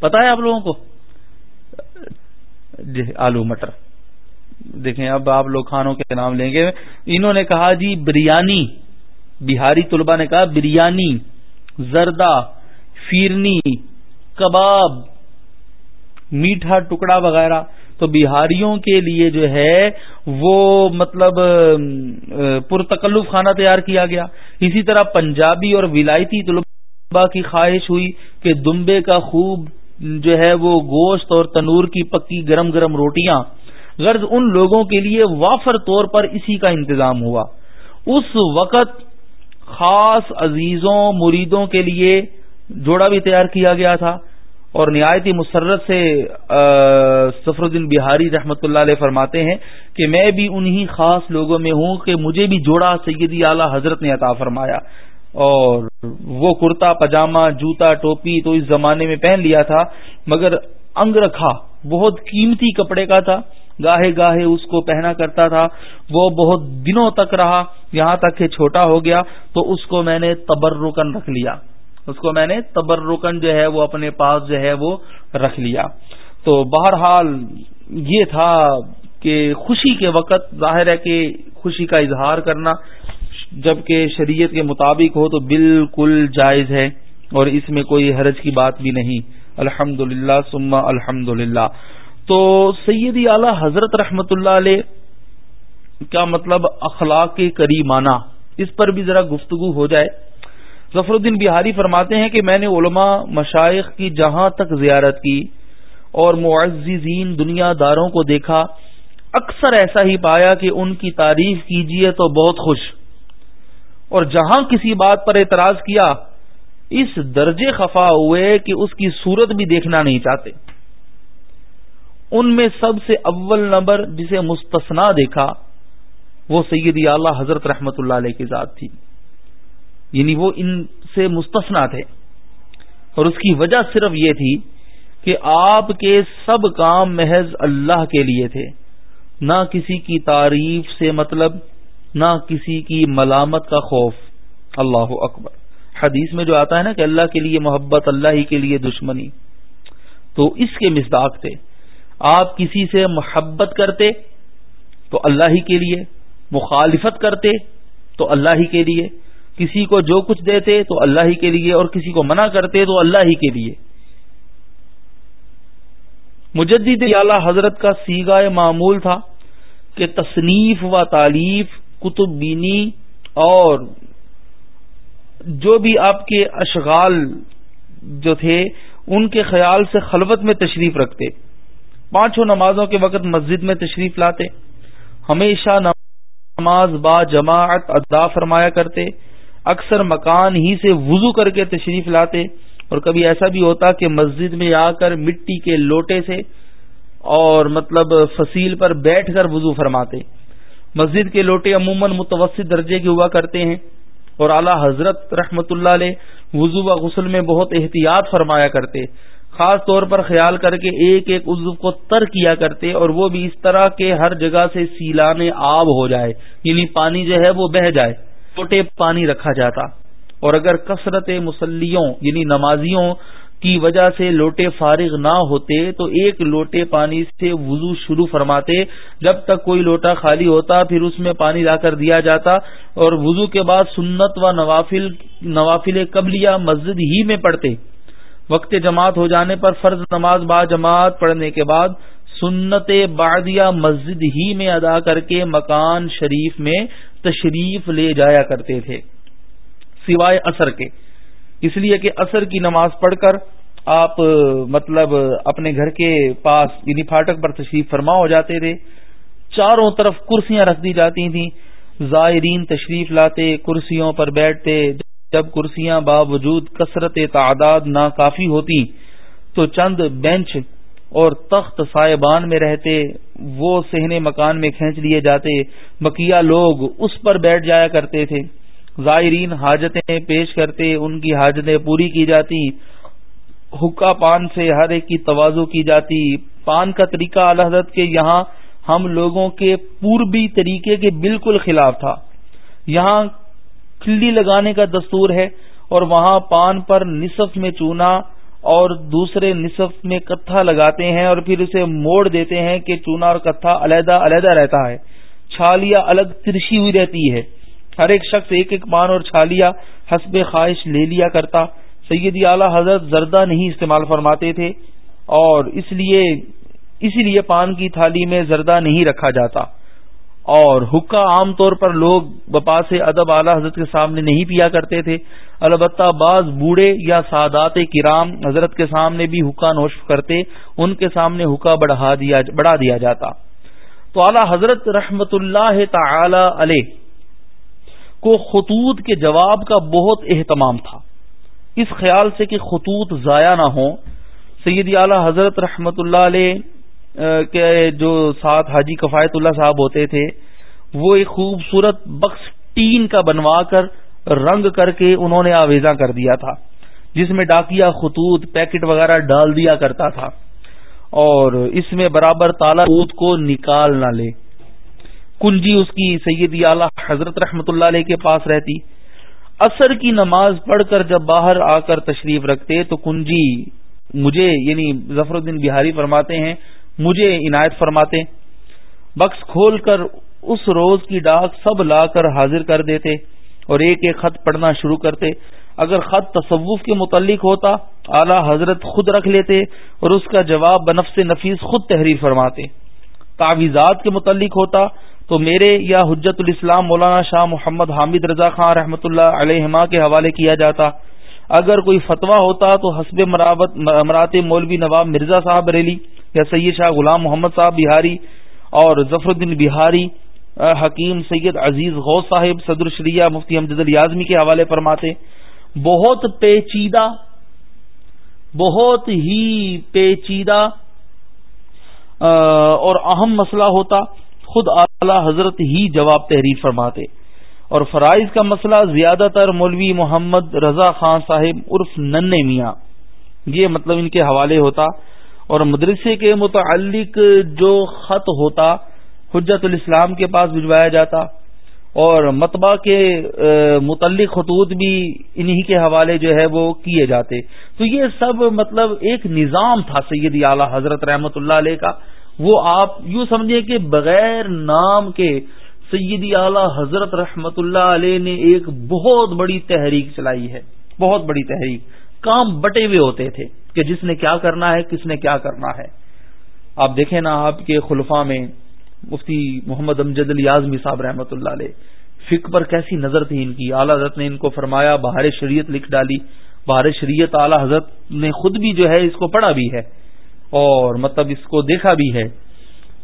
پتا ہے آپ لوگوں کو؟ جی آلو مٹر۔ دیکھیں، اب آپ لوگ کھانوں کے نام لیں گے۔ انہوں نے کہا جی بریانی۔ بہاری طلبا نے کہا، بریانی۔ زردہ، فیرنی، کباب، میٹھا ٹکڑا وغیرہ۔ تو بہاریوں کے لیے جو ہے، وہ مطلب پرتکلف کھانا تیار کیا گیا۔ اسی طرح پنجابی اور ولایتی طلبا کی خواہش ہوئی کہ دمبے کا خوب جو ہے، وہ گوشت اور تنور کی پکی گرم گرم روٹیاں۔ غرض ان لوگوں کے لیے وافر طور پر اسی کا انتظام ہوا۔ اس وقت خاص عزیزوں، مریدوں کے لیے جوڑا بھی تیار کیا گیا تھا۔ اور نہایتی مسرت سے سفر الدین بہاری رحمت اللہ علیہ فرماتے ہیں کہ میں بھی انہی خاص لوگوں میں ہوں کہ مجھے بھی جوڑا سیدی اعلی حضرت نے عطا فرمایا۔ اور وہ کرتا پاجامہ جوتا، ٹوپی تو اس زمانے میں پہن لیا تھا، مگر انگ رکھا، بہت قیمتی کپڑے کا تھا۔ گاہے گاہے اس کو پہنا کرتا تھا۔ وہ بہت دنوں تک رہا، یہاں تک کہ چھوٹا ہو گیا، تو اس کو میں نے تبرکن رکھ لیا۔ اس کو میں نے تبرکن جو ہے وہ اپنے پاس جو ہے وہ رکھ لیا۔ تو بہرحال یہ تھا کہ خوشی کے وقت، ظاہر ہے کہ خوشی کا اظہار کرنا، جبکہ شریعت کے مطابق ہو تو بالکل جائز ہے، اور اس میں کوئی حرج کی بات بھی نہیں۔ الحمد للہ سما الحمد للہ تو سیدی اعلی حضرت رحمت اللہ علیہ کیا مطلب اخلاق کریمانہ، اس پر بھی ذرا گفتگو ہو جائے۔ ظفر الدین بہاری فرماتے ہیں کہ میں نے علماء مشائق کی جہاں تک زیارت کی اور معززین دنیا داروں کو دیکھا، اکثر ایسا ہی پایا کہ ان کی تعریف کیجیے تو بہت خوش۔ اور جہاں کسی بات پر اعتراض کیا، اس درجے خفا ہوئے کہ اس کی صورت بھی دیکھنا نہیں چاہتے۔ ان میں سب سے اول نمبر جسے مستثنا دیکھا، وہ سیدی اعلی حضرت رحمت اللہ علیہ کی ذات تھی۔ یعنی وہ ان سے مستثنا تھے۔ اور اس کی وجہ صرف یہ تھی کہ آپ کے سب کام محض اللہ کے لیے تھے۔ نہ کسی کی تعریف سے مطلب نہ کسی کی ملامت کا خوف۔ اللہ اکبر۔ حدیث میں جو آتا ہے نا کہ اللہ کے لیے محبت، اللہ ہی کے لیے دشمنی، تو اس کے مزداق تھے۔ آپ کسی سے محبت کرتے تو اللہ ہی کے لیے، مخالفت کرتے تو اللہ ہی کے لیے، کسی کو جو کچھ دیتے تو اللہ ہی کے لیے اور کسی کو منع کرتے تو اللہ ہی کے لیے۔ مجدد اعلی حضرت کا سیگا معمول تھا کہ تصنیف و تعلیف کتب بینی اور جو بھی آپ کے اشغال جو تھے، ان کے خیال سے خلوت میں تشریف رکھتے۔ پانچوں نمازوں کے وقت مسجد میں تشریف لاتے، ہمیشہ نماز با جماعت ادا فرمایا کرتے، اکثر مکان ہی سے وضو کر کے تشریف لاتے، اور کبھی ایسا بھی ہوتا کہ مسجد میں آ کر مٹی کے لوٹے سے اور مطلب فصیل پر بیٹھ کر وضو فرماتے۔ مسجد کے لوٹے عموماً متوسط درجے کے ہوا کرتے ہیں، اور اعلی حضرت رحمت اللہ علیہ وضو و غسل میں بہت احتیاط فرمایا کرتے۔ خاص طور پر خیال کر کے ایک ایک عضو کو تر کیا کرتے اور وہ بھی اس طرح کے ہر جگہ سے سیلان آب ہو جائے یعنی پانی جو ہے وہ بہ جائے چھوٹے پانی رکھا جاتا۔ اور اگر کثرت مسلیوں یعنی نمازیوں کی وجہ سے لوٹے فارغ نہ ہوتے، تو ایک لوٹے پانی سے وضو شروع فرماتے۔ جب تک کوئی لوٹا خالی ہوتا، پھر اس میں پانی لا کر دیا جاتا۔ اور وضو کے بعد سنت و نوافل نوافل قبلیہ مسجد ہی میں پڑھتے۔ وقت جماعت ہو جانے پر فرض نماز با جماعت پڑھنے کے بعد سنت بعدیہ مسجد ہی میں ادا کر کے مکان شریف میں تشریف لے جایا کرتے تھے، سوائے اثر کے۔ اس لیے کہ اثر کی نماز پڑھ کر آپ مطلب اپنے گھر کے پاس یعنی فاٹک پر تشریف فرما ہو جاتے تھے۔ چاروں طرف کرسیاں رکھ دی جاتی تھیں۔ زائرین تشریف لاتے، کرسیوں پر بیٹھتے۔ جب کرسیاں باوجود کثرت تعداد نہ کافی ہوتی تو چند بینچ اور تخت سائبان میں رہتے، وہ سہنے مکان میں کھینچ لیے جاتے بقیہ لوگ اس پر بیٹھ جایا کرتے تھے۔ زائرین حاجتیں پیش کرتے، ان کی حاجتیں پوری کی جاتی۔ حکا پان سے ہر ایک کی توازو کی جاتی۔ پان کا طریقہ الحدت کے یہاں ہم لوگوں کے پوربی طریقے کے بالکل خلاف تھا۔ یہاں کھلی لگانے کا دستور ہے اور وہاں پان پر نصف میں چونا اور دوسرے نصف میں کتھا لگاتے ہیں اور پھر اسے موڑ دیتے ہیں کہ چونا اور کتھا علیحدہ علیحدہ رہتا ہے۔ چھالیا الگ ترشی ہوئی رہتی ہے۔ ہر ایک شخص ایک ایک پان اور چھالیا حسب خواہش لے لیا کرتا۔ سیدی اعلی حضرت زردہ نہیں استعمال فرماتے تھے اور اس لیے اسی لیے پان کی تھالی میں زردہ نہیں رکھا جاتا۔ اور حکا عام طور پر لوگ بپا سے ادب اعلی حضرت کے سامنے نہیں پیا کرتے تھے۔ البتہ بعض بوڑھے یا سادات کرام حضرت کے سامنے بھی حکا نوش کرتے، ان کے سامنے حکا بڑھا دیا جاتا۔ تو اعلی حضرت رحمت اللہ تعالی علیہ کو خطوط کے جواب کا بہت اہتمام تھا۔ اس خیال سے کہ خطوط ضائع نہ ہوں۔ سید اعلی حضرت رحمت اللہ علیہ کے جو ساتھ حاجی کفایت اللہ صاحب ہوتے تھے، وہ ایک خوبصورت بخش ٹین کا بنوا کر رنگ کر کے انہوں نے آویزاں کر دیا تھا، جس میں ڈاکیا خطوط، پیکٹ وغیرہ ڈال دیا کرتا تھا۔ اور اس میں برابر تالا کو نکال نہ لے۔ کنجی اس کی سیدی اعلی حضرت رحمت اللہ علیہ کے پاس رہتی۔ اثر کی نماز پڑھ کر جب باہر آ کر تشریف رکھتے تو کنجی مجھے یعنی ظفر الدین بہاری فرماتے ہیں مجھے عنایت فرماتے بخش کھول کر اس روز کی ڈاک سب لا کر حاضر کر دیتے اور ایک ایک خط پڑھنا شروع کرتے۔ اگر خط تصوف کے متعلق ہوتا، اعلی حضرت خود رکھ لیتے اور اس کا جواب بنفس نفیس خود تحریر فرماتے۔ تعویزات کے متعلق ہوتا تو میرے یا حجت الاسلام مولانا شاہ محمد حامد رضا خان رحمۃ اللہ علیہ کے حوالے کیا جاتا۔ اگر کوئی فتویٰ ہوتا تو حسب مرات مولوی نواب مرزا صاحب بریلی۔ یا سید شاہ غلام محمد صاحب بہاری اور ظفر الدین بہاری حکیم سید عزیز غوث صاحب، صدر شریعہ مفتی امجد الیازمی کے حوالے فرماتے بہت پیچیدہ، بہت ہی پیچیدہ اور اہم مسئلہ ہوتا، خود اعلی حضرت ہی جواب تحریر فرماتے۔ اور فرائض کا مسئلہ زیادہ تر مولوی محمد رضا خان صاحب عرف نن میاں، یہ مطلب ان کے حوالے ہوتا۔ اور مدرسے کے متعلق جو خط ہوتا، حجت الاسلام کے پاس بھجوایا جاتا، اور متبہ کے متعلق خطوط بھی انہی کے حوالے جو ہے وہ کیے جاتے۔ تو یہ سب مطلب ایک نظام تھا سیدی اعلی حضرت رحمت اللہ علیہ کا۔ وہ آپ یوں سمجھے کہ بغیر نام کے سیدی اعلی حضرت رحمت اللہ علیہ نے ایک بہت بڑی تحریک چلائی ہے۔ بہت بڑی تحریک۔ کام بٹے ہوئے ہوتے تھے۔ کہ جس نے کیا کرنا ہے، کس نے کیا کرنا ہے۔ آپ دیکھیں نا، آپ کے خلفا میں مفتی محمد امجد الیازمی صاحب رحمۃ اللہ علیہ فک پر کیسی نظر تھی ان کی؟ اعلی حضرت نے ان کو فرمایا، بہار شریعت لکھ ڈالی۔ بہار شریعت اعلی حضرت نے خود بھی جو ہے، اس کو پڑھا بھی ہے۔ اور مطلب اس کو دیکھا بھی ہے۔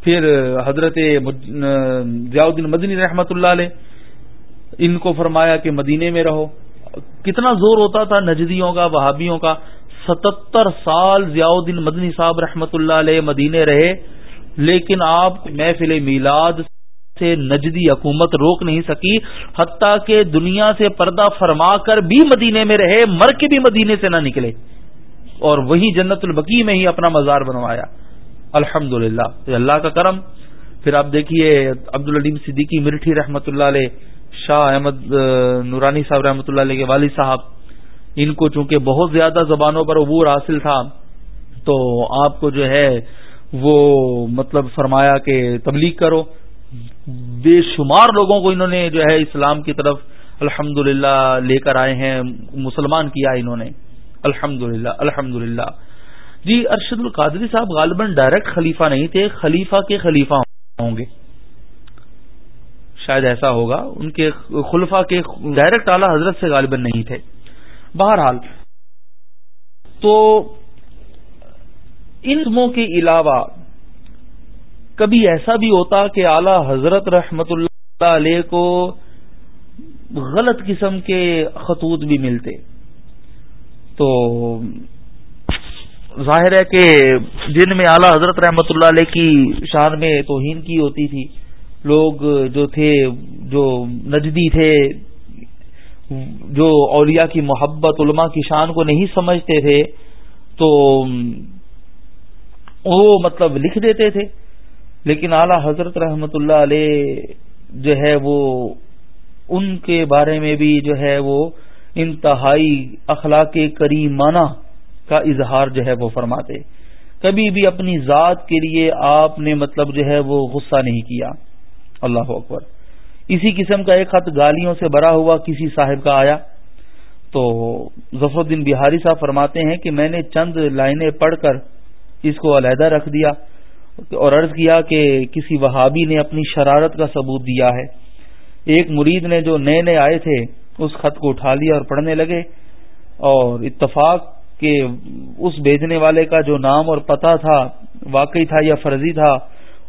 پھر حضرت ضیاء الدین مدنی رحمت اللہ علیہ، ان کو فرمایا کہ مدینے میں رہو۔ کتنا زور ہوتا تھا نجدیوں کا، وہابیوں کا۔ ستتر سال ضیاء الدین مدنی صاحب رحمت اللہ علیہ مدینے رہے، لیکن آپ محفل میلاد سے نجدی حکومت روک نہیں سکی، حتیٰ کہ دنیا سے پردہ فرما کر بھی مدینے میں رہے، مر کے بھی مدینے سے نہ نکلے۔ اور وہی جنت البقی میں ہی اپنا مزار بنوایا۔ الحمد للہ اللہ کا کرم۔ پھر آپ دیکھیے عبد العلیم صدیقی مرٹھی رحمۃ اللہ علیہ، شاہ احمد نورانی صاحب رحمۃ اللہ علیہ کے والد صاحب۔ ان کو چونکہ بہت زیادہ زبانوں پر عبور حاصل تھا، تو آپ کو جو ہے وہ مطلب فرمایا کہ تبلیغ کرو۔ بے شمار لوگوں کو انہوں نے جو ہے اسلام کی طرف الحمد لے کر آئے ہیں، مسلمان کیا انہوں نے۔ الحمد للہ الحمد للہ جی ارشد القادری صاحب غالباً ڈائریکٹ خلیفہ نہیں تھے، خلیفہ کے خلیفہ ہوں گے۔ شاید ایسا ہوگا، ان کے خلفا کے ڈائریکٹ اعلی حضرت سے غالباً نہیں تھے۔ بہرحال، تو ان اسموں کے علاوہ کبھی ایسا بھی ہوتا کہ اعلی حضرت رحمت اللہ علیہ کو غلط قسم کے خطوط بھی ملتے۔ تو ظاہر ہے کہ جن میں اعلی حضرت رحمت اللہ علیہ کی شان میں توہین کی ہوتی تھی۔ لوگ جو تھے، جو نجدی تھے جو اولیاء کی محبت، علماء کی شان کو نہیں سمجھتے تھے، تو وہ مطلب لکھ دیتے تھے۔ لیکن اعلی حضرت رحمت اللہ علیہ جو ہے وہ ان کے بارے میں بھی جو ہے وہ انتہائی اخلاق کریمانہ کا اظہار جو ہے وہ فرماتے۔ کبھی بھی اپنی ذات کے لیے آپ نے مطلب جو ہے وہ غصہ نہیں کیا۔ اللہ اکبر۔ اسی قسم کا ایک خط گالیوں سے بھرا ہوا کسی صاحب کا آیا۔ تو ظفر الدین بہاری صاحب فرماتے ہیں کہ میں نے چند لائنیں پڑھ کر اس کو علیحدہ رکھ دیا اور عرض کیا کہ کسی وہابی نے اپنی شرارت کا ثبوت دیا ہے۔ ایک مرید نے جو نئے نئے آئے تھے، اس خط کو اٹھا لیا اور پڑھنے لگے۔ اور اتفاق کے اس بھیجنے والے کا جو نام اور پتہ تھا، واقعی تھا یا فرضی تھا،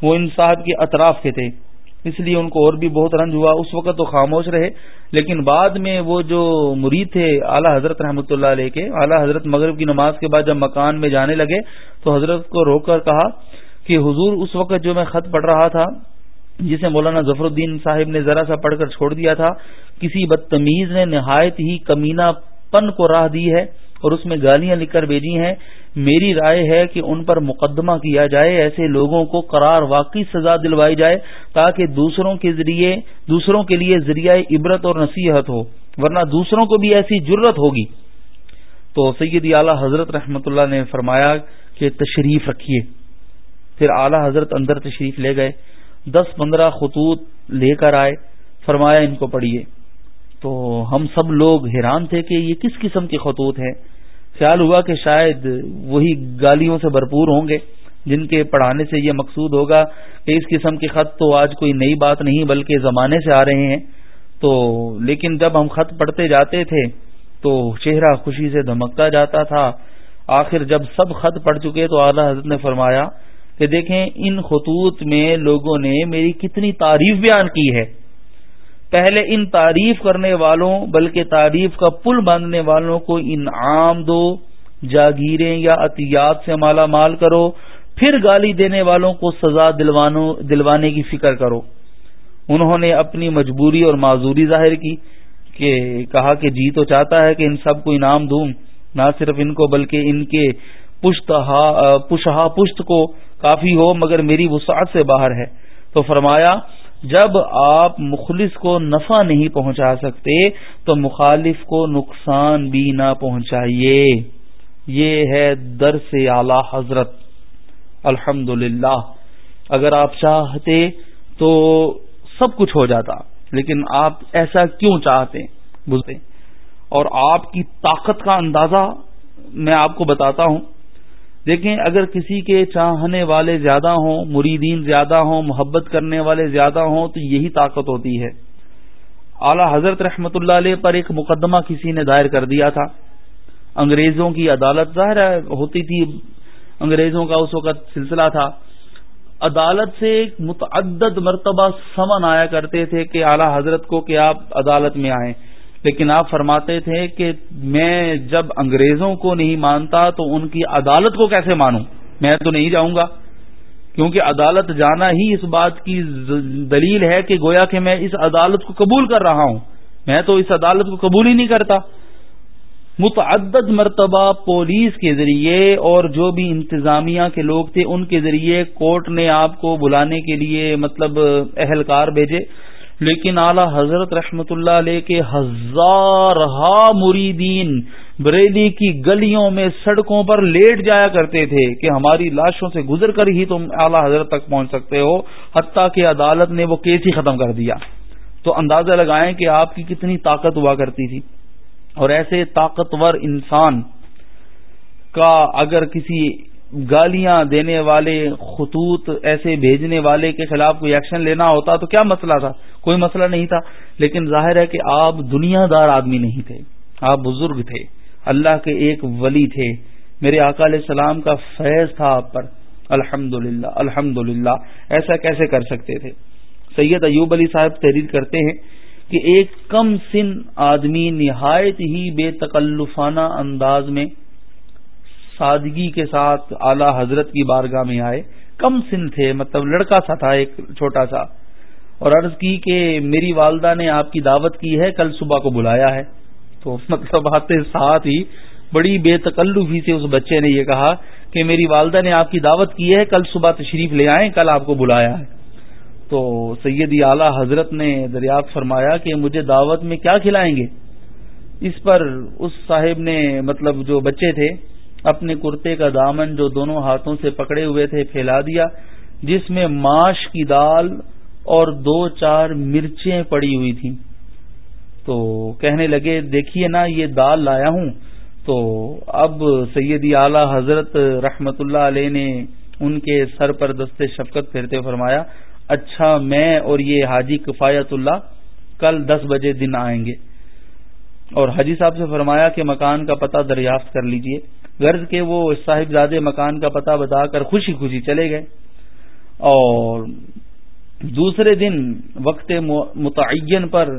وہ ان صاحب کے اطراف کے تھے۔ اس لیے ان کو اور بھی بہت رنج ہوا۔ اس وقت تو خاموش رہے، لیکن بعد میں وہ جو مرید تھے، اعلی حضرت رحمۃ اللہ علیہ کے، اعلی حضرت مغرب کی نماز کے بعد جب مکان میں جانے لگے، تو حضرت کو روک کر کہا کہ حضور اس وقت جو میں خط پڑھ رہا تھا، جسے مولانا ظفر الدین صاحب نے ذرا سا پڑھ کر چھوڑ دیا تھا، کسی بدتمیز نے نہایت ہی کمینہ پن کو راہ دی ہے اور اس میں گالیاں لکھ کر بھیجی ہیں۔ میری رائے ہے کہ ان پر مقدمہ کیا جائے، ایسے لوگوں کو قرار واقعی سزا دلوائی جائے تاکہ دوسروں کے ذریعے، دوسروں کے لیے ذریعہ عبرت اور نصیحت ہو، ورنہ دوسروں کو بھی ایسی جرت ہوگی۔ تو سید اعلی حضرت رحمت اللہ نے فرمایا کہ تشریف رکھیے۔ پھر اعلی حضرت اندر تشریف لے گئے۔ دس پندرہ خطوط لے کر آئے۔ فرمایا ان کو پڑھیے۔ تو ہم سب لوگ حیران تھے کہ یہ کس قسم کے خطوط ہیں۔ خیال ہوا کہ شاید وہی گالیوں سے بھرپور ہوں گے، جن کے پڑھانے سے یہ مقصود ہوگا کہ اس قسم کے خط تو آج کوئی نئی بات نہیں، بلکہ زمانے سے آ رہے ہیں۔ تو لیکن جب ہم خط پڑھتے جاتے تھے، تو چہرہ خوشی سے دھمکتا جاتا تھا۔ آخر جب سب خط پڑھ چکے تو اعلی حضرت نے فرمایا کہ دیکھیں، ان خطوط میں لوگوں نے میری کتنی تعریف بیان کی ہے۔ پہلے ان تعریف کرنے والوں، بلکہ تعریف کا پل باندھنے والوں کو انعام دو، جاگیریں یا عطیات سے مالا مال کرو، پھر گالی دینے والوں کو سزا دلوانے کی فکر کرو۔ انہوں نے اپنی مجبوری اور معذوری ظاہر کی کہ کہا کہ جی تو چاہتا ہے کہ ان سب کو انعام دوں، نہ صرف ان کو بلکہ ان کے پشہا پشت کو کافی ہو، مگر میری وسعت سے باہر ہے۔ تو فرمایا جب آپ مخلص کو نفع نہیں پہنچا سکتے، تو مخالف کو نقصان بھی نہ پہنچائیے۔ یہ ہے در سے اعلی حضرت۔ الحمد اگر آپ چاہتے تو سب کچھ ہو جاتا، لیکن آپ ایسا کیوں چاہتے؟ بولتے اور آپ کی طاقت کا اندازہ میں آپ کو بتاتا ہوں۔ دیکھیں، اگر کسی کے چاہنے والے زیادہ ہوں، مریدین زیادہ ہوں، محبت کرنے والے زیادہ ہوں، تو یہی طاقت ہوتی ہے۔ اعلی حضرت رحمت اللہ علیہ پر ایک مقدمہ کسی نے دائر کر دیا تھا۔ انگریزوں کی عدالت، ظاہر ہوتی تھی، انگریزوں کا اس وقت سلسلہ تھا۔ عدالت سے ایک متعدد مرتبہ سمن آیا کرتے تھے کہ اعلی حضرت کو کہ آپ عدالت میں آئیں۔ لیکن آپ فرماتے تھے کہ میں جب انگریزوں کو نہیں مانتا تو ان کی عدالت کو کیسے مانوں؟ میں تو نہیں جاؤں گا۔ کیونکہ عدالت جانا ہی اس بات کی دلیل ہے کہ گویا کہ میں اس عدالت کو قبول کر رہا ہوں۔ میں تو اس عدالت کو قبول ہی نہیں کرتا۔ متعدد مرتبہ پولیس کے ذریعے اور جو بھی انتظامیہ کے لوگ تھے ان کے ذریعے کورٹ نے آپ کو بلانے کے لیے مطلب اہلکار بھیجے۔ لیکن اعلی حضرت رحمت اللہ علیہ کے ہزار مریدین بریلی کی گلیوں میں سڑکوں پر لیٹ جایا کرتے تھے کہ ہماری لاشوں سے گزر کر ہی تم اعلی حضرت تک پہنچ سکتے ہو، حتیٰ کہ عدالت نے وہ کیس ہی ختم کر دیا۔ تو اندازہ لگائیں کہ آپ کی کتنی طاقت ہوا کرتی تھی۔ اور ایسے طاقتور انسان کا اگر کسی گالیاں دینے والے، خطوط ایسے بھیجنے والے کے خلاف کوئی ایکشن لینا ہوتا تو کیا مسئلہ تھا؟ کوئی مسئلہ نہیں تھا۔ لیکن ظاہر ہے کہ آپ دنیا دار آدمی نہیں تھے۔ آپ بزرگ تھے۔ اللہ کے ایک ولی تھے۔ میرے آقا علیہ السلام کا فیض تھا آپ پر۔ الحمد للہ الحمد ایسا کیسے کر سکتے تھے؟ سید ایوب علی صاحب تحریر کرتے ہیں کہ ایک کم سن آدمی نہایت ہی بے تکلفانہ انداز میں سادگی کے ساتھ اعلی حضرت کی بارگاہ میں آئے۔ کم سن تھے مطلب لڑکا سا تھا، ایک چھوٹا سا۔ اور عرض کی کہ میری والدہ نے آپ کی دعوت کی ہے، کل صبح کو بلایا ہے۔ تو مطلب آتے ساتھ ہی بڑی بے تکلفی سے اس بچے نے یہ کہا کہ میری والدہ نے آپ کی دعوت کی ہے، کل صبح تشریف لے آئیں، کل آپ کو بلایا ہے۔ تو سیدی اعلی حضرت نے دریافت فرمایا کہ مجھے دعوت میں کیا کھلائیں گے؟ اس پر اس صاحب نے مطلب جو بچے تھے اپنے کرتے کا دامن جو دونوں ہاتھوں سے پکڑے ہوئے تھے پھیلا دیا، جس میں ماش کی دال اور دو چار مرچیں پڑی ہوئی تھیں۔ تو کہنے لگے، دیکھیے نا، یہ دال لایا ہوں۔ تو اب سیدی اعلی حضرت رحمت اللہ علیہ نے ان کے سر پر دستے شفقت پھیرتے فرمایا اچھا میں اور یہ حاجی کفایت اللہ کل دس بجے دن آئیں گے۔ اور حاجی صاحب سے فرمایا کہ مکان کا پتہ دریافت کر لیجیے۔ غرض کے وہ صاحب مکان کا پتہ بتا کر خوشی خوشی چلے گئے۔ اور دوسرے دن وقت متعین پر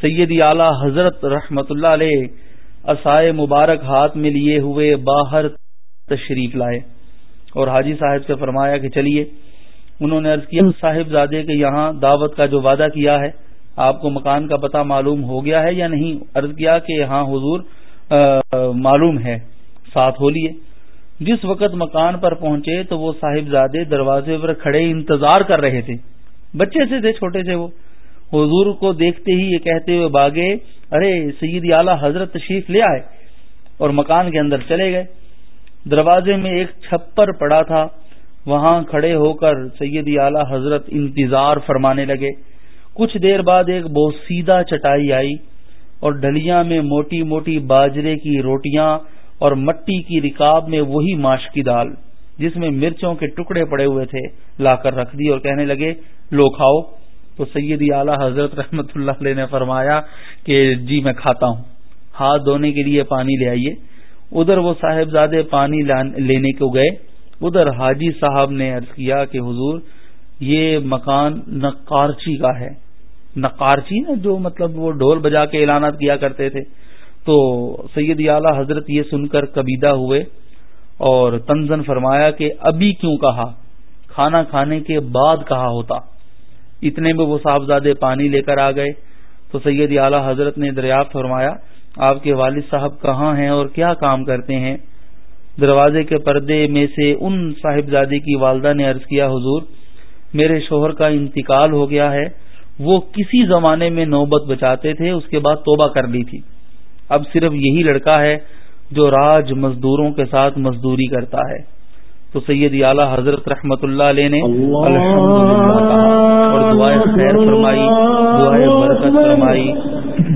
سیدی اعلی حضرت رحمت اللہ علیہ اسائے مبارک ہاتھ میں لیے ہوئے باہر تشریف لائے۔ اور حاجی صاحب سے فرمایا کہ چلیے، انہوں نے عرض کیا صاحب زادے کے یہاں دعوت کا جو وعدہ کیا ہے، آپ کو مکان کا پتہ معلوم ہو گیا ہے یا نہیں؟ عرض کیا کہ ہاں حضور معلوم ہے۔ ساتھ ہو لیے جس وقت مکان پر پہنچے تو وہ صاحب زادے دروازے پر کھڑے انتظار کر رہے تھے۔ بچے سے تھے، چھوٹے سے وہ۔ حضور کو دیکھتے ہی یہ کہتے ہوئے باغے ارے سید اعلی حضرت تشریف لے آئے۔ اور مکان کے اندر چلے گئے۔ دروازے میں ایک چھپر پڑا تھا۔ وہاں کھڑے ہو کر سید اعلی حضرت انتظار فرمانے لگے۔ کچھ دیر بعد ایک بوسیدہ چٹائی آئی اور ڈلیاں میں موٹی موٹی باجرے کی روٹیاں اور مٹی کی رکاب میں وہی ماش کی دال جس میں مرچوں کے ٹکڑے پڑے ہوئے تھے، لا کر رکھ دی اور کہنے لگے، لو کھاؤ. تو سیدی اعلی حضرت رحمت اللہ علیہ نے فرمایا کہ جی میں کھاتا ہوں، ہاتھ دھونے کے لیے پانی لے آئیے۔ ادھر وہ صاحبزادے پانی لینے کو گئے۔ ادھر حاجی صاحب نے عرض کیا کہ حضور، یہ مکان نقارچی کا ہے۔ نقارچی نا جو مطلب وہ ڈھول بجا کے اعلانات کیا کرتے تھے۔ تو سید اعلی حضرت یہ سن کر کبیدہ ہوئے اور تنزن فرمایا کہ ابھی کیوں کہا؟ کھانا کھانے کے بعد کہا ہوتا۔ اتنے میں وہ صاحبزادے پانی لے کر آ گئے۔ تو سید اعلی حضرت نے دریافت فرمایا، آپ کے والد صاحب کہاں ہیں اور کیا کام کرتے ہیں؟ دروازے کے پردے میں سے ان صاحبزادے کی والدہ نے عرض کیا، حضور، میرے شوہر کا انتقال ہو گیا ہے۔ وہ کسی زمانے میں نوبت بچاتے تھے، اس کے بعد توبہ کر لی تھی۔ اب صرف یہی لڑکا ہے جو راج مزدوروں کے ساتھ مزدوری کرتا ہے۔ تو سید اعلی حضرت رحمت اللہ علیہ نے اور دعائیں خیر فرمائی دعائیں برکت فرمائی۔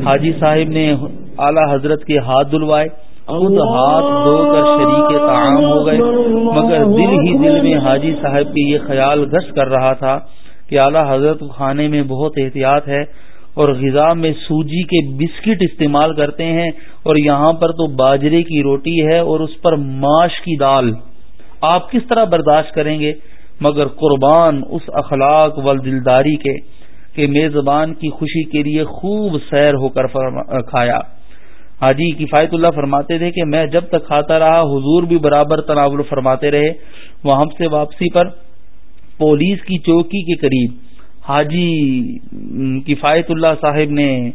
حاجی صاحب نے اعلی حضرت کے ہاتھ دلوائے۔ خود ہاتھ دھو کر شریک تعام ہو گئے۔ مگر دل ہی دل میں حاجی صاحب کے یہ خیال گشت کر رہا تھا کہ اعلی حضرت کھانے میں بہت احتیاط ہے۔ اور غذا میں سوجی کے بسکٹ استعمال کرتے ہیں اور یہاں پر تو باجرے کی روٹی ہے اور اس پر ماش کی دال۔ آپ کس طرح برداشت کریں گے؟ مگر قربان اس اخلاق و دلداری کے، کہ میزبان کی خوشی کے لیے خوب سیر ہو کر کھایا۔ حاجی، کفایت اللہ فرماتے تھے کہ میں جب تک کھاتا رہا، حضور بھی برابر تناول فرماتے رہے۔ وہاں سے واپسی پر پولیس کی چوکی کے قریب حاجی کفایت اللہ صاحب نے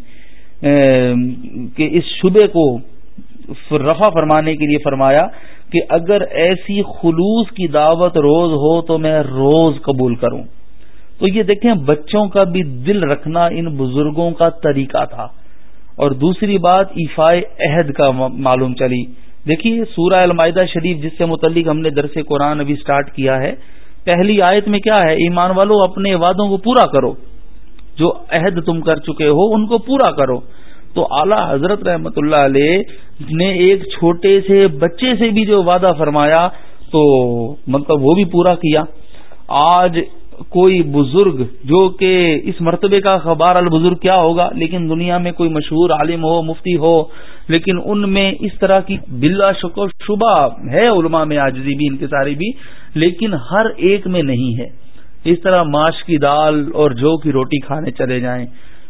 کہ اس شبے کو رفع فرمانے کے لیے فرمایا کہ اگر ایسی خلوص کی دعوت روز ہو تو میں روز قبول کروں۔ تو یہ دیکھیں، بچوں کا بھی دل رکھنا ان بزرگوں کا طریقہ تھا۔ اور دوسری بات، ایفائے عہد کا معلوم چلی۔ دیکھیے، سورہ المائدہ شریف جس سے متعلق ہم نے درس قرآن ابھی سٹارٹ کیا ہے پہلی آیت میں کیا ہے؟ ایمان والو، اپنے وعدوں کو پورا کرو۔ جو عہد تم کر چکے ہو، ان کو پورا کرو۔ تو اعلی حضرت رحمت اللہ علیہ نے ایک چھوٹے سے بچے سے بھی جو وعدہ فرمایا، تو مطلب وہ بھی پورا کیا۔ آج کوئی بزرگ جو کہ اس مرتبے کا خبر البزرگ کیا ہوگا، لیکن دنیا میں کوئی مشہور عالم ہو، مفتی ہو، لیکن ان میں اس طرح کی بلا شک و شبہ ہے علماء میں آجزی بھی ان کے سارے بھی، لیکن ہر ایک میں نہیں ہے۔ اس طرح ماش کی دال اور جو کی روٹی کھانے چلے جائیں۔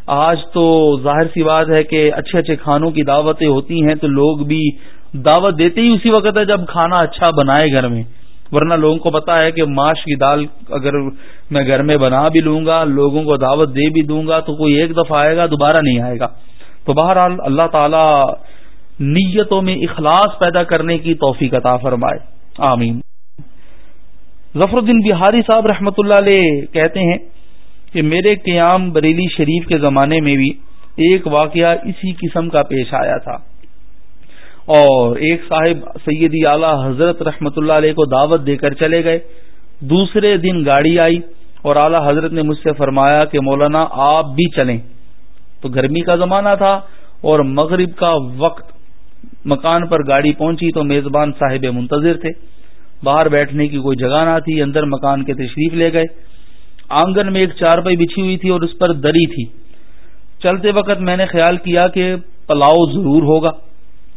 آج تو ظاہر سی بات ہے کہ اچھے اچھے کھانوں کی دعوتیں ہوتی ہیں تو لوگ بھی دعوت دیتے ہی اسی وقت ہے جب کھانا اچھا بنائے گھر میں۔ ورنہ لوگوں کو پتا ہے کہ ماش کی دال اگر میں گھر میں بنا بھی لوں گا، لوگوں کو دعوت دے بھی دوں گا، تو کوئی ایک دفعہ آئے گا، دوبارہ نہیں آئے گا۔ تو بہرحال اللہ تعالی نیتوں میں اخلاص پیدا کرنے کی توفیق عطا فرمائے۔ آمین۔ ظفر الدین بہاری صاحب رحمت اللہ علیہ کہتے ہیں کہ میرے قیام بریلی شریف کے زمانے میں بھی ایک واقعہ اسی قسم کا پیش آیا تھا۔ اور ایک صاحب سیدی اعلی حضرت رحمت اللہ علیہ کو دعوت دے کر چلے گئے۔ دوسرے دن گاڑی آئی اور اعلی حضرت نے مجھ سے فرمایا کہ مولانا آپ بھی چلیں۔ تو گرمی کا زمانہ تھا اور مغرب کا وقت مکان پر گاڑی پہنچی تو میزبان صاحب منتظر تھے۔ باہر بیٹھنے کی کوئی جگہ نہ تھی، اندر مکان کے تشریف لے گئے۔ آنگن میں ایک چارپائی بچھی ہوئی تھی اور اس پر دری تھی۔ چلتے وقت میں نے خیال کیا کہ پلاؤ ضرور ہوگا۔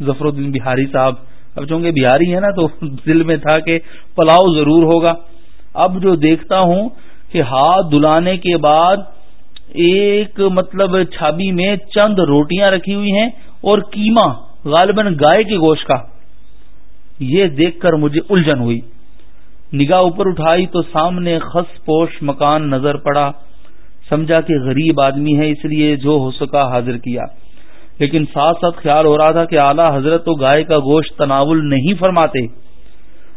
ظفر الدین بہاری صاحب۔ اب چونکہ بہاری ہے نا تو دل میں تھا کہ پلاؤ ضرور ہوگا۔ اب جو دیکھتا ہوں کہ ہاتھ دلانے کے بعد ایک مطلب چھابی میں چند روٹیاں رکھی ہوئی ہیں اور کیما غالباً گائے کے گوشت کا۔ یہ دیکھ کر مجھے الجھن ہوئی۔ نگاہ اوپر اٹھائی تو سامنے خس پوش مکان نظر پڑا۔ سمجھا کہ غریب آدمی ہے اس لیے جو ہو سکا حاضر کیا۔ لیکن ساتھ ساتھ خیال ہو رہا تھا کہ اعلی حضرت تو گائے کا گوشت تناول نہیں فرماتے۔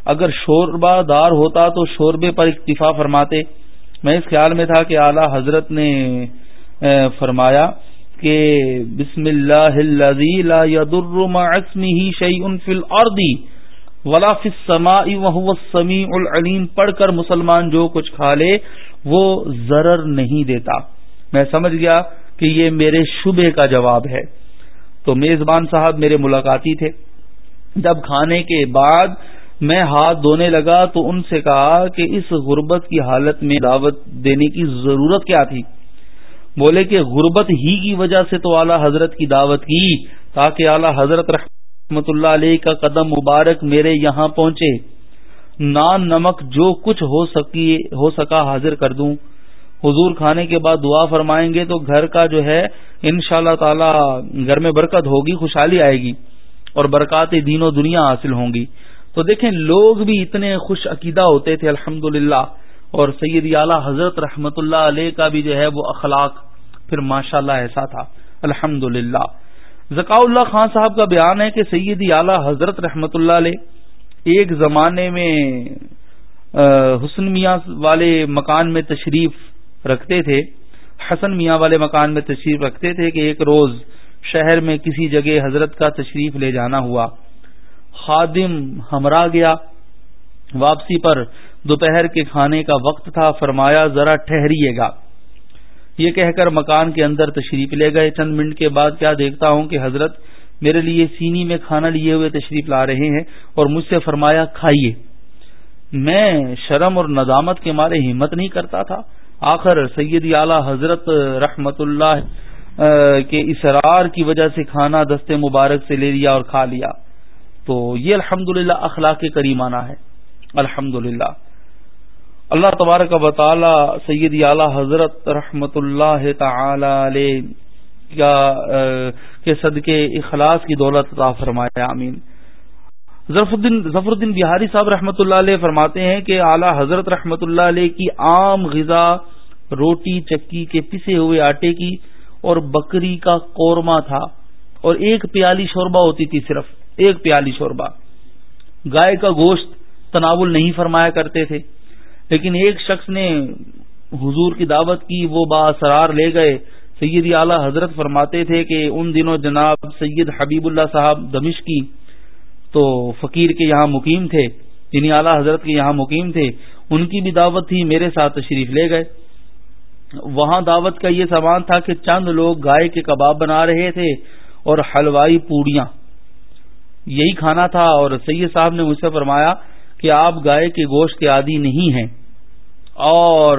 اگر شوربہ دار ہوتا تو شوربے پر اکتفا فرماتے۔ میں اس خیال میں تھا کہ اعلی حضرت نے فرمایا کہ بسم اللہ لا يضر مع اسمه شيء في الارض ولا فی السماء وهو السمیع العلیم۔ پڑھ کر مسلمان جو کچھ کھا لے، وہ ضرر نہیں دیتا۔ میں سمجھ گیا کہ یہ میرے شبے کا جواب ہے۔ تو میزبان صاحب میرے ملاقاتی تھے۔ جب کھانے کے بعد میں ہاتھ دھونے لگا تو ان سے کہا کہ اس غربت کی حالت میں دعوت دینے کی ضرورت کیا تھی۔ بولے کہ غربت ہی کی وجہ سے تو اعلی حضرت کی دعوت کی، تاکہ اعلی حضرت رحمت اللہ علیہ کا قدم مبارک میرے یہاں پہنچے۔ نان نمک جو کچھ ہو سکی، ہو سکا حاضر کر دوں۔ حضور کھانے کے بعد دعا فرمائیں گے تو گھر کا جو ہے ان شاء اللہ تعالی گھر میں برکت ہوگی، خوشحالی آئے گی اور برکات دین و دنیا حاصل ہوں گی۔ تو دیکھیں، لوگ بھی اتنے خوش عقیدہ ہوتے تھے الحمد اور سید اعلی حضرت رحمت اللہ علیہ کا بھی جو ہے وہ اخلاق پھر ماشاء اللہ ایسا تھا۔ الحمد للہ ذکا اللہ خان صاحب کا بیان ہے کہ سید اعلی حضرت رحمت اللہ علیہ ایک زمانے میں حسن میاں والے مکان میں تشریف رکھتے تھے۔ حسن میاں والے مکان میں تشریف رکھتے تھے کہ ایک روز شہر میں کسی جگہ حضرت کا تشریف لے جانا ہوا۔ خادم ہمراہ گیا۔ واپسی پر دوپہر کے کھانے کا وقت تھا۔ فرمایا، ذرا ٹھہریے گا۔ یہ کہہ کر مکان کے اندر تشریف لے گئے۔ چند منٹ کے بعد کیا دیکھتا ہوں کہ حضرت میرے لیے سینی میں کھانا لیے ہوئے تشریف لا رہے ہیں اور مجھ سے فرمایا، کھائیے۔ میں شرم اور ندامت کے مارے ہمت نہیں کرتا تھا۔ آخر سیدی اعلی حضرت رحمت اللہ کے اسرار کی وجہ سے کھانا دستے مبارک سے لے لیا اور کھا لیا۔ تو یہ الحمد اخلاق کریمانہ ہے۔ الحمد اللہ تبارک و تعالی سیدی اعلی حضرت رحمت اللہ تعالی علیہ کے صدقے اخلاص کی دولت عطا فرمایا امین ظفر الدین بہاری صاحب رحمۃ اللہ علیہ فرماتے ہیں کہ اعلی حضرت رحمۃ اللہ علیہ کی عام غذا روٹی چکی کے پسے ہوئے آٹے کی اور بکری کا قورمہ تھا اور ایک پیالی شوربہ ہوتی تھی صرف، ایک پیالی شوربہ۔ گائے کا گوشت تناول نہیں فرمایا کرتے تھے، لیکن ایک شخص نے حضور کی دعوت کی، وہ با سرار لے گئے۔ سید اعلی حضرت فرماتے تھے کہ ان دنوں جناب سید حبیب اللہ صاحب دمش کی تو فقیر کے یہاں مقیم تھے یعنی اعلی حضرت کے یہاں مقیم تھے۔ ان کی بھی دعوت تھی، میرے ساتھ تشریف لے گئے۔ وہاں دعوت کا یہ سامان تھا کہ چند لوگ گائے کے کباب بنا رہے تھے اور حلوائی پوڑیاں۔ یہی کھانا تھا اور سید صاحب نے مجھ سے فرمایا کہ آپ گائے کے گوشت کے عادی نہیں ہیں۔ اور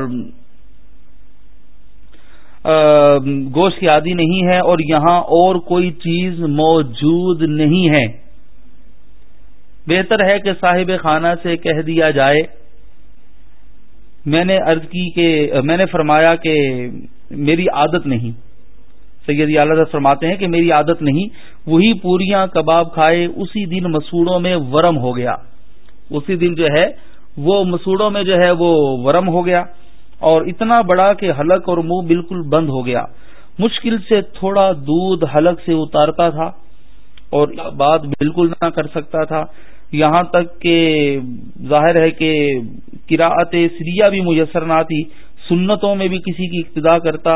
گوشت کی عادی نہیں ہے اور یہاں اور کوئی چیز موجود نہیں ہے۔ بہتر ہے کہ صاحب خانہ سے کہہ دیا جائے۔ میں نے عرض کی کہ، میں نے فرمایا کہ میری عادت نہیں۔ سید اعلی فرماتے ہیں کہ میری عادت نہیں، وہی پوریاں کباب کھائے، اسی دن مسوڑوں میں ورم ہو گیا۔ اسی دن جو ہے، وہ مسوڑوں میں جو ہے، وہ ورم ہو گیا۔ اور اتنا بڑا کہ حلق اور منہ بالکل بند ہو گیا۔ مشکل سے تھوڑا دودھ حلق سے اتارتا تھا اور بات بالکل نہ کر سکتا تھا۔ یہاں تک کہ ظاہر ہے کہ کراعت سریا بھی میسر نہ تھی، سنتوں میں بھی کسی کی ابتدا کرتا۔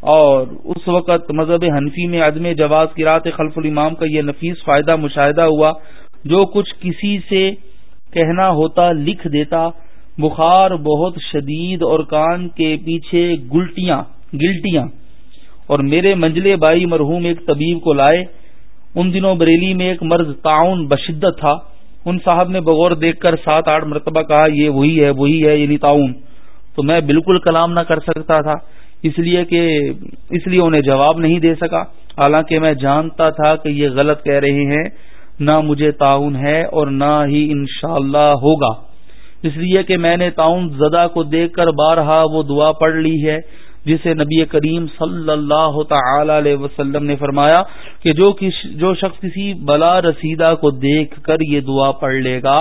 اور اس وقت مذہب حنفی میں عدم جواز کراط خلف الامام کا یہ نفیس فائدہ مشاہدہ ہوا، جو کچھ کسی سے کہنا ہوتا، لکھ دیتا۔ بخار بہت شدید اور کان کے پیچھے گلٹیاں گلٹیاں۔ اور میرے منجلے بائی مرحوم ایک طبیب کو لائے۔ ان دنوں بریلی میں ایک مرض تعاون بشدت تھا۔ ان صاحب نے بغور دیکھ کر سات آٹھ مرتبہ کہا، یہ وہی ہے وہی ہے یعنی تعاون تو میں بالکل کلام نہ کر سکتا تھا، اس لیے کہ اس لیے انہیں جواب نہیں دے سکا۔ حالانکہ میں جانتا تھا کہ یہ غلط کہہ رہے ہیں، نہ مجھے تعاون ہے اور نہ ہی انشاءاللہ ہوگا۔ اس لیے کہ میں نے تعاون زدہ کو دیکھ کر بارہا وہ دعا پڑھ لی ہے۔ جسے نبی کریم صلی اللہ تعالی علیہ وسلم نے فرمایا کہ جو جو شخص کسی بلا رسیدہ کو دیکھ کر یہ دعا پڑھ لے گا،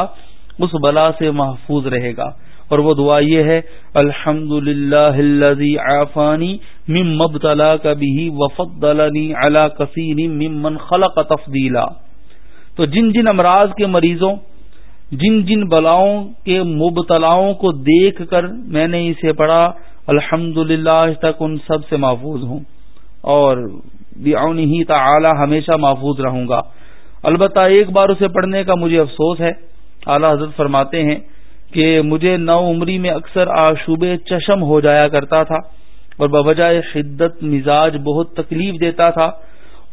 اس بلا سے محفوظ رہے گا۔ اور وہ دعا یہ ہے الحمد للہ آفانی مم مبتلا کبھی وفد اللہ کثیر ممن خلق تفدیلا تو جن جن امراض کے مریضوں، جن جن بلاؤں کے مبتلاؤں کو دیکھ کر میں نے اسے پڑھا الحمد للہ تک ان سب سے محفوظ ہوں اور ہی تعالی ہمیشہ محفوظ رہوں گا۔ البتہ ایک بار اسے پڑھنے کا مجھے افسوس ہے۔ اعلی حضرت فرماتے ہیں کہ مجھے نو عمری میں اکثر آشوب چشم ہو جایا کرتا تھا اور بجائے شدت مزاج بہت تکلیف دیتا تھا۔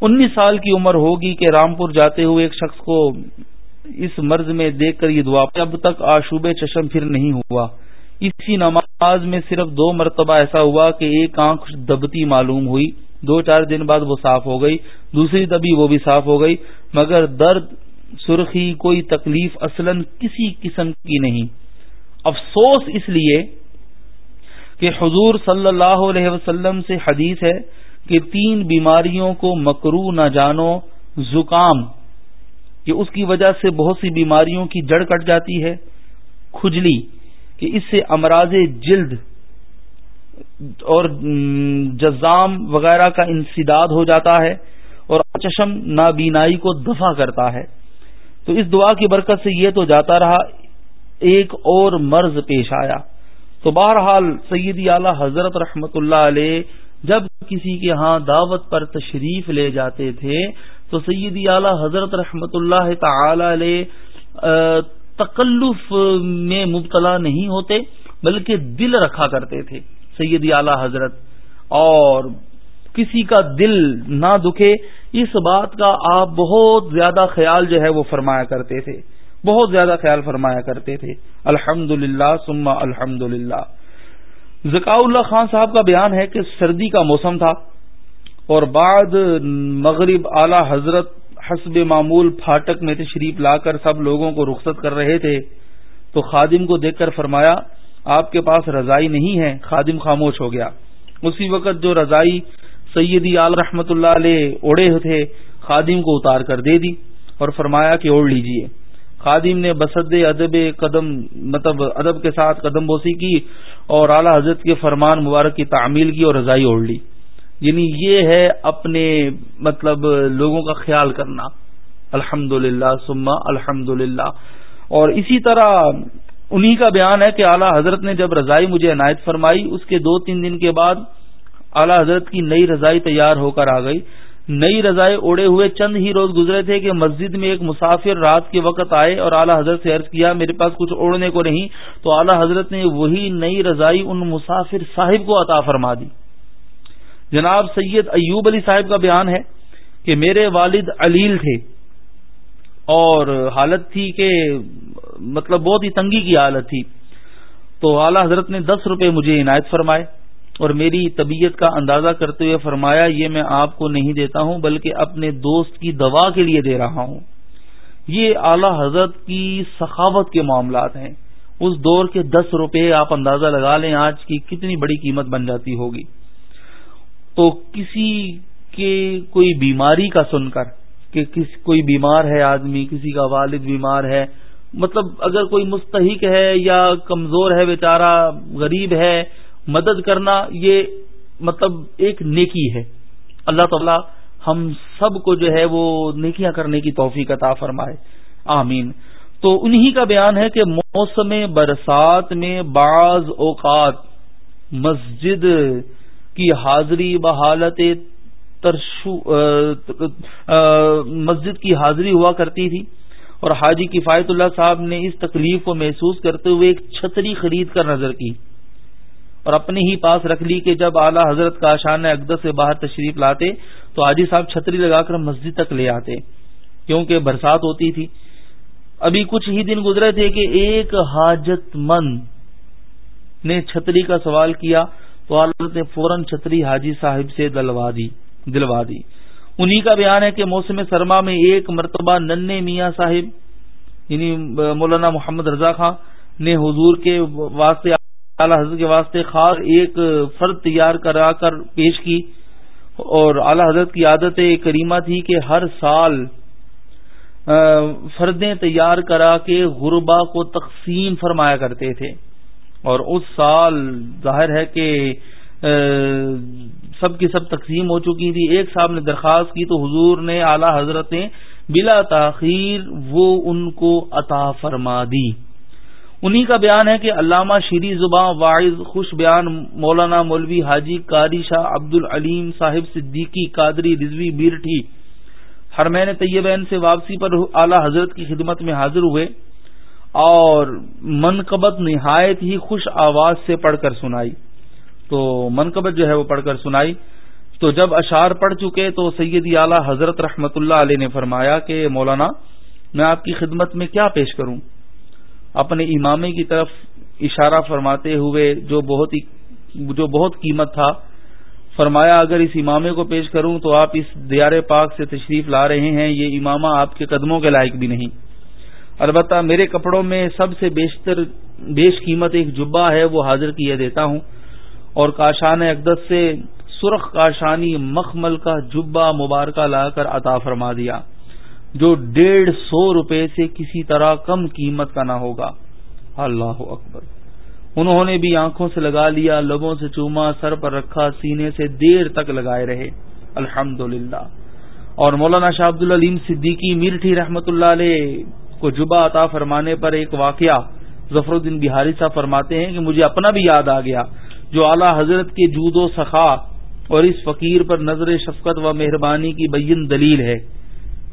انیس سال کی عمر ہوگی کہ رامپور جاتے ہوئے ایک شخص کو اس مرض میں دیکھ کر یہ دعا، اب تک آشوب چشم پھر نہیں ہوا۔ اسی نماز میں صرف دو مرتبہ ایسا ہوا کہ ایک آنکھ دبتی معلوم ہوئی، دو چار دن بعد وہ صاف ہو گئی، دوسری دبی وہ بھی صاف ہو گئی، مگر درد، سرخی، کوئی تکلیف اصلا کسی قسم کی نہیں۔ افسوس اس لیے کہ حضور صلی اللہ علیہ وسلم سے حدیث ہے کہ تین بیماریوں کو مکرو نہ جانو، زکام۔ کہ اس کی وجہ سے بہت سی بیماریوں کی جڑ کٹ جاتی ہے، کھجلی۔ کہ اس سے امراض جلد اور جزام وغیرہ کا انسداد ہو جاتا ہے اور چشم نابینائی کو دفع کرتا ہے۔ تو اس دعا کی برکت سے یہ تو جاتا رہا، ایک اور مرض پیش آیا۔ تو بہرحال سیدی اعلی حضرت رحمت اللہ علیہ جب کسی کے ہاں دعوت پر تشریف لے جاتے تھے، تو سیدی اعلی حضرت رحمت اللہ تعالی علیہ تکلف میں مبتلا نہیں ہوتے، بلکہ دل رکھا کرتے تھے۔ سیدی اعلی حضرت، اور کسی کا دل نہ دکھے، اس بات کا آپ بہت زیادہ خیال جو ہے وہ فرمایا کرتے تھے۔ بہت زیادہ خیال فرمایا کرتے تھے۔ الحمد للہ سما الحمد للہ ذکا اللہ خان صاحب کا بیان ہے کہ سردی کا موسم تھا، اور بعد مغرب اعلی حضرت حسب معمول پھاٹک میں تشریف لا کر سب لوگوں کو رخصت کر رہے تھے، تو خادم کو دیکھ کر فرمایا، آپ کے پاس رضائی نہیں ہے، خادم خاموش ہو گیا۔ اسی وقت جو رضائی سیدی آل رحمت اللہ علیہ اوڑے تھے، خادم کو اتار کر دے دی اور فرمایا کہ اوڑھ لیجیے۔ خادم نے بسد ادب قدم مطلب ادب کے ساتھ قدم بوسی کی اور اعلی حضرت کے فرمان مبارک کی تعمیل کی اور رضائی اوڑھ لی۔ یعنی یہ ہے اپنے مطلب لوگوں کا خیال کرنا۔ الحمد للہ سما الحمد للہ اور اسی طرح انہی کا بیان ہے کہ اعلی حضرت نے جب رضائی مجھے عنایت فرمائی، اس کے دو تین دن کے بعد اعلی حضرت کی نئی رضائی تیار ہو کر آ گئی۔ نئی رضائے اوڑے ہوئے چند ہی روز گزرے تھے کہ مسجد میں ایک مسافر رات کے وقت آئے اور اعلیٰ حضرت سے عرض کیا، میرے پاس کچھ اوڑھنے کو نہیں۔ تو اعلیٰ حضرت نے وہی نئی رضائی ان مسافر صاحب کو عطا فرما دی۔ جناب سید ایوب علی صاحب کا بیان ہے کہ میرے والد علیل تھے اور حالت تھی کہ مطلب بہت ہی تنگی کی حالت تھی۔ تو اعلی حضرت نے دس روپے مجھے عنایت فرمائے اور میری طبیعت کا اندازہ کرتے ہوئے فرمایا، یہ میں آپ کو نہیں دیتا ہوں، بلکہ اپنے دوست کی دوا کے لیے دے رہا ہوں۔ یہ اعلی حضرت کی سخاوت کے معاملات ہیں۔ اس دور کے دس روپے آپ اندازہ لگا لیں، آج کی کتنی بڑی قیمت بن جاتی ہوگی۔ تو کسی کے کوئی بیماری کا سن کر کہ کس کوئی بیمار ہے آدمی، کسی کا والد بیمار ہے مطلب اگر کوئی مستحق ہے یا کمزور ہے، بیچارہ غریب ہے، مدد کرنا یہ مطلب ایک نیکی ہے۔ اللہ تعالی ہم سب کو جو ہے وہ نیکیاں کرنے کی توفیق عطا فرمائے۔ آمین۔ تو انہی کا بیان ہے کہ موسم برسات میں بعض اوقات مسجد کی حاضری بحالت ترشو مسجد کی حاضری ہوا کرتی تھی اور حاجی کفایت اللہ صاحب نے اس تکلیف کو محسوس کرتے ہوئے ایک چھتری خرید کر نظر کی اور اپنے ہی پاس رکھ لی کہ جب اعلی حضرت کا شان اقدس سے باہر تشریف لاتے تو حاجی صاحب چھتری لگا کر مسجد تک لے آتے کیونکہ برسات ہوتی تھی۔ ابھی کچھ ہی دن گزرے تھے کہ ایک حاجت مند نے چھتری کا سوال کیا تو حضرت نے فوراً چھتری حاجی صاحب سے دلوا دی دلوا دی۔ انہی کا بیان ہے کہ موسم سرما میں ایک مرتبہ نن میاں صاحب یعنی مولانا محمد رضا خان نے حضور کے واسطے، اعلی حضرت کے واسطے خاص ایک فرد تیار کرا کر پیش کی۔ اور اعلی حضرت کی عادت کریمہ تھی کہ ہر سال فردیں تیار کرا کے غربا کو تقسیم فرمایا کرتے تھے۔ اور اس سال ظاہر ہے کہ سب کی سب تقسیم ہو چکی تھی۔ ایک صاحب نے درخواست کی تو حضور نے اعلی حضرت نے بلا تاخیر وہ ان کو عطا فرما دی۔ انہی کا بیان ہے کہ علامہ شیری زباں واعظ خوش بیان مولانا مولوی حاجی قاری شاہ عبد العلیم صاحب صدیقی قادری رضوی بیرٹھی ہرمین طیبین سے واپسی پر اعلی حضرت کی خدمت میں حاضر ہوئے۔ اور منقبت نہایت ہی خوش آواز سے پڑھ کر سنائی۔ تو منقبت جو ہے وہ پڑھ کر سنائی۔ تو جب اشعار پڑھ چکے تو سیدی اعلی حضرت رحمت اللہ علیہ نے فرمایا کہ مولانا، میں آپ کی خدمت میں کیا پیش کروں؟ اپنے امامے کی طرف اشارہ فرماتے ہوئے جو بہت ہی، جو بہت قیمت تھا، فرمایا، اگر اس امامے کو پیش کروں تو آپ اس دیار پاک سے تشریف لا رہے ہیں، یہ امامہ آپ کے قدموں کے لائق بھی نہیں۔ البتہ میرے کپڑوں میں سب سے بیشتر بیش قیمت ایک جبا ہے، وہ حاضر کیے دیتا ہوں۔ اور کاشان اقدس سے سرخ کاشانی مخمل کا جبا مبارکہ لا کر عطا فرما دیا، جو ڈیڑھ سو روپے سے کسی طرح کم قیمت کا نہ ہوگا۔ اللہ اکبر۔ انہوں نے بھی آنکھوں سے لگا لیا، لبوں سے چوما، سر پر رکھا، سینے سے دیر تک لگائے رہے۔ الحمد اور مولانا شاہ عبد العلیم صدیقی میرٹھی رحمت اللہ علیہ کو جبا عطا فرمانے پر ایک واقعہ ظفر الدین بہاری صاحب فرماتے ہیں کہ مجھے اپنا بھی یاد آ گیا، جو اعلی حضرت کے جود و سخا اور اس فقیر پر نظر شفقت و مہربانی کی بین دلیل ہے۔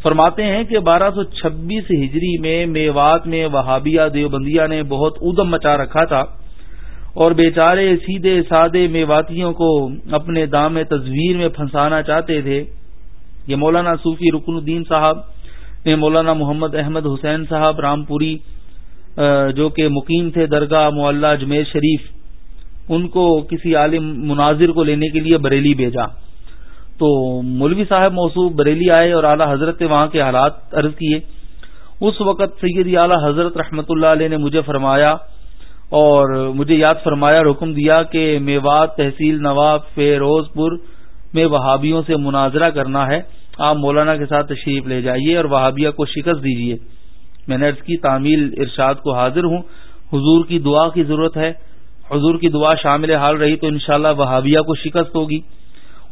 فرماتے ہیں کہ بارہ سو چھبیس ہجری میں میوات میں وہابیا دیوبندیا نے بہت ادم مچا رکھا تھا اور بیچارے سیدھے سادے میواتیوں کو اپنے دام تصویر میں پھنسانا چاہتے تھے۔ یہ مولانا صوفی رکن الدین صاحب نے مولانا محمد احمد حسین صاحب رامپوری جو کہ مقیم تھے درگاہ معلّہ اجمیر شریف، ان کو کسی عالم مناظر کو لینے کے لیے بریلی بھیجا۔ تو مولوی صاحب موصوف بریلی آئے اور اعلی حضرت نے وہاں کے حالات عرض کیے۔ اس وقت سیدی اعلی حضرت رحمت اللہ علیہ نے مجھے فرمایا اور مجھے یاد فرمایا اور حکم دیا کہ میوات تحصیل نواب فیروز پور میں وہابیوں سے مناظرہ کرنا ہے۔ آپ مولانا کے ساتھ تشریف لے جائیے اور وہابیہ کو شکست دیجیے۔ میں نے کی، تعمیل ارشاد کو حاضر ہوں۔ حضور کی دعا کی ضرورت ہے۔ حضور کی دعا شامل حال رہی تو انشاءاللہ شاء وہابیہ کو شکست ہوگی۔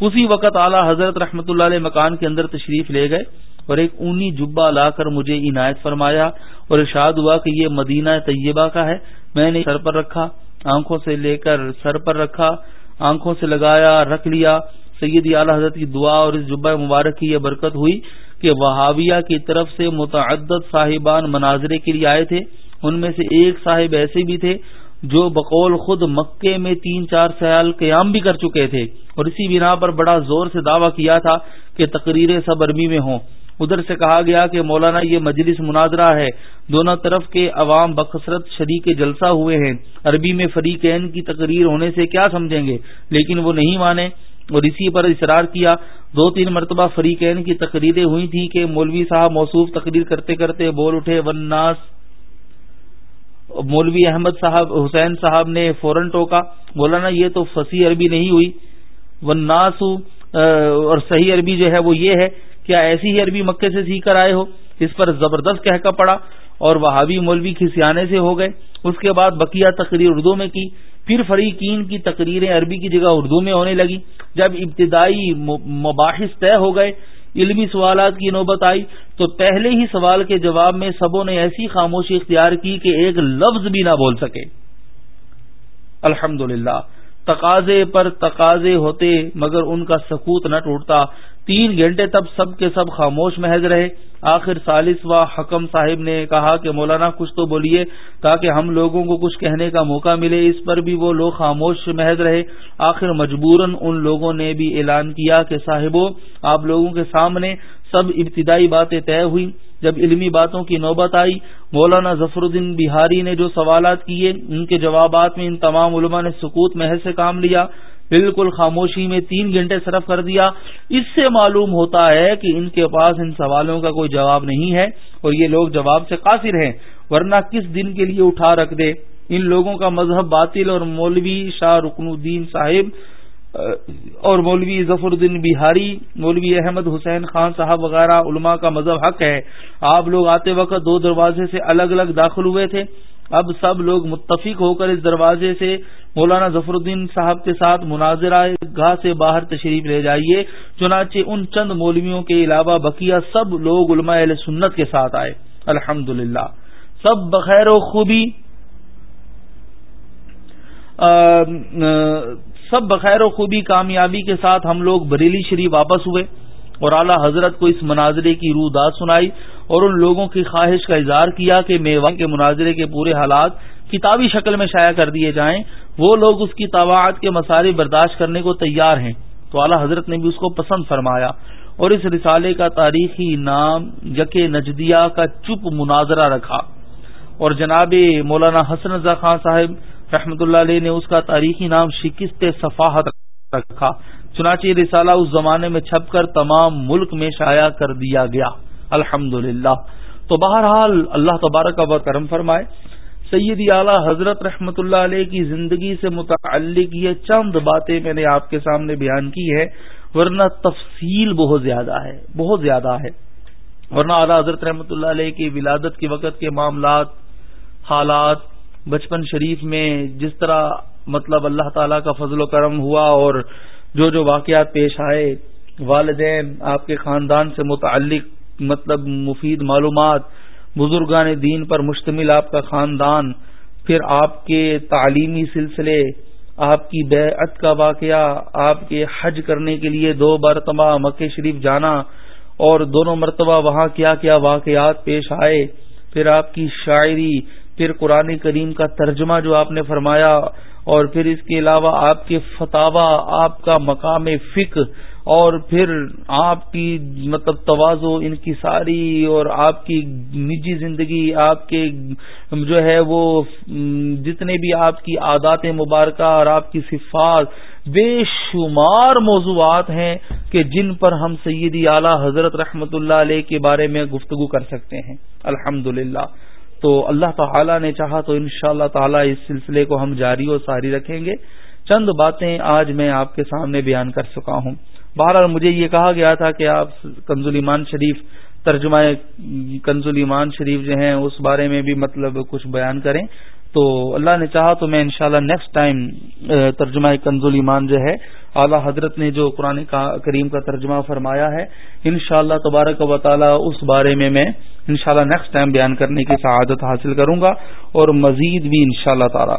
اسی وقت اعلی حضرت رحمت اللہ علیہ مکان کے اندر تشریف لے گئے اور ایک اونی جبا لا کر مجھے عنایت فرمایا اور ارشاد ہوا کہ یہ مدینہ طیبہ کا ہے۔ میں نے سر پر رکھا، آنکھوں سے لے کر سر پر رکھا، آنکھوں سے لگایا، رکھ لیا۔ سید اعلی حضرت کی دعا اور اس جبہ مبارک کی یہ برکت ہوئی کہ وہابیہ کی طرف سے متعدد صاحبان مناظرے کے لیے آئے تھے۔ ان میں سے ایک صاحب ایسے بھی تھے جو بقول خود مکے میں تین چار سیال قیام بھی کر چکے تھے۔ اور اسی بنا پر بڑا زور سے دعویٰ کیا تھا کہ تقریریں سب عربی میں ہوں۔ ادھر سے کہا گیا کہ مولانا یہ مجلس مناظرہ ہے۔ دونوں طرف کے عوام بکثرت شریک جلسہ ہوئے ہیں۔ عربی میں فریقین کی تقریر ہونے سے کیا سمجھیں گے؟ لیکن وہ نہیں مانے۔ اور اسی پر اصرار کیا۔ دو تین مرتبہ فریقین کی تقریریں ہوئی تھی کہ مولوی صاحب موصوف تقریر کرتے کرتے بول اٹھے وناس مولوی احمد صاحب، حسین صاحب نے فوراً ٹوکا۔ مولانا، یہ تو فصیح عربی نہیں ہوئی۔ وناس اور صحیح عربی جو ہے وہ یہ ہے، کیا ایسی ہی عربی مکے سے سیکھ کر آئے ہو اس پر زبردست کہہ کا پڑا اور وہابی مولوی کھسیانے سے ہو گئے۔ اس کے بعد بقیہ تقریر اردو میں کی۔ پھر فریقین کی تقریریں عربی کی جگہ اردو میں ہونے لگی۔ جب ابتدائی مباحث طے ہو گئے، علمی سوالات کی نوبت آئی، تو پہلے ہی سوال کے جواب میں سبوں نے ایسی خاموشی اختیار کی کہ ایک لفظ بھی نہ بول سکے۔ الحمد تقاضے پر تقاضے ہوتے مگر ان کا سکوت نہ ٹوٹتا۔ تین گھنٹے تب سب کے سب خاموش محض رہے۔ آخر سالس و حکم صاحب نے کہا کہ مولانا کچھ تو بولیے تاکہ ہم لوگوں کو کچھ کہنے کا موقع ملے۔ اس پر بھی وہ لوگ خاموش محض رہے۔ آخر مجبوراً ان لوگوں نے بھی اعلان کیا کہ صاحبوں آپ لوگوں کے سامنے سب ابتدائی باتیں طے ہوئی جب علمی باتوں کی نوبت آئی، مولانا ظفر الدین بہاری نے جو سوالات کیے، ان کے جوابات میں ان تمام علماء نے سکوت محض سے کام لیا، بالکل خاموشی میں تین گھنٹے صرف کر دیا۔ اس سے معلوم ہوتا ہے کہ ان کے پاس ان سوالوں کا کوئی جواب نہیں ہے اور یہ لوگ جواب سے قاصر ہیں، ورنہ کس دن کے لیے اٹھا رکھ دے؟ ان لوگوں کا مذہب باطل اور مولوی شاہ رکن الدین صاحب اور مولوی ظفر الدین بہاری، مولوی احمد حسین خان صاحب وغیرہ علماء کا مذہب حق ہے۔ آپ لوگ آتے وقت دو دروازے سے الگ الگ داخل ہوئے تھے۔ اب سب لوگ متفق ہو کر اس دروازے سے مولانا ظفر الدین صاحب کے ساتھ مناظرہ گاہ سے باہر تشریف لے جائیے۔ چنانچہ ان چند مولویوں کے علاوہ بقیہ سب لوگ علماء اہل سنت کے ساتھ آئے۔ الحمد سب بخیر و خوبی۔ سب بخیر و خوبی کامیابی کے ساتھ ہم لوگ بریلی شریف واپس ہوئے اور اعلی حضرت کو اس مناظرے کی روح داد سنائی اور ان لوگوں کی خواہش کا اظہار کیا کہ میوان کے مناظرے کے پورے حالات کتابی شکل میں شائع کر دیے جائیں۔ وہ لوگ اس کی طواعت کے مسائل برداشت کرنے کو تیار ہیں۔ تو اعلی حضرت نے بھی اس کو پسند فرمایا۔ اور اس رسالے کا تاریخی نام یک نجدیہ کا چپ مناظرہ رکھا۔ اور جناب مولانا حسن رضا خان صاحب رحمت اللہ علیہ نے اس کا تاریخی نام شکست صفاحت رکھا۔ چنانچہ رسالہ اس زمانے میں چھپ کر تمام ملک میں شائع کر دیا گیا۔ الحمد تو بہرحال اللہ تبارک و کرم فرمائے، سیدی اعلی حضرت رحمت اللہ علیہ کی زندگی سے متعلق یہ چند باتیں میں نے آپ کے سامنے بیان کی ہے ورنہ تفصیل بہت زیادہ ہے، بہت زیادہ ہے۔ ورنہ اعلی حضرت رحمت اللہ علیہ کی ولادت کے وقت کے معاملات، حالات بچپن شریف میں جس طرح مطلب اللہ تعالی کا فضل و کرم ہوا اور جو جو واقعات پیش آئے، والدین آپ کے خاندان سے متعلق مطلب مفید معلومات، بزرگان دین پر مشتمل آپ کا خاندان، پھر آپ کے تعلیمی سلسلے، آپ کی بیعت کا واقعہ، آپ کے حج کرنے کے لیے دو مرتبہ مکہ شریف جانا اور دونوں مرتبہ وہاں کیا کیا واقعات پیش آئے، پھر آپ کی شاعری پھر قرآن کریم کا ترجمہ جو آپ نے فرمایا اور پھر اس کے علاوہ آپ کے فتح آپ کا مقام فکر اور پھر آپ کی مطلب توازو، ان کی ساری اور آپ کی نجی زندگی، آپ کے جو ہے وہ، جتنے بھی آپ کی عادات مبارکہ اور آپ کی صفات، بے شمار موضوعات ہیں کہ جن پر ہم سیدی اعلی حضرت رحمت اللہ علیہ کے بارے میں گفتگو کر سکتے ہیں۔ الحمد تو اللہ تعالی نے چاہا تو ان شاء اللہ تعالی اس سلسلے کو ہم جاری و ساری رکھیں گے۔ چند باتیں آج میں آپ کے سامنے بیان کر چکا ہوں۔ بہرحال مجھے یہ کہا گیا تھا کہ آپ کنزلیمان شریف ترجمہ کنزلیمان شریف جو ہیں اس بارے میں بھی مطلب کچھ بیان کریں۔ تو اللہ نے چاہا تو میں انشاءاللہ شاء نیکسٹ ٹائم ترجمہ کنزول ایمان جو ہے، اعلی حضرت نے جو قرآن کریم کا ترجمہ فرمایا ہے ان شاء اللہ تبارک و تعالی اس بارے میں میں ان شاء اللہ نیکسٹ ٹائم بیان کرنے کی سعادت حاصل کروں گا، اور مزید بھی ان شاء اللہ تعالی۔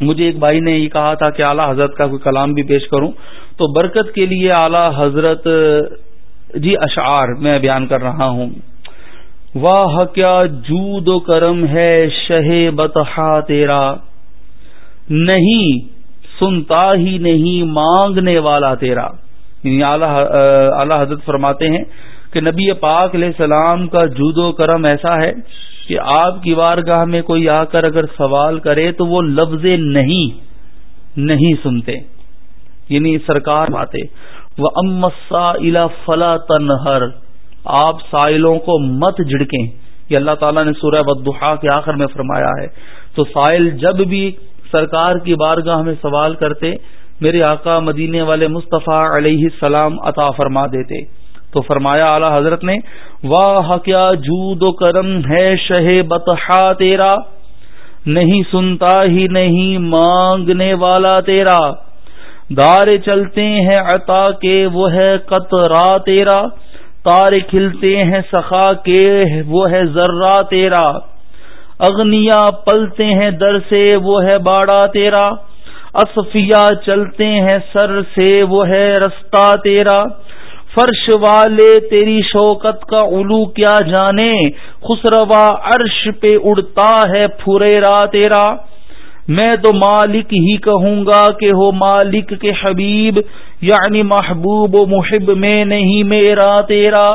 مجھے ایک بھائی نے یہ کہا تھا کہ اعلیٰ حضرت کا کوئی کلام بھی پیش کروں، تو برکت کے لیے اعلی حضرت جی اشعار میں بیان کر رہا ہوں۔ واہ کیا جود و کرم ہے شہ بتہا تیرا۔ نہیں، سنتا ہی نہیں مانگنے والا تیرا۔ یعنی اعلی حضرت فرماتے ہیں کہ نبی پاک علیہ السلام کا جود و کرم ایسا ہے کہ آپ کی بارگاہ میں کوئی آ کر اگر سوال کرے تو وہ لفظ نہیں نہیں سنتے۔ یعنی سرکار باتیں وہ امسا الا فلا تنہر آپ سائلوں کو مت جھڑکیں۔ یہ اللہ تعالیٰ نے سورہ بدہا کے آخر میں فرمایا ہے۔ تو سائل جب بھی سرکار کی بارگاہ میں سوال کرتے، میرے آقا مدینے والے مصطفیٰ علیہ السلام عطا فرما دیتے۔ تو فرمایا اعلی حضرت نے، واہ، کیا جود و کرم ہے شہ بتہا تیرا؟ نہیں سنتا ہی نہیں مانگنے والا تیرا۔ دار چلتے ہیں عطا کے، وہ ہے قطرا تیرا۔ تارے کھلتے ہیں سخا کے، وہ ہے ذرہ تیرا۔ اگنیا پلتے ہیں در سے، وہ ہے باڑا تیرا۔ اصفیا چلتے ہیں سر سے، وہ ہے رستہ تیرا۔ فرش والے، تیری شوکت کا الو کیا جانے؟ خسروا عرش پہ اڑتا ہے پھریرا تیرا۔ میں تو مالک ہی کہوں گا کہ ہو مالک کے حبیب یعنی محبوب و محب میں نہیں میرا تیرا۔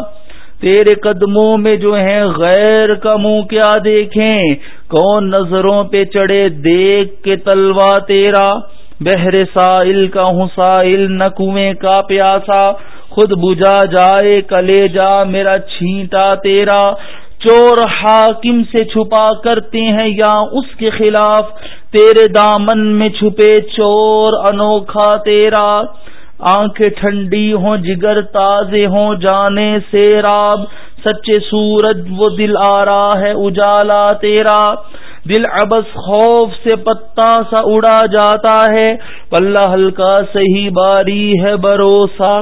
تیرے قدموں میں جو ہیں غیر کا منہ کیا دیکھیں؟ کون نظروں پہ چڑھے دیکھ کے تلوا تیرا؟ بہر سائل کا ہوں سائل، نہ کنویں کا پیاسا۔ خود بجا جائے، کلے جا، میرا چھینٹا تیرا۔ چور حاکم سے چھپا کرتے ہیں یا اس کے خلاف؟ تیرے دامن میں چھپے چور انوکھا تیرا، آنکھیں ٹھنڈی ہوں، جگر تازے ہوں، جانے سے راب، سچے سورج وہ دل آ رہا ہے، اجالا تیرا۔ دل ابس خوف سے پتا سا اڑا جاتا ہے، پلہ ہلکا صحیح باری ہے، بھروسہ۔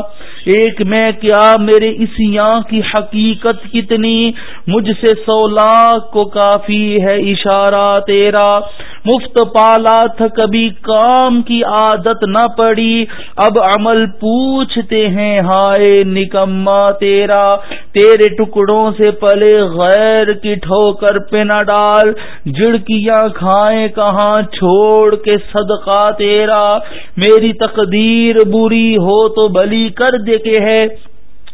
ایک میں کیا میرے اس یہاں کی حقیقت کتنی؟ مجھ سے سو لاکھ کو کافی ہے اشارہ تیرا۔ مفت پالا تھا کبھی کام کی عادت نہ پڑی۔ اب عمل پوچھتے ہیں، ہائے نکما تیرا۔ تیرے ٹکڑوں سے پلے غیر کی ٹھوکر پہ نہ ڈال۔ جڑکیاں کھائیں کہاں چھوڑ کے صدقہ تیرا۔ میری تقدیر بری ہو تو بلی کر دے۔ کے ہے۔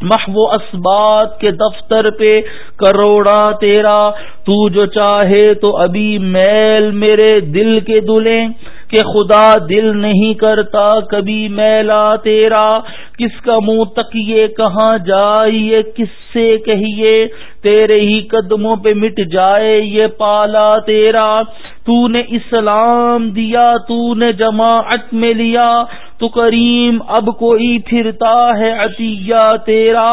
محو اسبات کے دفتر پہ کروڑا تیرا۔ تو جو چاہے تو ابھی میل میرے دل کے دلیں کہ خدا دل نہیں کرتا کبھی میلا تیرا۔ کس کا منہ تک یہ کہاں جائیے، کس سے کہیے؟ تیرے ہی قدموں پہ مٹ جائے یہ پالا تیرا۔ تو نے اسلام دیا، تو نے جماعت میں لیا۔ تو کریم اب کوئی پھرتا ہے عطیہ تیرا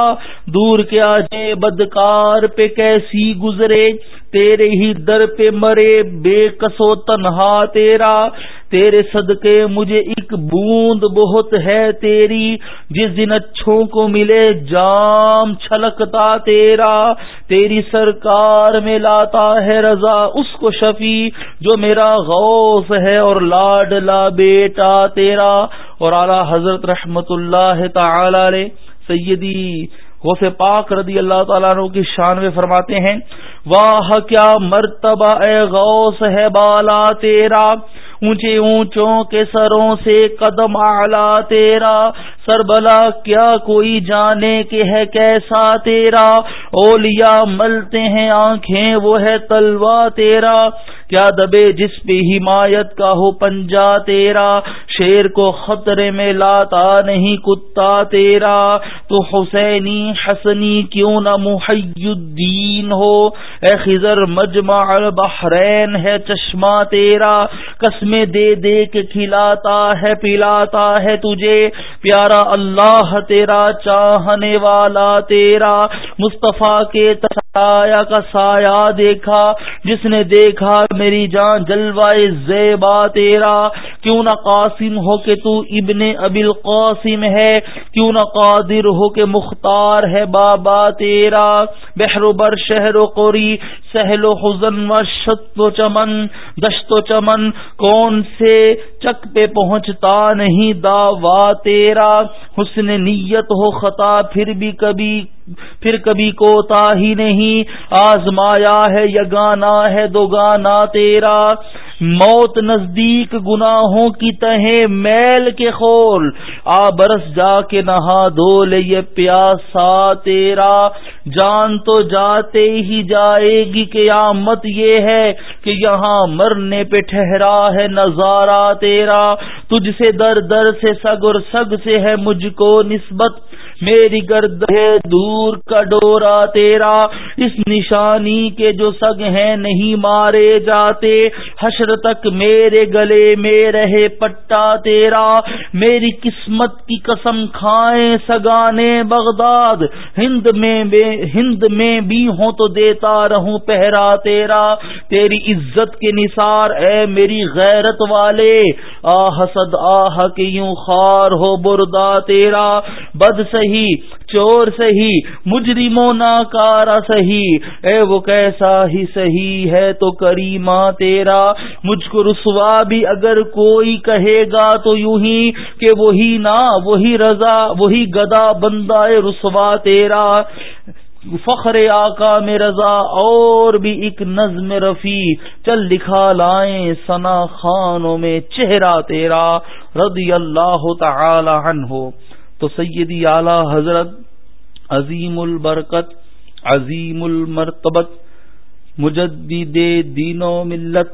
دور کیا جے بدکار پہ کیسی گزرے؟ تیرے ہی در پہ مرے، بے کسو تنہا تیرا۔ تیرے صدقے مجھے ایک بوند بہت ہے تیری، جس دن اچھوں کو ملے جام چھلکتا تیرا۔ تیری سرکار میں لاتا ہے رضا، اس کو شفیع جو میرا غوث ہے اور لاڈلا بیٹا تیرا۔ اور اعلی حضرت رحمت اللہ تعالی سیدی غوث پاک رضی اللہ تعالیٰ عنہ کی شان میں فرماتے ہیں، واہ کیا مرتبہ اے غوث ہے بالا تیرا۔ اونچے اونچوں کے سروں سے قدم آلہ تیرا۔ سربلا، کیا کوئی جانے کے ہے کیسا تیرا؟ اولیا ملتے ہیں، آنکھیں وہ ہے تلوا تیرا۔ کیا دبے جس پہ حمایت کا ہو پنجا تیرا؟ شیر کو خطرے میں لاتا نہیں کتا تیرا۔ تو حسینی، حسنی کیوں نہ محی الدین ہو؟ اے خزر مجمع البحرین ہے چشمہ تیرا۔ قسمیں دے دے کے کھلاتا ہے، پلاتا ہے تجھے۔ پیارا اللہ، تیرا چاہنے والا، تیرا مصطفیٰ کے آیا کا سایہ دیکھا۔ جس نے دیکھا، میری جان جلوائے زیبا، تیرا۔ کیوں نہ قاسم ہو کہ تو ابن ابل قاسم ہے۔ کیوں نہ قادر ہو کہ مختار ہے بابا تیرا۔ بحر و بر، شہر و قوری سہل و حزن و شت و چمن، دشت و چمن، کون سے چک پہ پہنچتا نہیں داوا تیرا؟ حسن نیت ہو خطا، پھر بھی کبھی، پھر کبھی کوتا ہی نہیں۔ آزمایا ہے یگانا ہے دو گانا تیرا۔ موت نزدیک گناہوں کی تہ میل کے خول۔ آ برس جا کے نہا دو لے یہ پیاسا تیرا۔ جان تو جاتے ہی جائے گی قیامت یہ ہے کہ یہاں مرنے پہ ٹھہرا ہے نظارہ تیرا۔ تجھ سے در در سے سگ اور سگ سے ہے مجھ کو نسبت۔ میری گرد ہے دور کا ڈورا تیرا، اس نشانی کے جو سگ ہیں نہیں مارے جاتے۔ حشر تک میرے گلے میں رہے پٹا تیرا۔ میری قسمت کی قسم کھائیں سگانے بغداد۔ ہند میں ہند میں بھی ہوں تو دیتا رہوں پہرا تیرا۔ تیری عزت کے نثار اے میری غیرت والے۔ آ حسد، آہ کہ یوں خار ہو بردا تیرا۔ بد سے سہی چور سہی مجرموں ناکارا سہی اے وہ کیسا ہی سہی ہے تو کریما تیرا۔ مجھ کو رسوا بھی اگر کوئی کہے گا تو یوں ہی کہ وہی نا، وہی رضا، وہی گدا بندہ رسوا تیرا۔ فخر آقا میں رضا اور بھی ایک نظم رفیع۔ چل دکھا لائیں سنا خانوں میں چہرہ تیرا۔ رضی اللہ تعالی عنہ۔ تو سیدی اعلی حضرت عظیم البرکت، عظیم المرتبت، مجدد دین و ملت،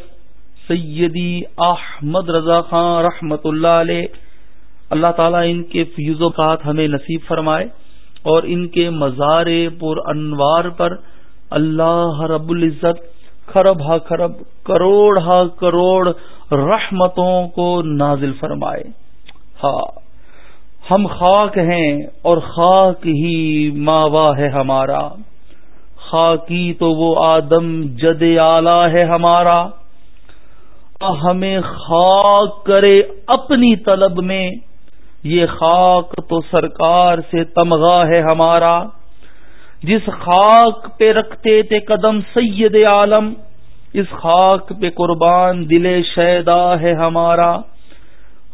سیدی احمد رضا خان رحمت اللہ علیہ۔ اللہ تعالیٰ ان کے فیوز وقات ہمیں نصیب فرمائے اور ان کے مزار پر انوار پر اللہ رب العزت خرب ہا خرب کروڑ ہا کروڑ رحمتوں کو نازل فرمائے۔ ہاں۔ ہم خاک ہیں اور خاک ہی ماوا ہے ہمارا۔ خاکی تو وہ آدم جد آلہ ہے ہمارا۔ ہمیں خاک کرے اپنی طلب میں۔ یہ خاک تو سرکار سے تمغا ہے ہمارا۔ جس خاک پہ رکھتے تھے قدم سید عالم، اس خاک پہ قربان دل شیدا ہے ہمارا۔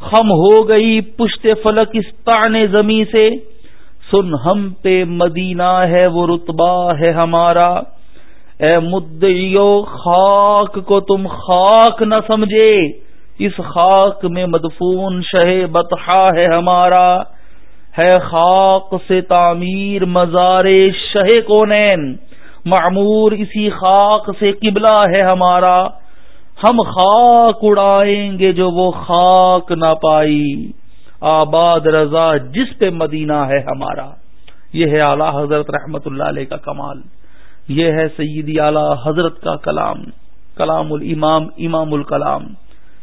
خم ہو گئی پشت فلک اس تانے زمیں سے۔ سن، ہم پہ مدینہ ہے، وہ رتبہ ہے ہمارا۔ اے مدعیو، خاک کو تم خاک نہ سمجھے۔ اس خاک میں مدفون شہ بتہا ہے ہمارا۔ ہے خاک سے تعمیر مزار شہ کونین۔ معمور اسی خاک سے قبلہ ہے ہمارا۔ ہم خاک اڑائیں گے جو وہ خاک نہ پائی۔ آباد رضا جس پہ مدینہ ہے ہمارا۔ یہ ہے اعلی حضرت رحمت اللہ علیہ کا کمال۔ یہ ہے سیدی اعلی حضرت کا کلام۔ کلام الامام، امام الکلام۔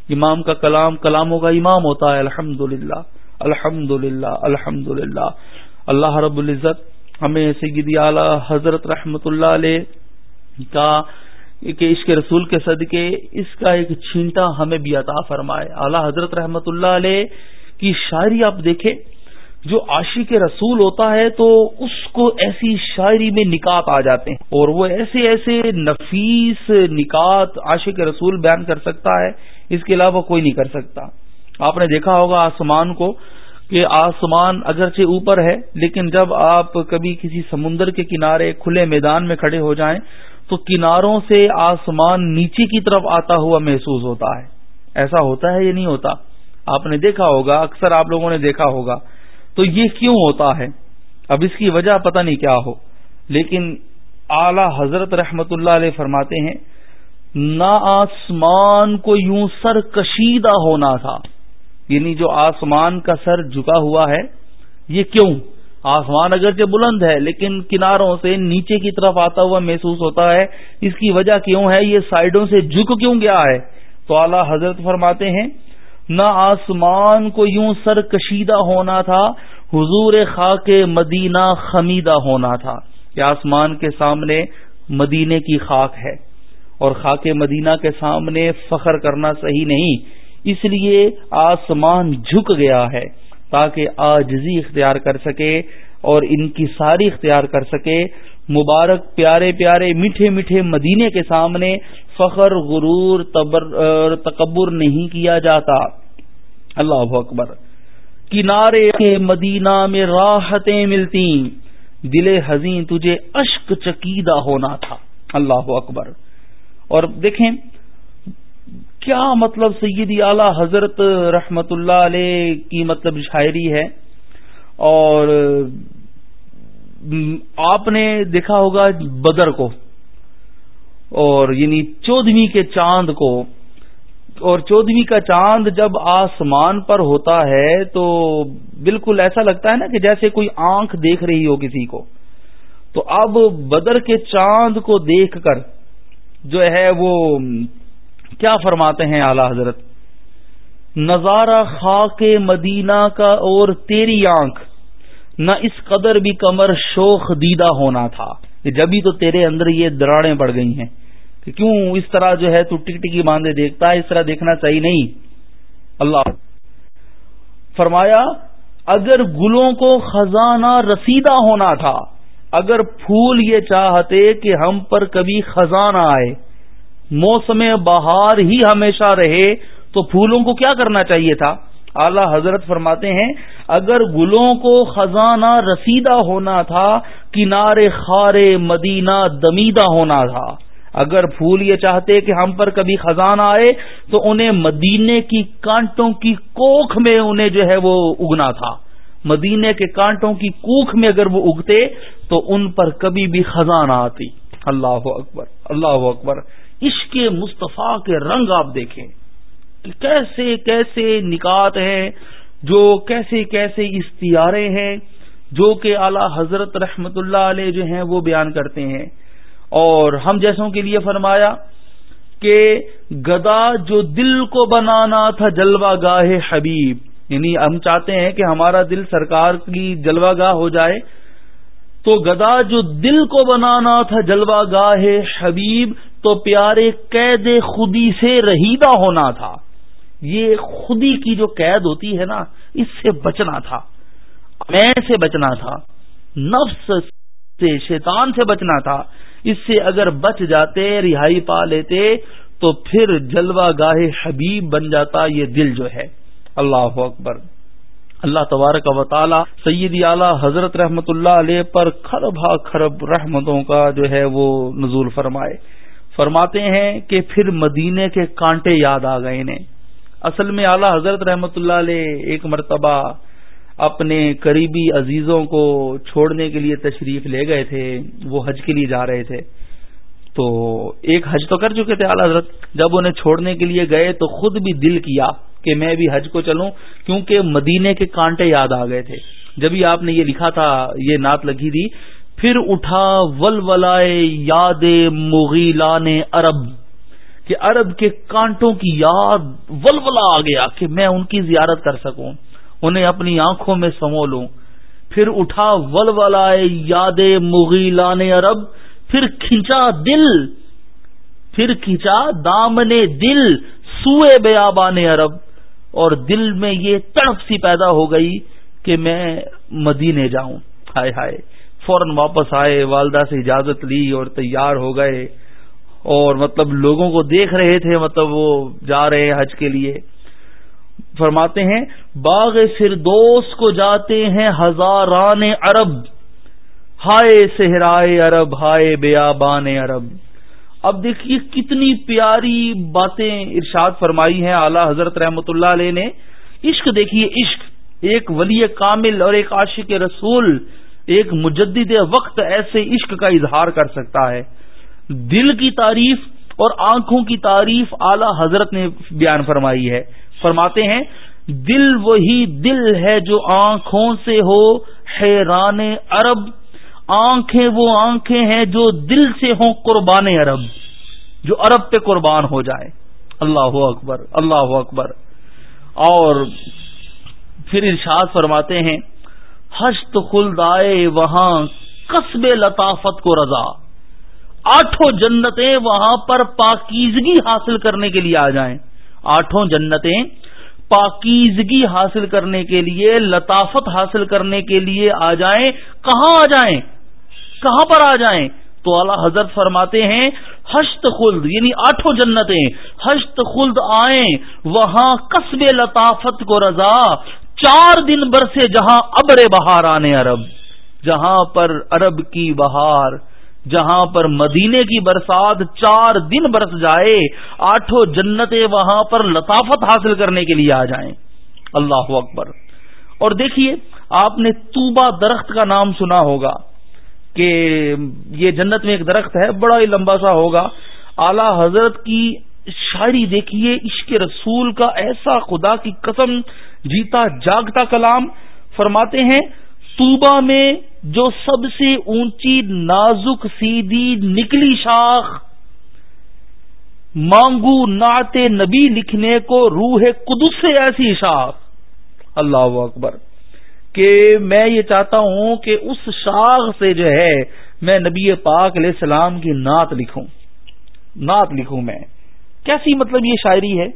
امام کا کلام، کلاموں کا امام ہوتا ہے۔ الحمد للہ الحمد للہ الحمد للہ اللہ رب العزت ہمیں سیدی اعلی حضرت رحمت اللہ علیہ کا کہ عشق رسول کے صدقے، اس کا ایک چھینٹا ہمیں بھی عطا فرمائے۔ اعلی حضرت رحمت اللہ علیہ کی شاعری آپ دیکھیں، جو عاشق رسول ہوتا ہے تو اس کو ایسی شاعری میں نکات آ جاتے ہیں اور وہ ایسے ایسے نفیس نکات عاشق رسول بیان کر سکتا ہے، اس کے علاوہ کوئی نہیں کر سکتا۔ آپ نے دیکھا ہوگا آسمان کو کہ آسمان اگرچہ اوپر ہے، لیکن جب آپ کبھی کسی سمندر کے کنارے کھلے میدان میں کھڑے ہو جائیں تو کناروں سے آسمان نیچے کی طرف آتا ہوا محسوس ہوتا ہے۔ ایسا ہوتا ہے یا نہیں ہوتا؟ آپ نے دیکھا ہوگا، اکثر آپ لوگوں نے دیکھا ہوگا۔ تو یہ کیوں ہوتا ہے؟ اب اس کی وجہ پتہ نہیں کیا ہو۔ لیکن اعلی حضرت رحمت اللہ علیہ فرماتے ہیں، نہ آسمان کو یوں سر کشیدہ ہونا تھا۔ یعنی جو آسمان کا سر جھکا ہوا ہے، یہ کیوں؟ آسمان اگرچہ بلند ہے، لیکن کناروں سے نیچے کی طرف آتا ہوا محسوس ہوتا ہے۔ اس کی وجہ کیوں ہے؟ یہ سائڈوں سے جھک کیوں گیا ہے؟ تو اعلی حضرت فرماتے ہیں، نہ آسمان کو یوں سر کشیدہ ہونا تھا، حضور خاک مدینہ خمیدہ ہونا تھا۔ کہ آسمان کے سامنے مدینے کی خاک ہے۔ اور خاک مدینہ کے سامنے فخر کرنا صحیح نہیں، اس لیے آسمان جھک گیا ہے۔ تاکہ آجزی اختیار کر سکے اور ان کی ساری اختیار کر سکے۔ مبارک پیارے پیارے میٹھے میٹھے مدینے کے سامنے فخر، غرور تکبر نہیں کیا جاتا۔ اللہ اکبر۔ کنارے کے مدینہ میں راحتیں ملتی دل حزین تجھے اشک چکیدہ ہونا تھا۔ اللہ اکبر۔ اور دیکھیں کیا مطلب سیدی اعلی حضرت رحمت اللہ علیہ کی مطلب شاعری ہے؟ اور آپ نے دیکھا ہوگا بدر کو، اور یعنی چودہویں کے چاند کو۔ اور چودہویں کا چاند جب آسمان پر ہوتا ہے تو بالکل ایسا لگتا ہے نا کہ جیسے کوئی آنکھ دیکھ رہی ہو کسی کو۔ تو اب بدر کے چاند کو دیکھ کر جو ہے وہ کیا فرماتے ہیں اعلی حضرت؟ نظارہ خاک مدینہ کا اور تیری آنکھ، نہ اس قدر بھی کمر شوخ دیدہ ہونا تھا۔ جبھی تو تیرے اندر یہ دراڑیں پڑ گئی ہیں۔ کہ کیوں اس طرح جو ہے تو ٹک ٹکی باندھے دیکھتا ہے، اس طرح دیکھنا چاہیے نہیں۔ اللہ۔ فرمایا، اگر گلوں کو خزانہ رسیدہ ہونا تھا، اگر پھول یہ چاہتے کہ ہم پر کبھی خزانہ آئے موسم بہار ہی ہمیشہ رہے تو پھولوں کو کیا کرنا چاہیے تھا؟ اعلی حضرت فرماتے ہیں، اگر گلوں کو خزانہ رسیدہ ہونا تھا، کنارے خارے مدینہ دمیدہ ہونا تھا۔ اگر پھول یہ چاہتے کہ ہم پر کبھی خزانہ آئے، تو انہیں مدینے کی کانٹوں کی کوکھ میں انہیں جو ہے وہ اگنا تھا۔ مدینے کے کانٹوں کی کوکھ میں اگر وہ اگتے، تو ان پر کبھی بھی خزانہ آتی۔ اللہ اکبر اللہ اکبر۔ عشق مصطفیٰ کے رنگ آپ دیکھیں۔ کہ کیسے کیسے نکات ہیں، جو کیسے کیسے اشتہارے ہیں، جو کہ اعلی حضرت رحمت اللہ علیہ جو ہیں وہ بیان کرتے ہیں۔ اور ہم جیسوں کے لیے فرمایا کہ گدا جو دل کو بنانا تھا جلوہ گاہ حبیب یعنی ہم چاہتے ہیں کہ ہمارا دل سرکار کی جلوہ گاہ ہو جائے، تو گدا جو دل کو بنانا تھا جلوہ گاہ حبیب تو پیارے قید خودی سے رہیدہ ہونا تھا۔ یہ خودی کی جو قید ہوتی ہے نا، اس سے بچنا تھا۔ میں سے بچنا تھا۔ نفس سے، شیطان سے بچنا تھا۔ اس سے اگر بچ جاتے، رہائی پا لیتے، تو پھر جلوہ گاہ حبیب بن جاتا۔ یہ دل جو ہے۔ اللہ اکبر۔ اللہ تبارک و تعالی سید اعلی حضرت رحمت اللہ علیہ پر خرب ہا خرب رحمتوں کا جو ہے وہ نزول فرمائے۔ فرماتے ہیں کہ پھر مدینے کے کانٹے یاد آ گئے انہیں۔ اصل میں اعلی حضرت رحمت اللہ علیہ ایک مرتبہ اپنے قریبی عزیزوں کو چھوڑنے کے لیے تشریف لے گئے تھے، وہ حج کے لیے جا رہے تھے۔ تو ایک حج تو کر چکے تھے اعلی حضرت۔ جب انہیں چھوڑنے کے لیے گئے تو خود بھی دل کیا کہ میں بھی حج کو چلوں، کیونکہ مدینے کے کانٹے یاد آ گئے تھے۔ جبھی آپ نے یہ لکھا تھا، یہ نعت لگی تھی پھر اٹھا ول ولائے یاد مغیلان عرب کہ عرب کے کانٹوں کی یاد ولولا آ گیا کہ میں ان کی زیارت کر سکوں، انہیں اپنی آنکھوں میں سمو لوں۔ پھر اٹھا ولولا یاد مغیلان عرب، پھر کھینچا دل، پھر کھینچا دامن دل سوئے بیابان عرب۔ اور دل میں یہ تڑپ سی پیدا ہو گئی کہ میں مدینے جاؤں۔ ہائے ہائے۔ فوراً واپس آئے، والدہ سے اجازت لی اور تیار ہو گئے اور مطلب لوگوں کو دیکھ رہے تھے مطلب وہ جا رہے حج کے لیے۔ فرماتے ہیں، باغ فردوس کو جاتے ہیں ہزاران عرب۔ ہائے صحرائے عرب، ہائے بیابان عرب۔ اب دیکھیے کتنی پیاری باتیں ارشاد فرمائی ہیں اعلی حضرت رحمت اللہ علیہ نے۔ عشق دیکھیے، عشق، ایک ولی کامل اور ایک عاشق رسول۔ ایک مجدد وقت ایسے عشق کا اظہار کر سکتا ہے۔ دل کی تعریف اور آنکھوں کی تعریف اعلی حضرت نے بیان فرمائی ہے۔ فرماتے ہیں، دل وہی دل ہے جو آنکھوں سے ہو، حیران عرب۔ آنکھیں وہ آنکھیں ہیں جو دل سے ہوں قربان عرب، جو عرب پہ قربان ہو جائے اللہ اکبر اللہ اکبر۔ اور پھر ارشاد فرماتے ہیں ہشت خلد آئے وہاں، قصب لطافت کو رضا۔ آٹھوں جنتیں وہاں پر پاکیزگی حاصل کرنے کے لیے آ جائیں۔ آٹھوں جنتیں پاکیزگی حاصل کرنے کے لیے، لطافت حاصل کرنے کے لیے آ جائیں۔ کہاں آ جائیں؟ کہاں پر آ جائیں؟ تو اعلی حضرت فرماتے ہیں ہشت خلد یعنی آٹھوں جنتیں ہشت خلد آئیں، وہاں قصب لطافت کو رضا چار دن برسے جہاں ابر بہار آنے عرب، جہاں پر عرب کی بہار، جہاں پر مدینے کی برسات چار دن برس جائے، آٹھوں جنتیں وہاں پر لطافت حاصل کرنے کے لیے آ جائیں۔ اللہ اکبر۔ اور دیکھیے، آپ نے توبا درخت کا نام سنا ہوگا کہ یہ جنت میں ایک درخت ہے، بڑا ہی لمبا سا ہوگا۔ اعلی حضرت کی شاعری دیکھیے، عشق رسول کا ایسا خدا کی قسم جیتا جاگتا کلام۔ فرماتے ہیں توبا میں جو سب سے اونچی نازک سیدھی نکلی شاخ، مانگو نعت نبی لکھنے کو روح قدس سے ایسی شاخ۔ اللہ اکبر۔ کہ میں یہ چاہتا ہوں کہ اس شاخ سے جو ہے، میں نبی پاک علیہ السلام کی نعت لکھوں۔ نعت لکھوں میں۔ کیسی مطلب یہ شاعری ہے؟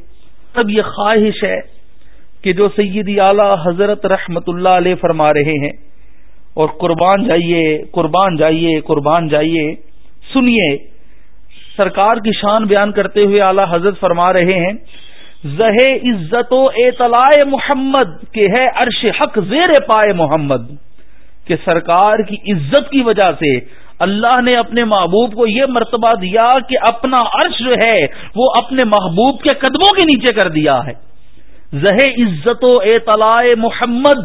تب یہ خواہش ہے کہ جو سیدی اعلی حضرت رحمت اللہ علیہ فرما رہے ہیں، اور قربان جائیے قربان جائیے قربان جائیے، سنیے۔ سرکار کی شان بیان کرتے ہوئے اعلی حضرت فرما رہے ہیں، زہ عزت و اطلاع محمد کے ہے عرش حق زیر پائے محمد، کہ سرکار کی عزت کی وجہ سے اللہ نے اپنے محبوب کو یہ مرتبہ دیا کہ اپنا عرش جو ہے وہ اپنے محبوب کے قدموں کے نیچے کر دیا ہے۔ زہ عزت و اطلاع محمد،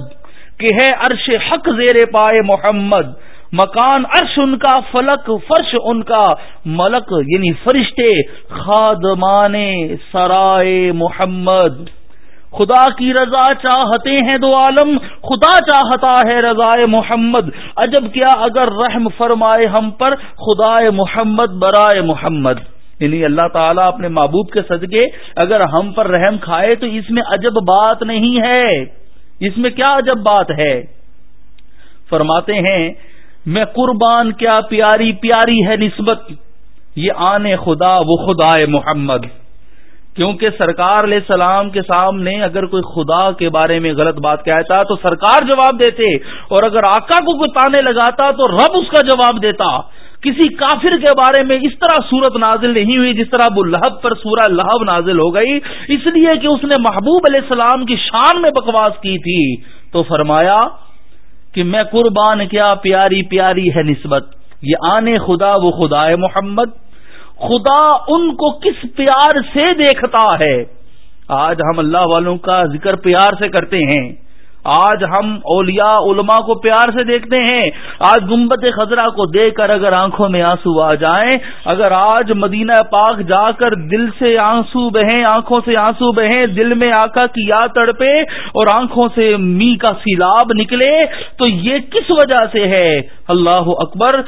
کہ ہے عرش حق زیر پائے محمد۔ مکان عرش ان کا، فلک فرش ان کا۔ ملک یعنی فرشتے، خادمان سرائے محمد۔ خدا کی رضا چاہتے ہیں دو عالم، خدا چاہتا ہے رضا محمد۔ عجب کیا اگر رحم فرمائے ہم پر خدا محمد، برائے محمد۔ یعنی اللہ تعالیٰ اپنے محبوب کے صدقے اگر ہم پر رحم کھائے تو اس میں عجب بات نہیں ہے۔ اس میں کیا عجب بات ہے؟ فرماتے ہیں، میں قربان کیا پیاری پیاری ہے نسبت، یہ آنے خدا وہ خدا محمد۔ کیونکہ سرکار علیہ السلام کے سامنے اگر کوئی خدا کے بارے میں غلط بات کہتا تو سرکار جواب دیتے اور اگر آقا کو کوئی تانے لگاتا تو رب اس کا جواب دیتا کسی کافر کے بارے میں اس طرح صورت نازل نہیں ہوئی جس طرح ابو لہب پر سورہ لہب نازل ہو گئی اس لیے کہ اس نے محبوب علیہ السلام کی شان میں بکواس کی تھی تو فرمایا کہ میں قربان کیا، پیاری پیاری ہے نسبت، یہ آنے خدا وہ خدا محمد۔ خدا ان کو کس پیار سے دیکھتا ہے؟ آج ہم اللہ والوں کا ذکر پیار سے کرتے ہیں۔ آج ہم اولیاء علماء کو پیار سے دیکھتے ہیں۔ آج گمبت خزرہ کو دیکھ کر اگر آنکھوں میں آنسو آ جائیں، اگر آج مدینہ پاک جا کر دل سے آنسو بہیں، آنکھوں سے آنسو بہیں، دل میں آقا کی یاد تڑپے اور آنکھوں سے می کا سیلاب نکلے، تو یہ کس وجہ سے ہے؟ اللہ اکبر،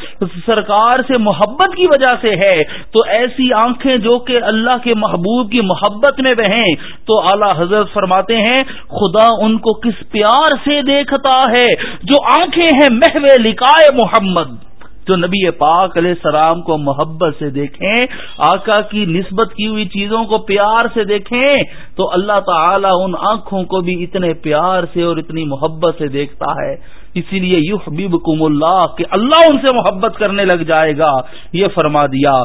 سرکار سے محبت کی وجہ سے ہے۔ تو ایسی آنکھیں جو کہ اللہ کے محبوب کی محبت میں بہیں، تو اعلی حضرت فرماتے ہیں، خدا ان کو کس پیار سے دیکھتا ہے، جو آنکھیں ہیں محو لکھائے محمد۔ جو نبی پاک علیہ السلام کو محبت سے دیکھیں، آقا کی نسبت کی ہوئی چیزوں کو پیار سے دیکھیں، تو اللہ تعالی ان آنکھوں کو بھی اتنے پیار سے اور اتنی محبت سے دیکھتا ہے۔ اسی لیے یو حبیب کم اللہ، کہ اللہ ان سے محبت کرنے لگ جائے گا۔ یہ فرما دیا۔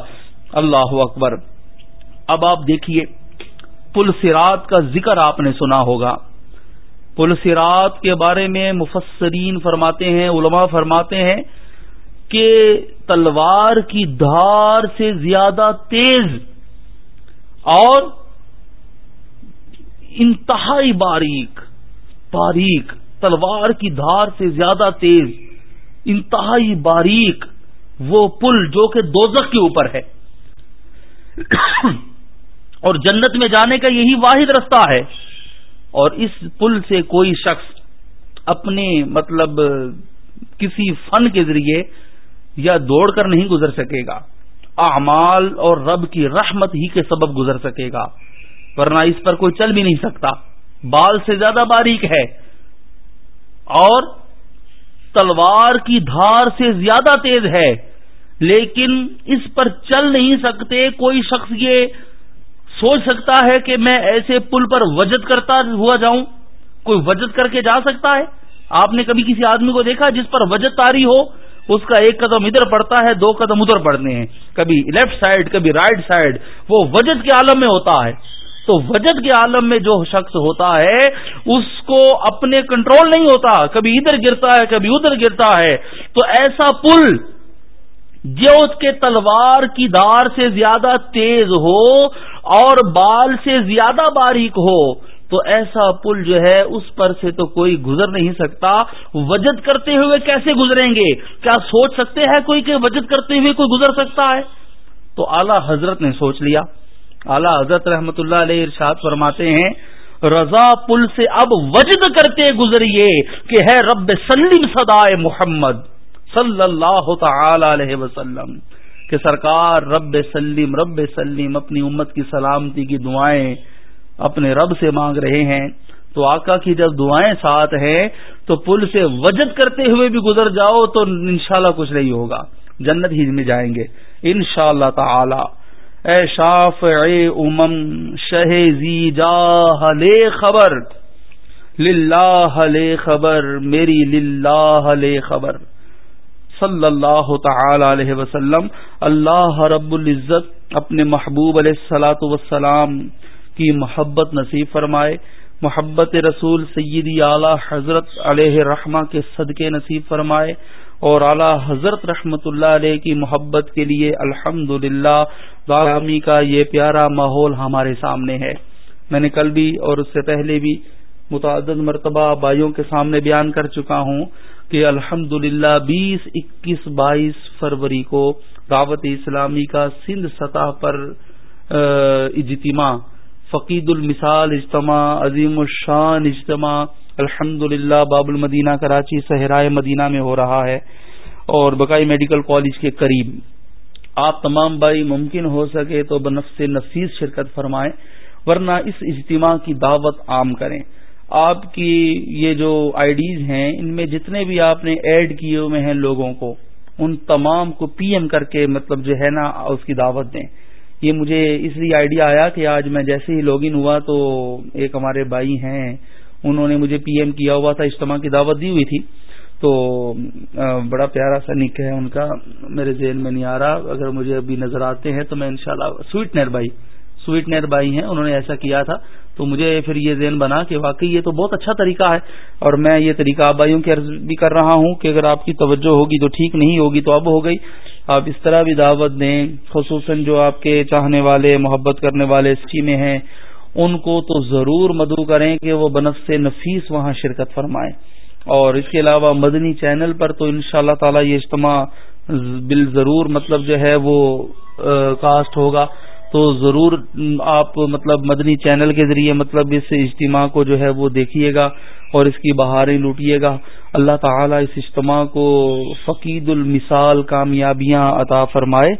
اللہ اکبر۔ اب آپ دیکھیے، پل سرات کا ذکر آپ نے سنا ہوگا۔ پل سرات کے بارے میں مفسرین فرماتے ہیں، علماء فرماتے ہیں کہ تلوار کی دھار سے زیادہ تیز اور انتہائی باریک باریک تلوار کی دھار سے زیادہ تیز، انتہائی باریک وہ پل جو کہ دوزخ کے اوپر ہے۔ اور جنت میں جانے کا یہی واحد رستہ ہے۔ اور اس پل سے کوئی شخص اپنے مطلب کسی فن کے ذریعے یا دوڑ کر نہیں گزر سکے گا۔ اعمال اور رب کی رحمت ہی کے سبب گزر سکے گا۔ ورنہ اس پر کوئی چل بھی نہیں سکتا۔ بال سے زیادہ باریک ہے۔ اور تلوار کی دھار سے زیادہ تیز ہے۔ لیکن اس پر چل نہیں سکتے کوئی شخص یہ سوچ سکتا ہے کہ میں ایسے پل پر وجد کرتا ہوا جاؤں، کوئی وجد کر کے جا سکتا ہے؟ آپ نے کبھی کسی آدمی کو دیکھا جس پر وجد تاری ہو؟ اس کا ایک قدم ادھر پڑتا ہے، دو قدم ادھر پڑتے ہیں۔ کبھی لیفٹ سائڈ کبھی رائٹ سائڈ وہ وجد کے عالم میں ہوتا ہے۔ تو وجد کے عالم میں جو شخص ہوتا ہے، اس کو اپنے کنٹرول نہیں ہوتا۔ کبھی ادھر گرتا ہے، کبھی ادھر گرتا ہے۔ تو ایسا پل جو اس کے تلوار کی دار سے زیادہ تیز ہو اور بال سے زیادہ باریک ہو، تو ایسا پل جو ہے اس پر سے تو کوئی گزر نہیں سکتا۔ وجد کرتے ہوئے کیسے گزریں گے؟ کیا سوچ سکتے ہیں کوئی کہ وجد کرتے ہوئے کوئی گزر سکتا ہے؟ تو اعلی حضرت نے سوچ لیا۔ اعلی حضرت رحمت اللہ علیہ ارشاد فرماتے ہیں، رضا پل سے اب وجد کرتے گزریے کہ ہے رب سلیم سدائے محمد۔ صلی اللہ تعالی علیہ وسلم، کہ سرکار رب سلیم رب سلیم اپنی امت کی سلامتی کی دعائیں اپنے رب سے مانگ رہے ہیں۔ تو آقا کی جب دعائیں ساتھ ہیں، تو پل سے وجد کرتے ہوئے بھی گزر جاؤ تو انشاءاللہ کچھ نہیں ہوگا۔ جنت ہی میں جائیں گے۔ ان شاء اللہ تعالی۔ اے شاف اے امم، شہ زی جا لے خبر۔ للہ لے خبر، میری للہ لے خبر۔ صلی اللہ تعالی علیہ وسلم، اللہ رب العزت اپنے محبوب علیہ السلاۃ وسلام کی محبت نصیب فرمائے، محبت رسول سیدی اعلی حضرت علیہ رحمہ کے صدقے نصیب فرمائے اور اعلی حضرت رحمت اللہ علیہ کی محبت کے لیے الحمد للہ کا یہ پیارا ماحول ہمارے سامنے ہے۔ میں نے کل بھی اور اس سے پہلے بھی متعدد مرتبہ بھائیوں کے سامنے بیان کر چکا ہوں۔ کہ الحمد للہ بیس اکیس بائیس فروری کو دعوت اسلامی کا سندھ سطح پر اجتماع، فقید المثال اجتماع، عظیم الشان اجتماع الحمد للہ باب المدینہ، کراچی صحرائے مدینہ میں ہو رہا ہے اور بقائی میڈیکل کالج کے قریب۔ آپ تمام بھائی ممکن ہو سکے تو بنفس نفیس شرکت فرمائیں، ورنہ اس اجتماع کی دعوت عام کریں۔ آپ کی یہ جو آئی ڈیز ہیں، ان میں جتنے بھی آپ نے ایڈ کیے ہوئے ہیں لوگوں کو، ان تمام کو پی ایم کر کے مطلب جو ہے نا اس کی دعوت دیں۔ یہ مجھے اس لیے آئیڈیا آیا کہ آج میں جیسے ہی لاگ ان ہوا تو ایک ہمارے بھائی ہیں، انہوں نے مجھے پی ایم کیا ہوا تھا، اجتماع کی دعوت دی ہوئی تھی۔ تو بڑا پیارا سا نک ہے ان کا۔ میرے ذہن میں نہیں آ رہا، اگر مجھے ابھی نظر آتے ہیں تو میں انشاءاللہ شاء سویٹ نیر بھائی۔ سویٹ نیر بھائی ہیں، انہوں نے ایسا کیا تھا۔ تو مجھے پھر یہ ذہن بنا کہ واقعی یہ تو بہت اچھا طریقہ ہے۔ اور میں یہ طریقہ آپ بھائیوں کی عرض بھی کر رہا ہوں کہ اگر آپ کی توجہ ہوگی تو ٹھیک نہیں ہوگی تو اب ہو گئی۔ آپ اس طرح بھی دعوت دیں، خصوصاً جو آپ کے چاہنے والے، محبت کرنے والے سی میں ہیں، ان کو تو ضرور مدعو کریں کہ وہ بنف سے نفیس وہاں شرکت فرمائیں۔ اور اس کے علاوہ مدنی چینل پر تو ان شاء اللہ تعالی یہ اجتماع بال ضرور مطلب جو ہے وہ کاسٹ ہوگا۔ تو ضرور آپ مطلب مدنی چینل کے ذریعے مطلب اس اجتماع کو جو ہے وہ دیکھیے گا اور اس کی بہاریں لوٹیے گا۔ اللہ تعالیٰ اس اجتماع کو فقید المثال کامیابیاں عطا فرمائے۔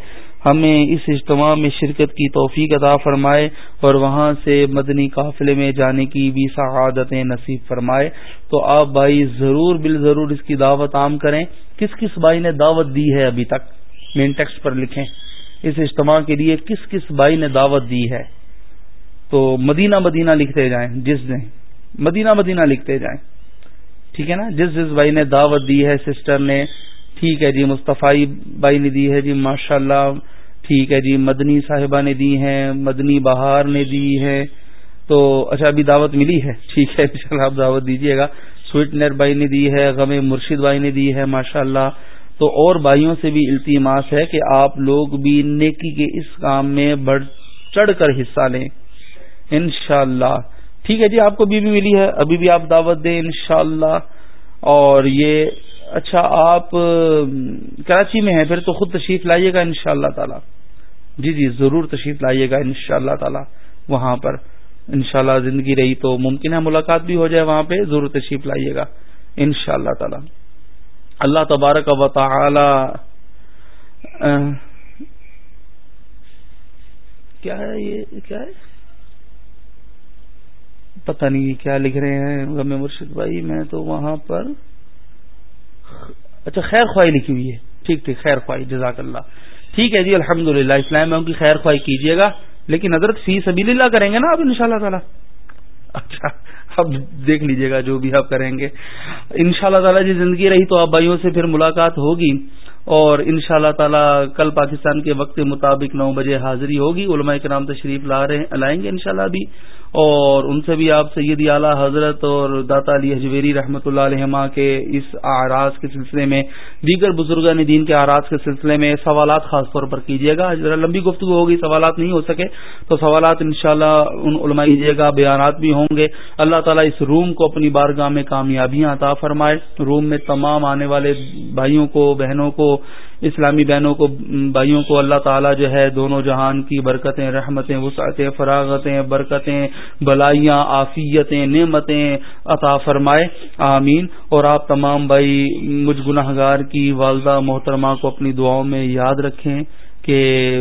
ہمیں اس اجتماع میں شرکت کی توفیق عطا فرمائے اور وہاں سے مدنی قافلے میں جانے کی بھی سعادتیں نصیب فرمائے۔ تو آپ بھائی ضرور بال ضرور اس کی دعوت عام کریں۔ کس کس بھائی نے دعوت دی ہے ابھی تک؟ مین ٹیکسٹ پر لکھیں۔ اس اجتماع کے لیے کس کس بھائی نے دعوت دی ہے۔ تو مدینہ مدینہ لکھتے جائیں، جس نے مدینہ مدینہ لکھتے جائیں۔ ٹھیک ہے نا؟ جس جس بھائی نے دعوت دی ہے، سسٹر نے، ٹھیک ہے جی مصطفی بھائی نے دی ہے جی ماشاء اللہ ٹھیک ہے جی مدنی صاحبہ نے دی ہے مدنی بہار نے دی ہے تو اچھا ابھی دعوت ملی ہے؟ ٹھیک ہے ان آپ دعوت دیجیے گا۔ سویٹنر بھائی نے دی ہے، غم مرشد بھائی نے دی ہے ماشاء اللہ تو اور بھائیوں سے بھی التماس ہے کہ آپ لوگ بھی نیکی کے اس کام میں بڑھ چڑھ کر حصہ لیں۔ انشاءاللہ۔ اللہ ٹھیک ہے جی آپ کو بھی, ملی ہے ابھی بھی آپ دعوت دیں انشاءاللہ۔ اور یہ اچھا آپ کراچی میں ہیں پھر تو خود تشریف لائیے گا ان شاء اللہ تعالی۔ جی جی ضرور تشریف لائیے گا ان شاء اللہ تعالی وہاں پر۔ انشاءاللہ زندگی رہی تو ممکن ہے ملاقات بھی ہو جائے وہاں پہ ضرور تشریف لائیے گا ان شاء اللہ تعالی۔ اللہ تبارک و تعالی کیا ہے یہ؟ کیا ہے؟ پتہ نہیں کیا لکھ رہے ہیں، غم مرشد بھائی، میں تو وہاں پر اچھا خیر خواہ لکھی ہوئی ہے۔ ٹھیک ٹھیک، خیر خواہ جزاک اللہ۔ ٹھیک ہے جی الحمد للہ اسلام کی خیر خواہ کیجیے گا۔ لیکن حضرت فی سبیل اللہ کریں گے نا آپ ان شاء اللہ تعالیٰ؟ اچھا۔ اب دیکھ لیجیے گا جو بھی آپ کریں گے۔ ان شاء اللہ تعالیٰ جی زندگی رہی تو آپ بھائیوں سے پھر ملاقات ہوگی اور ان شاء اللہ تعالیٰ کل پاکستان کے وقت کے مطابق نو بجے حاضری ہوگی۔ علماء کے نام تشریف لا رہے لائیں گے انشاءاللہ ابھی۔ اور ان سے بھی آپ سید اعلیٰ حضرت اور داتا علی حجویری رحمۃ اللہ علیہ کے اس آراز کے سلسلے میں، دیگر بزرگان دین کے آراز کے سلسلے میں سوالات خاص طور پر کیجیے گا۔ ذرا لمبی گفتگو ہوگی، سوالات نہیں ہو سکے، تو سوالات انشاءاللہ ان علماء کیجیے گا، بیانات بھی ہوں گے۔ اللہ تعالیٰ اس روم کو اپنی بارگاہ میں کامیابیاں عطا فرمائے۔ روم میں تمام آنے والے بھائیوں کو، بہنوں کو اسلامی بہنوں کو، بھائیوں کو اللہ تعالیٰ جو ہے دونوں جہان کی برکتیں، رحمتیں، وسعتیں، فراغتیں، برکتیں، بلائیاں آفیتیں نعمتیں عطا فرمائے۔ آمین۔ اور آپ تمام بھائی مجھ گناہ گار کی والدہ محترمہ کو اپنی دعاؤں میں یاد رکھیں کہ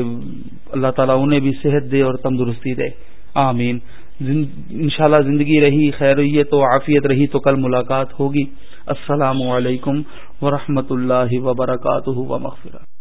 اللہ تعالیٰ انہیں بھی صحت دے اور تندرستی دے۔ آمین۔ انشاءاللہ زندگی رہی، خیر و عافیت رہی تو کل ملاقات ہوگی۔ السلام علیکم ورحمۃ اللہ وبرکاتہ و مغفرہ